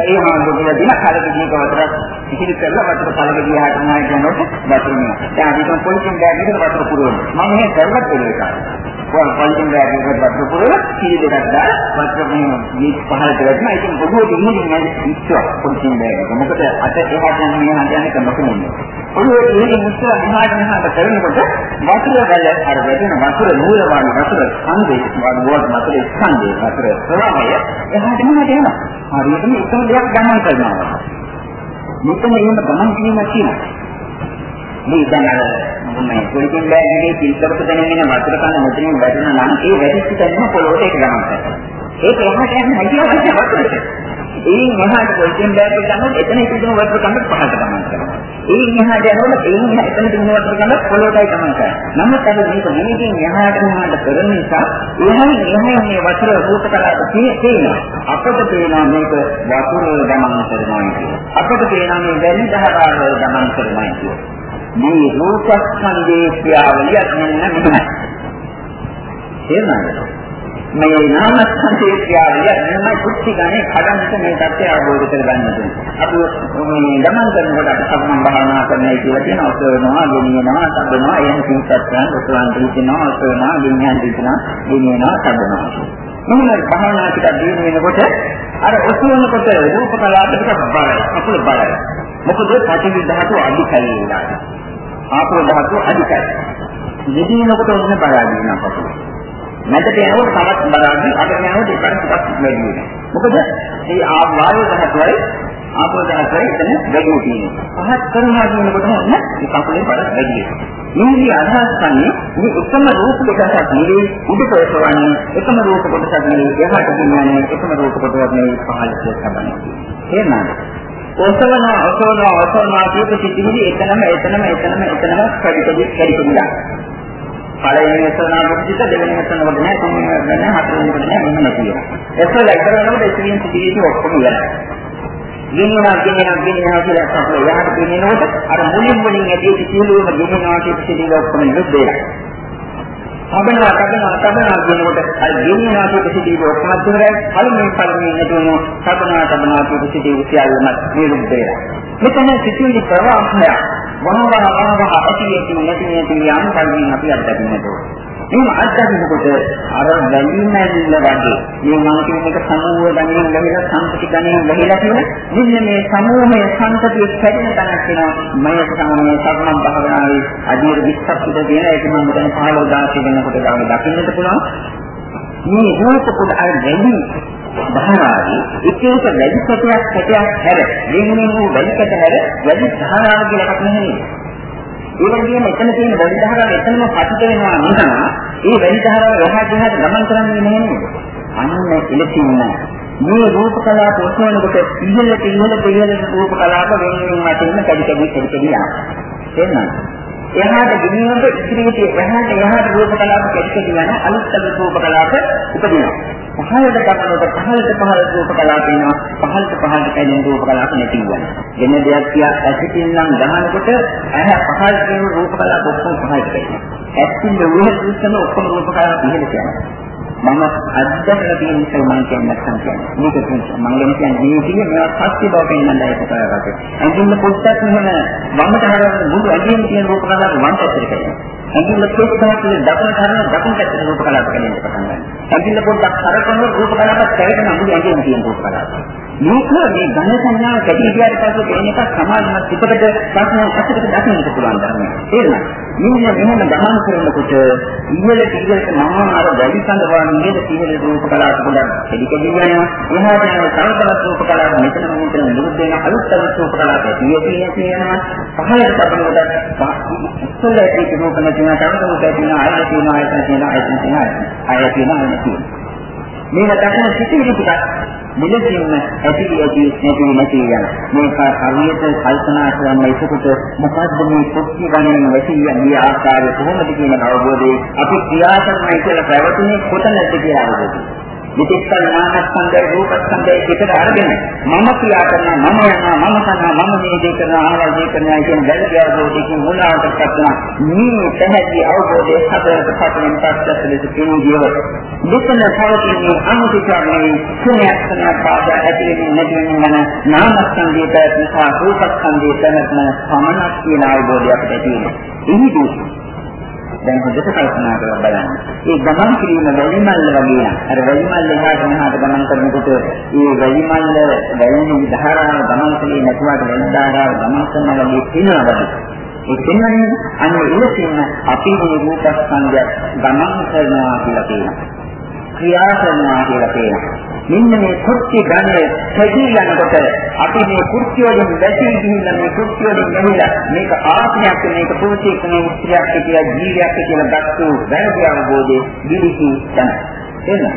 Speaker 1: ඒ මාර්ගවල දින කාලෙදී කවදාවත් ඉහිලි කරලා වතුර පළක ගියාට නෑ කියනකොට වතුර නෑ. දැන් අපි කොහොමද පොලිසියෙන් බෑග් එකට වතුර පුරවන්නේ. මම මේ කරවත් දෙන්නේ කාටද? කොහොම පොලිසියෙන් බෑග් එකට වතුර පුරවලා කීය දෙකක් දාලා වතුර මේ මේ පහලට වැටෙනවා. ඉතින් පොඩුවට ඉන්නේ නෑ ඉස්සුව පොලිසියෙන් බෑග් එක. මොකද අත එහාට යන මෙහාට යන එක නොකෙන්නේ. පොඩුවට ඉන්නේ ඉස්සුව එහාට මෙහාට කරනකොට වතුර ගල අර වැටෙන වතුර නූල වගේ වතුර ඡන්දේ වගේ වතුර ඡන්දේ වතුර ප්‍රවාහය එහාට මෙහාට යනවා. හරියටම එකම දෙයක් ගමන් කරනවා. මෙතන එහෙම ගමන් කිරීමක් තියෙනවා. මේ දැන් අර මේ පොලිසියෙන් බෑග්ගේ පිළිතරක දැනෙන වතුර කන මෙතනින් වැටෙනවා නම් ඒ වැටිච්ච තැනම පොළොවට ඒක ගමන් කරනවා. ඒක එහාට යන හැකියාවක් වතුරට. ඒ මෙහාට පොලිසියෙන් බෑග් එක ගන්නොත් එතන ඉතින් වතුර කන පහකට ගමන් කරනවා. ඒ මෙහාට යනකොට ඒ එතන තිබුණ වතුර කන පොළොවටයි ගමන් කරනවා. නමුත් අද මේක මේකෙන් එහාට මෙහාට කරන නිසා එහාම එහාම මේ වතුර රූප කලාවට තියෙනවා. අපට පේනවා මේක වතුර ගමන් කරනවා කියන්නේ. අපට පේනවා මේ වැලි දහපාර ගමන් කරනවා කියන්නේ. මේ රූපස්කන්ධයේ ක්‍රියාවලියක් මෙන්න මෙහෙමයි. එහෙමයි. මේ නාමස්කන්ධයේ ක්‍රියාවලිය මෙන්න කුච්චි ගන්නේ කඩන්ට මේ தත්ත්වය අවබෝධ කරගන්න ඕනේ. අපි මේ ගමන් කරනකොට අපි සම්මන් භාවනා කරන්නයි කියලා කියන ඔසවනවා, ගෙනියනවා, තබනවා, එහෙම කිව්වත් ගන්න ඔසවන් දිනනවා, ඔසවනවා, ගෙනියන දිනනවා, ගෙනියනවා, තබනවා. මොනවා භාවනා ටිකක් දිනු වෙනකොට අර ඔසවනකොට රූප කලාපයකට බලයි, අකුල බලයි. මොකද පටිවි ධාතු අධිකයි වෙනවා. ආපෝ ධාතු අධිකයි. දෙදිනකොට ඔන්න බලාගෙන අපතේ. මැදට යනකොට තවත් බලාගෙන අට යනකොට එකක් ටිකක් වැඩි වෙනවා. මොකද මේ ආ වායු ධාතුවයි ආපෝ ධාතුවයි එතන වැඩි තියෙනවා. පහත් කරනවා කියනකොට ඔන්න මේ කකුලේ බර වැඩි වෙනවා. මේ අදහස් ගන්නේ මේ එකම රූප කොටසක් නෙවෙයි උඩ පොළවන්නේ එකම රූප කොටසක් නෙවෙයි එහාට ගෙනියන්නේ එකම රූප කොටසක් නෙවෙයි පහළට තබන්නේ. එහෙමයි. ඔසවන ඔසවන ඔසවන කියපු සිතිවිලි එතනම එතනම එතනම එතනම කඩිකඩි කඩිකඩි පළවෙනි වසනා බුද්ධිත දෙවෙනි වසනා කොට නෑ තුන්වෙනි වසනා නෑ හතරවෙනි කොට නෑ මෙන්න නැතිනවා. ඒකල ඉතරනකොට එක්ස්පීරියන්ස් කීටි ඔක්කොම ඉවරයි. ගෙනියනවා ගෙනියනවා ගෙනියනවා කියලා අපේ යහට ගෙනියනකොට අර මුලින් මුලින් ඇදී සියලුම ගෙනියනවා කියන සිද්ධිය ඔක්කොම නිරුද්ධ වෙනවා. තබනවා තබනවා තබනවා කියනකොට අර ගෙනියනවා කියන සිද්ධිය ඔක්කොම ඉවරයි. පළමුවෙන් පළමුවෙන් නැතුණු තබනවා තබනවා කියන සිද්ධිය සියල්ලම නිරුද්ධ වෙනවා. මෙතන සිටින ප්‍රවාහය වහවහ වහවහ ඇති ඇති නැති නැති යම් කලින් අපි අත්දකින්නට මේ අත්දකින්නකොට අර වැලිමැල්ල වගේ මේ මම කියන එක සමූහ ගණන් ගහලා සම්පති ගණන් ගහලා කියන මෙන්න මේ සමූහයේ සම්පතිය කැඩෙන තැනක් වෙනවා. මම සාමාන්‍ය සම්මන් භාවනාවේ අධීර 20ක් විතර කියන ඒක මම මෙතන 15 16 වෙනකොට ගාව දකින්නට පුළුවන්. මේ රූප කොට අර වැලි ධාරාවේ එක එක වැඩි කොටයක් කැටයක් හැර. වෙනින් වූ වැඩි කොට හැර වැඩි ධාරාව කියලා එකක් නෙමෙයි. ඒ වගේම එතන තියෙන වැඩි ධාරාව එතනම පතිත වෙනවා නිසා ඒ වැඩි ධාරාව එහාට එහාට ගමන් කරන්නේ නෙමෙයි. අන්න එලෙසින්ම මේ රූප කලාප ඔසවනකොට ඉහළට ඉහළට ඉහළට රූප කලාප වෙන වෙන වටින්න කඩි කඩි කඩි කඩි යනවා. තේරුණාද? එහාට ගෙනියනකොට ඉදිරියට එහාට එහාට රූප කලාප කැටි යන අලුත් අලුත් රූප කලාප උපදිනවා. පහළට ගන්නකොට පහළට පහළ රූප කලාප එනවා. පහළට පහළට කැඩෙන රූප කලාප නැති වෙනවා. වෙන දෙයක් කියා ඇසිටින් නම් ගන්නකොට ඇහැ පහළට කියන රූප කලාප ඔක්කොම පහළට කැඩෙනවා. ඇසිටින් දෙවියන් දුස්සන ඔක්කොම රූප කලාප ඉහළට යනවා. මම අත්දැකලා තියෙන නිසා මම කියන්නේ නැත්නම් කියන්නේ. මේක තමයි මම ගැන කියන්නේ මේ කියන්නේ මේවා සත්‍ය බව පෙන්වන්නයි කතාවකට. අඳුන්න පොඩ්ඩක් මෙහෙම වමට හරවන මුළු ඇඟෙම තියෙන රූප කලාව වමට ඇතුලේ කරනවා. අඳුන්න පොඩ්ඩක් දකුණ කරන දකුණ පැත්තේ රූප කලාව කරන්න පටන් ගන්නවා. අඳුන්න පොඩ්ඩක් හරවන රූප කලාවක් කැරෙන මුළු ඇඟෙම තියෙන රූප කලාව. මේක මේ ඝන සංඥාව කැටි ගියාට පස්සේ තේන එක සමාධිමත් පිටකට ප්‍රශ්න අසකට දකින්නට පුළුවන් ධර්මයක්. තේරුණා? මෙන්න මෙහෙම ගමන් කරනකොට ඉහළට ඉහළට මම අර වැඩි සංගවා නේද ඉහළ රූප කලාව පොඩක් එලිකදී යනවා. එහාට යන සංකල්ප රූප කලාව මෙතන මෙතන නිරුද්ධ වෙන අලුත් අලුත් රූප කලාව ඇතිය තියෙනවා. පහළට තබනකොට ඉස්සෙල්ලා ඒක රූප නැතිව තව රූප ඇතිවෙන ආයත තියෙන ආයත තියෙන ආයත තියෙන ආයත තියෙන ආයත තියෙන මේක දක්වන සිතිවිලි ටිකක් මෙලෙසින්ම ඇති ඇති නැති නැති යන. මේක හරියට කල්පනා කරන්න ඒකට මොකද්ද මේ සත්‍ය ගණන වැටි යන්නේ ආකාරය කොහොමද කියන අවබෝධය අපි ක්‍රියා කරන්නයි කියලා පැවතුනේ කොතනද කියලා අවබෝධය විචිත්තල් නාමස්කන්ධය රූපස්කන්ධය පිටට අරගෙන මම ක්‍රියා කරනවා මම යනවා මම කරනවා මම මේ දේ කරනවා ආවල් දේ කරනවා කියන වැරදි අවබෝධයකින් මුලාවට පත්වන මේ පැහැදිලි අවබෝධය හතරට පටලෙන් පස්සට ලෙස පිළිගියව දුකන පවතින අනුතිකාරණේ ශුන්‍යයක් කරන පාද ඇතිවෙන්නේ නැති වෙන නාමස්කන්ධයට නිසා රූපස්කන්ධයට නැත්නම් සමනක් කියන අවබෝධය අපිට ඇති වෙනවා. එහිදී දැන් හොඳට කල්පනා කරලා බලන්න. මේ ගමන් කිරීම වැලිමල්ල වගේ නක්. අර වැලිමල්ල එහාට මෙහාට ගමන් කරනකොට මේ වැලිමල්ල වැලිමේ ධාරාව ගමන් කලේ නැතුවට වෙන ධාරාව ගමන් කරනවා වගේ තියෙනවා වගේ. ඒ කියන්නේ අන්න ඉලක්කම අපි මේ රූපස්කන්ධය ගමන් කරනවා කියලා කියනවා. ක්‍රියා කරනවා කියලා කියනවා. මෙන්න මේ කුර්චි ගන්නේ හැදී යනකොට අපි මේ කුර්චි වලින් වැටී ගිහිල්ලා මේ කුර්චි වලින් ගිහිල්ලා මේක ආත්මයක් මේක පුරුෂයෙක් මේ ස්ත්‍රියක් කියලා ජීවියක් කියලා ගත්තු වැරදි අවබෝධයේ දිලිසි තමයි. එහෙනම්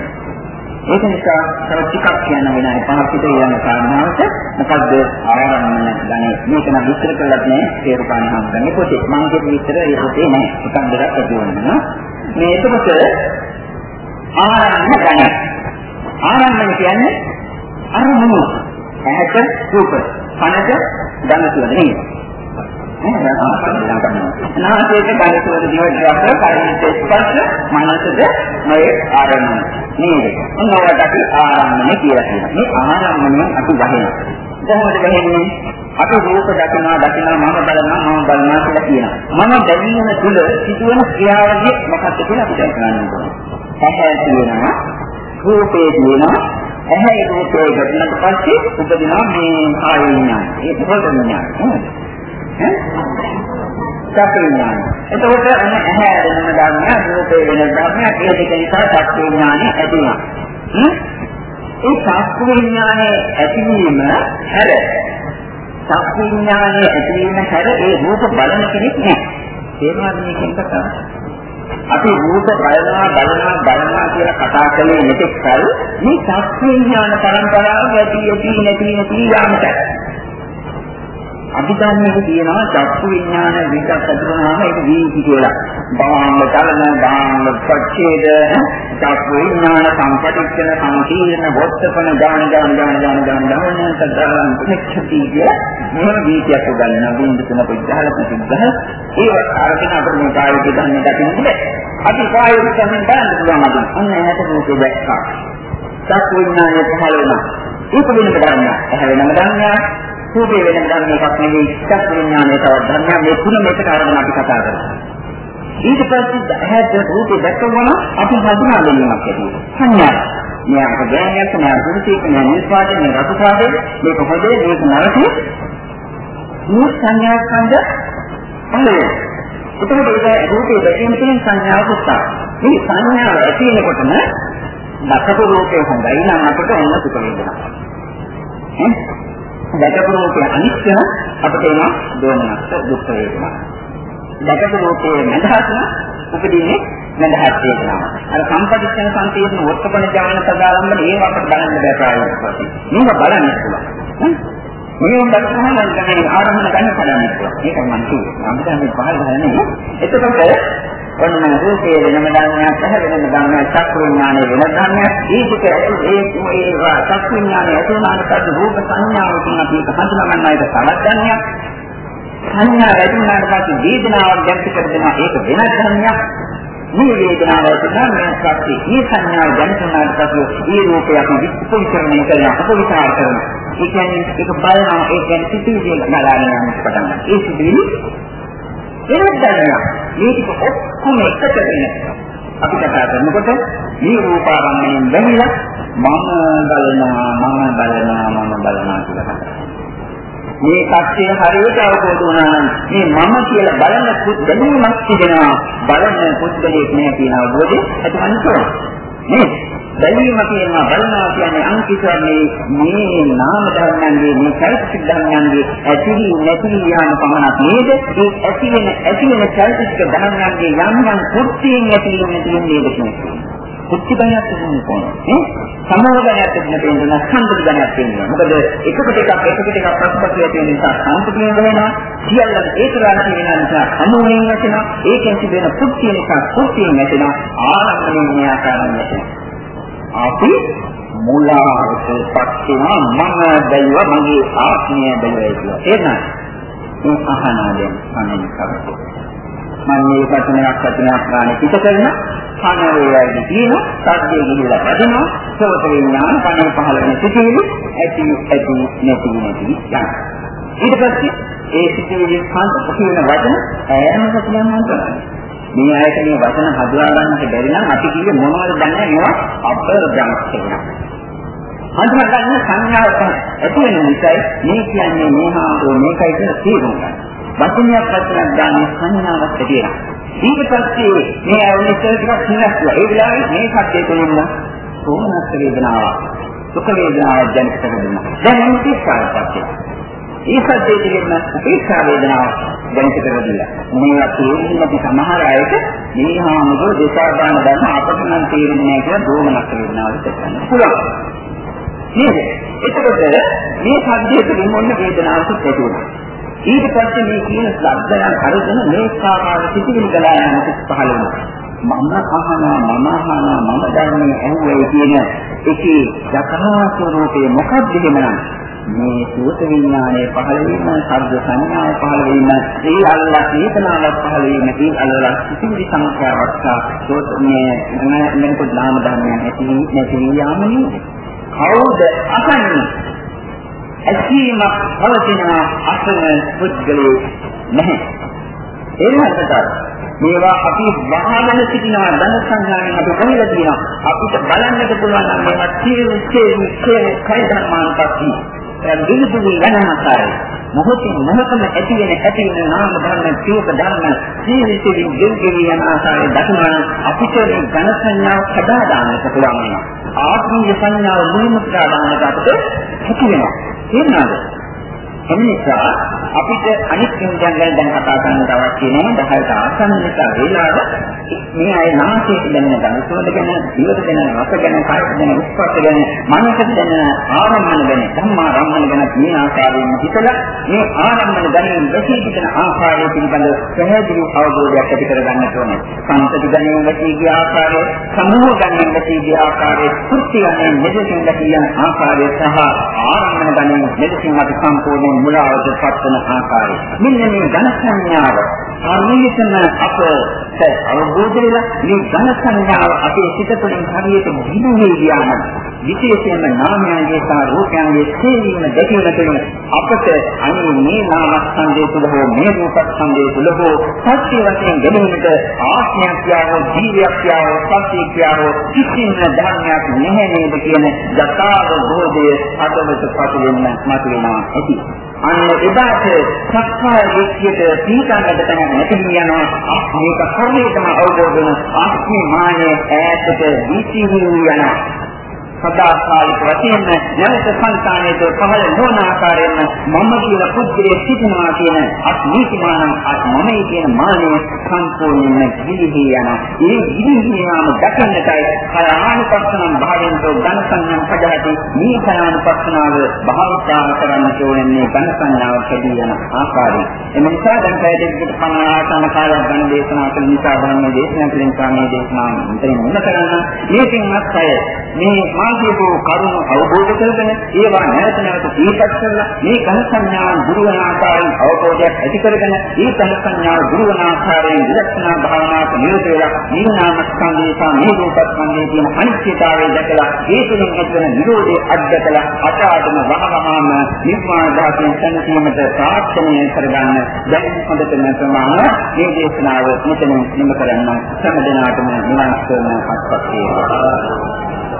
Speaker 1: ඒක නිසා තව ටිකක් කියන්න වෙනයි පහක් විතර යන කාරණාවට මොකද්ද? ආරම්භන ගන්නේ මේක නම් විස්තර කරලා නැහැ තේරු ගන්න හම්බන්නේ පොතේ. මම කියන විස්තර ඒ පොතේ නැහැ එකක් දෙකක් ඇති වෙනවා. මේ එතකොට ආරම්භන ගන්නේ ආරම්භන කියන්නේ අරමුණු. ඇහැට රූප, කනට ගඳ සුවඳ නෙමෙයි. නාසයට ගඳ සුවඳ දිවට රස, කයට ස්පර්ශ, මනසට මේ ආරම්භන. නේද? මොනවාට අපි ආරම්භන කියලා කියනවා. මේ ආරම්භනයෙන් අපි වහිනවා. කොහොමද වෙන්නේ? අපි රූප දකිනවා දකිනවා මම බලනවා මම බලනවා කියලා කියනවා. මම දැනීම තුළ සිදුවන ක්‍රියාවලිය මොකක්ද කියලා අපි දැනගන්න ඕනේ. ඇහැ තියෙනවා රූපේ තියෙනවා ඇහැ රූපේ ගැටෙනට පස්සේ උපදිනවා මේ කාය විඥාන. ඒක පොත විඥාන. ඈ? චක්ක විඥාන. එතකොට අන්න ඇහැ වෙනම ධර්මයක් රූපේ වෙනම ධර්මයක් ඒ දෙක නිසා චක්ක විඥානෙ ඇති වෙනවා. හ්ම්? ඒ චක්ක විඥානේ ඇතිවීම හැර චක්ක විඥානේ ඇතිවීම හැර ඒ රූප බලන කෙනෙක් නෑ. තේරෙනවද මේකෙන් කතාව? අපි රූප බලනවා බලනවා බලනවා කියලා කතා කළේ මෙතෙක් කල. මේ සත්‍ය විඥාන පරම්පරාව යටි යටි නැති නැති යාමට. අභිධර්මයේ තියෙනවා චක්කු විඥාන විකක් ඇතිවෙනාම ඒක වීති කියලා. බාංග චලන බාංග පච්ඡේද චක්කු විඥාන සංපටිච්ඡන සංකීර්ණ වොත්තපන ඥාන ඥාන ඥාන ඥාන ඥාන ඥාන සතරන් කුණක්ෂති කිය මොන වීතියක් උගන්වන බින්දු තුන පුද්දහල පුද්දහ ඒ අරගෙන අපිට මේ කායික ධර්ම දකින්නේ අපි කායික ධර්ම බලන්න පුළුවන් අපි. අන්න ඇහැට රූපේ දැක්කා. චක්කු විඥානය පහළ වුණා. ඒක වෙනම ධර්මයක්. ඇහැ වෙනම ධර්මයක්. රූපේ වෙන ධර්ම එකක් නෙවෙයි චක්ක විඥානයේ තවත් ධර්මයක්. මේ තුනම එකට අරගෙන අපි කතා කරනවා ඊට පස්සේ ඇහැට රූපේ දැක්කම අපි හඳුනා ගැනීමක් ඇති සංඥා. මේ අප ගෑනියක් නෑ පුරුෂයෙක් නෑ නිස්පාදේ මේ රසපාදේ මේක හොදේ මේක නරකයි මේ සංඥා ස්කන්ධ අනේ එතකොට ඒක රූපේ දැකීම තුළින් සංඥාව පුස්තා මේ සංඥාව ඇති වෙනකොටම දක්කපු රූපේ හොඳයි නම් අපිට ඔන්න සුඛ වේදනා දැකපු රූපය අනිත්‍ය අපිට එන දෝමනස්ස දුක් වේදනා. දැකපු රූපයේ මඳහත්න උපදීනේ මඳහත් වේදනාව. අර සම්පටිච්ඡන සංකේතන වොත්තපණ ඥාන සදාරම්භන ඒව අපිට බලන්න බෑ ප්‍රායෝගික වශයෙන්. මේක බලන්න පුළුවන්. මේක බලනහම දැන් ආරම්භන ගන්න බලන්න පුළුවන්. ඒක මම කිව්වේ. අපිට මේ පහළ ගන්නේ. එතකොට ඔන්න රූපේ වෙනම ධර්මයක් සහ වෙනම ධර්මයක් චක්කු විඥානයේ වෙන ධර්මයක් ඊට ඒ ඒ චක්කු විඥානයේ ඇතුළාන පස්ස රූප සංඥාවකින් අපි ඒක හඳුනා ගන්න එක තවත් ධර්මයක් සංඥා වැඩිුණාට පස්සේ වේදනාවක් දැක්ක කරගෙන ඒක වෙන ධර්මයක් මේ වේදනාව ඇතිවෙනා මේ සත්‍ය මේ සංඥාව දැනුණාට පස්සේ මේ රූපය අපි විස්පරිකරණය කරන අපවිචාර කරන ඒ කියන්නේ ඒක බලනවා ඒ කියන්නේ සිතුවිලි ගලාගෙන යන පටන් ගන්න. ඒ සිතුවිලි වෙනත් දැනගන්න. මේ ටික ඔක්කොම එකට වෙන. අපි කතා කරනකොට මේ රූපාරම්මණයෙන් බැහැලා මම බලනවා මම බලනවා මම බලනවා කියලා කතා මේ සත්‍ය හරියට අවබෝධ වුණා නම් මේ මම කියලා බලන දැනීමක් තිබෙනවා බලන පුද්ගලයෙක් නෑ කියන අවබෝධය ඇතිවන්න ඕන. නේද? බැලීම කියනවා බලනවා කියන්නේ අංකිතවන්නේ මේ නාම ධර්මයන්ගේ මේ චෛතසික ධර්මයන්ගේ ඇතිවි නැතිවි යාම පමණක් නේද ඒ ඇති වෙන ඇති වෙන චෛතසික ධර්මයන්ගේ යම් යම් කුත්තියෙන් ඇති වෙන තියෙන නේද කියන්නේ කුත්ති ගණයක් තිබුණේ කොහොමද? ඈ? සමෝධනයක් තිබුණේ තියෙන ස්කන්ධ ගණයක් තියෙනවා මොකද එකකට එකක් එකකට එකක් ප්‍රස්පස්තිය තියෙන නිසා සාන්තිපිය වෙනවා සියල්ල ඒක රාශිය වෙන නිසා සමුවෙන් නැතිනවා ඒකෙන් තිබෙන කුත්තිය නිසා කුත්තියෙන් නැතිනවා ආරම්භණය මේ ආකාරයෙන් නැතිනවා අපි මුලාවටපත් වෙනවා මම දෛව මගේ ආත්මය දෛවයි කියලා. එහෙනම් මේ අහනාදෙන් අනේ කරේ. මම මේ වචනයක් වචනයක් ගන්න පිට කරන කන වේයයි තියෙන සද්දේ ගිහිලා වැඩිනවා සෝත විඥාන කන පහළ වෙන සිටිවිලි ඇති ඇති නැති නැති යන. ඊට පස්සේ ඒ සිටිවිලි කාන්ත පොකින වචන ඈම වචනයක් මම කරන්නේ. මේ ආයත මේ වචන හදුවා ගන්නට බැරි නම් අපි කියේ මොනවද දන්නේ මේවා? අපරජනක කියලා. අන්තිමට ගන්න සංඥාව ඇති වෙන නිසා මේ කියන්නේ මේහා මේකයි කියලා තේරුම් ගන්න. වචනයක් වචනයක් ගන්න සංඥාවක් ඇතිවෙනවා. ඊට පස්සේ මේ ඇවිල්ලා ටිකක් හිනස්ලා ඒ වෙලාවේ මේ කට්ටිය තුලින්ම සෝමනස් වේදනාවක් සුඛ වේදනාවක් දැනෙන්න පටන් දැන් මේක කාර්යපත්‍ය. ඒ සද්දේ කියන උපේක්ෂා වේදනාව දැනිට කරදිලා. මේවා තේරෙන්නේ නැති සමහර අයට මේ හාමුදුර දේශාදාන ධර්ම අපට නම් තේරෙන්නේ නැහැ කියලා දෝමනක් වේදනාවට දෙන්න පුළුවන්. නේද? එතකොට මේ සද්දේ තුලින් මොන වේදනාවක් ඇති වෙනවා. ඊට පස්සේ මේ කියන ශබ්දයන් අරගෙන මේ ආකාර සිතිවිලි ගලා යන පහළ වෙනවා. මම අහනවා මම අහනවා මම ධර්මයේ ඇහුවේ කියන එකේ යථා ස්වરૂපේ මොකක්ද එහෙමනම් මේ සෝත විඥානයේ පහළ වීම, ශබ්ද සංඥාව පහළ වීම, ඒ අල්ලා චේතනාවක් පහළ වීම, ඒ අල්ලා සිතිවිලි සංඛ්‍යාවක් සෝත මේ මෙන්න නාම ධර්මයන් ඇති නැති යාමනේ. කවුද අහන්නේ? ඇසීමක් පවතින අසන පුද්ගලෝ නැහැ. ඒ වගේම මේවා අපි වහගෙන සිටිනවා ධන සංඥාවෙන් අපි කොහෙද තියෙනවා. අපිට බලන්නට පුළුවන් නම් මේවා තීරු තීරු තීරු කයිදමානපත්ති විදුලි යන ආකාරය මොහොතින් මොහොතම ඇති වෙන ඇති වෙන නාම ධර්ම චේත ධර්ම ජීවිතයෙන් දෙවියන් යන ආකාරය දක්වන අපිට මේ ඝන සංඥාව සදා දාන්නට පුළුවන් වෙනවා. ආත්මීය සංඥාව මුලින්ම සදා දාන්නට අපිට හැකි වෙනවා තේරුණාද එනිසා අපිට අනිත් ඉන්දියන් ගැන දැන් කතා කරන්න අවශ්‍ය නැහැ 10ට ආසන්න නිසා වේලාව මේ අය නාසයට දැනෙන ගඳ ගැන දිවට දැනෙන රස ගැන කායට දැනෙන ස්පර්ශ ගැන මනසට දැනෙන ආරම්මන ගැන ධම්මා රම්මන ගැන මේ ආකාරයෙන් හිතලා මේ ආරම්මන ගැන වැසී සිටින ආකාරය පිළිබඳ පැහැදිලි අවබෝධයක් ඇති කර ගන්නට ඕනේ. සංතති ගැන වැසී ගිය ආකාරය, සමූහ ගැන වැසී ගිය ආකාරය, කුර්ති ගැන මෙදෙසින් කියන ආකාරය සහ ආරම්මන ගැන මෙදෙසින් අපි සම්පූර්ණ මුලාවට පත්වන ආකාරය. මෙන්න මේ ධන සංඥාව අනිවිතන අපට අවබෝධ වෙලා මේ ධන සංඥාව අපේ සිත තුළින් හරියට දිනුවේ ගියාම විශේෂයෙන්ම නාමයන්ගේ සහ රූපයන්ගේ සේවීම දැකීම තුළින් අපට අනේ මේ නාමස්කන්ධය තුළ හෝ මේ රූපස්කන්ධය තුළ හෝ සත්‍ය වශයෙන් ගැනීමට ආත්මයක් යාවෝ ජීවියක් යාවෝ සත්‍යයක් යාවෝ කිසිම ධර්මයක් නැහැ නේද කියන යථාර්ථබෝධය අදවත පතුලෙන්න මතුවෙනවා ඇති. අන්න එදාට සක්කාය දිට්ඨියට පීඩන්නට තැන නැති යනවා. මේක හරියටම අවබෝධ වෙන ආත්මීය ඈතට දීචි යනවා. සදාකාලික වශයෙන් නැවත සංකාණයට පහළ නොවන ආකාරයෙන් මම කියන පුද්ගලයේ සිටිනවා කියන අත්නීතිමාන අත්මමයි කියන මානය සම්පූර්ණයෙන්ම ගිලිහි යන. ඒ ගිලිහි යාම දකින්නටයි කයානුපස්සනම් භාවයෙන් තෝ ධන සංඥම් පදහටි මේ කයානුපස්සනාව භාවිතා කරන්න ඕනේ ධන සංඥාව කැදී යන ආකාරය. එම නිසා දැන් පැයකට පමණ ආසන කාලයක් ගන්න දේශනා කළ නිසා ගන්න දේශනා කලින් කාමයේ දේශනාව මෙතනින් මුල කරන්න. මේකෙන් අත්ය මේ කියපු කරුණු අවබෝධ කරගෙන ඒවා නැවත නැවත දීපත් කරලා මේ කන සංඥාන් දුරු වන ආකාරයෙන් අවබෝධයක් ඇති කරගෙන මේ කන සංඥා දුරු වන ආකාරයෙන් විදර්ශනා භාවනාවට නිරත වෙලා මේ නාම ස්කන්ධය සහ මේ රූප ස්කන්ධය කියන අනිත්‍යතාවය දැකලා ඒ තුළින් ඇතිවන නිරෝධය අත්දකලා අටාටම වහවහාම නිර්මාණ ධාතුන් සම්පූර්ණට ප්‍රාර්ථනය කරගන්න දැන් හොඳට නැතමාන මේ දේශනාව මෙතන නිම කරන්න සම්මදනාටම නිවන් කරන අත්පත් වේවා.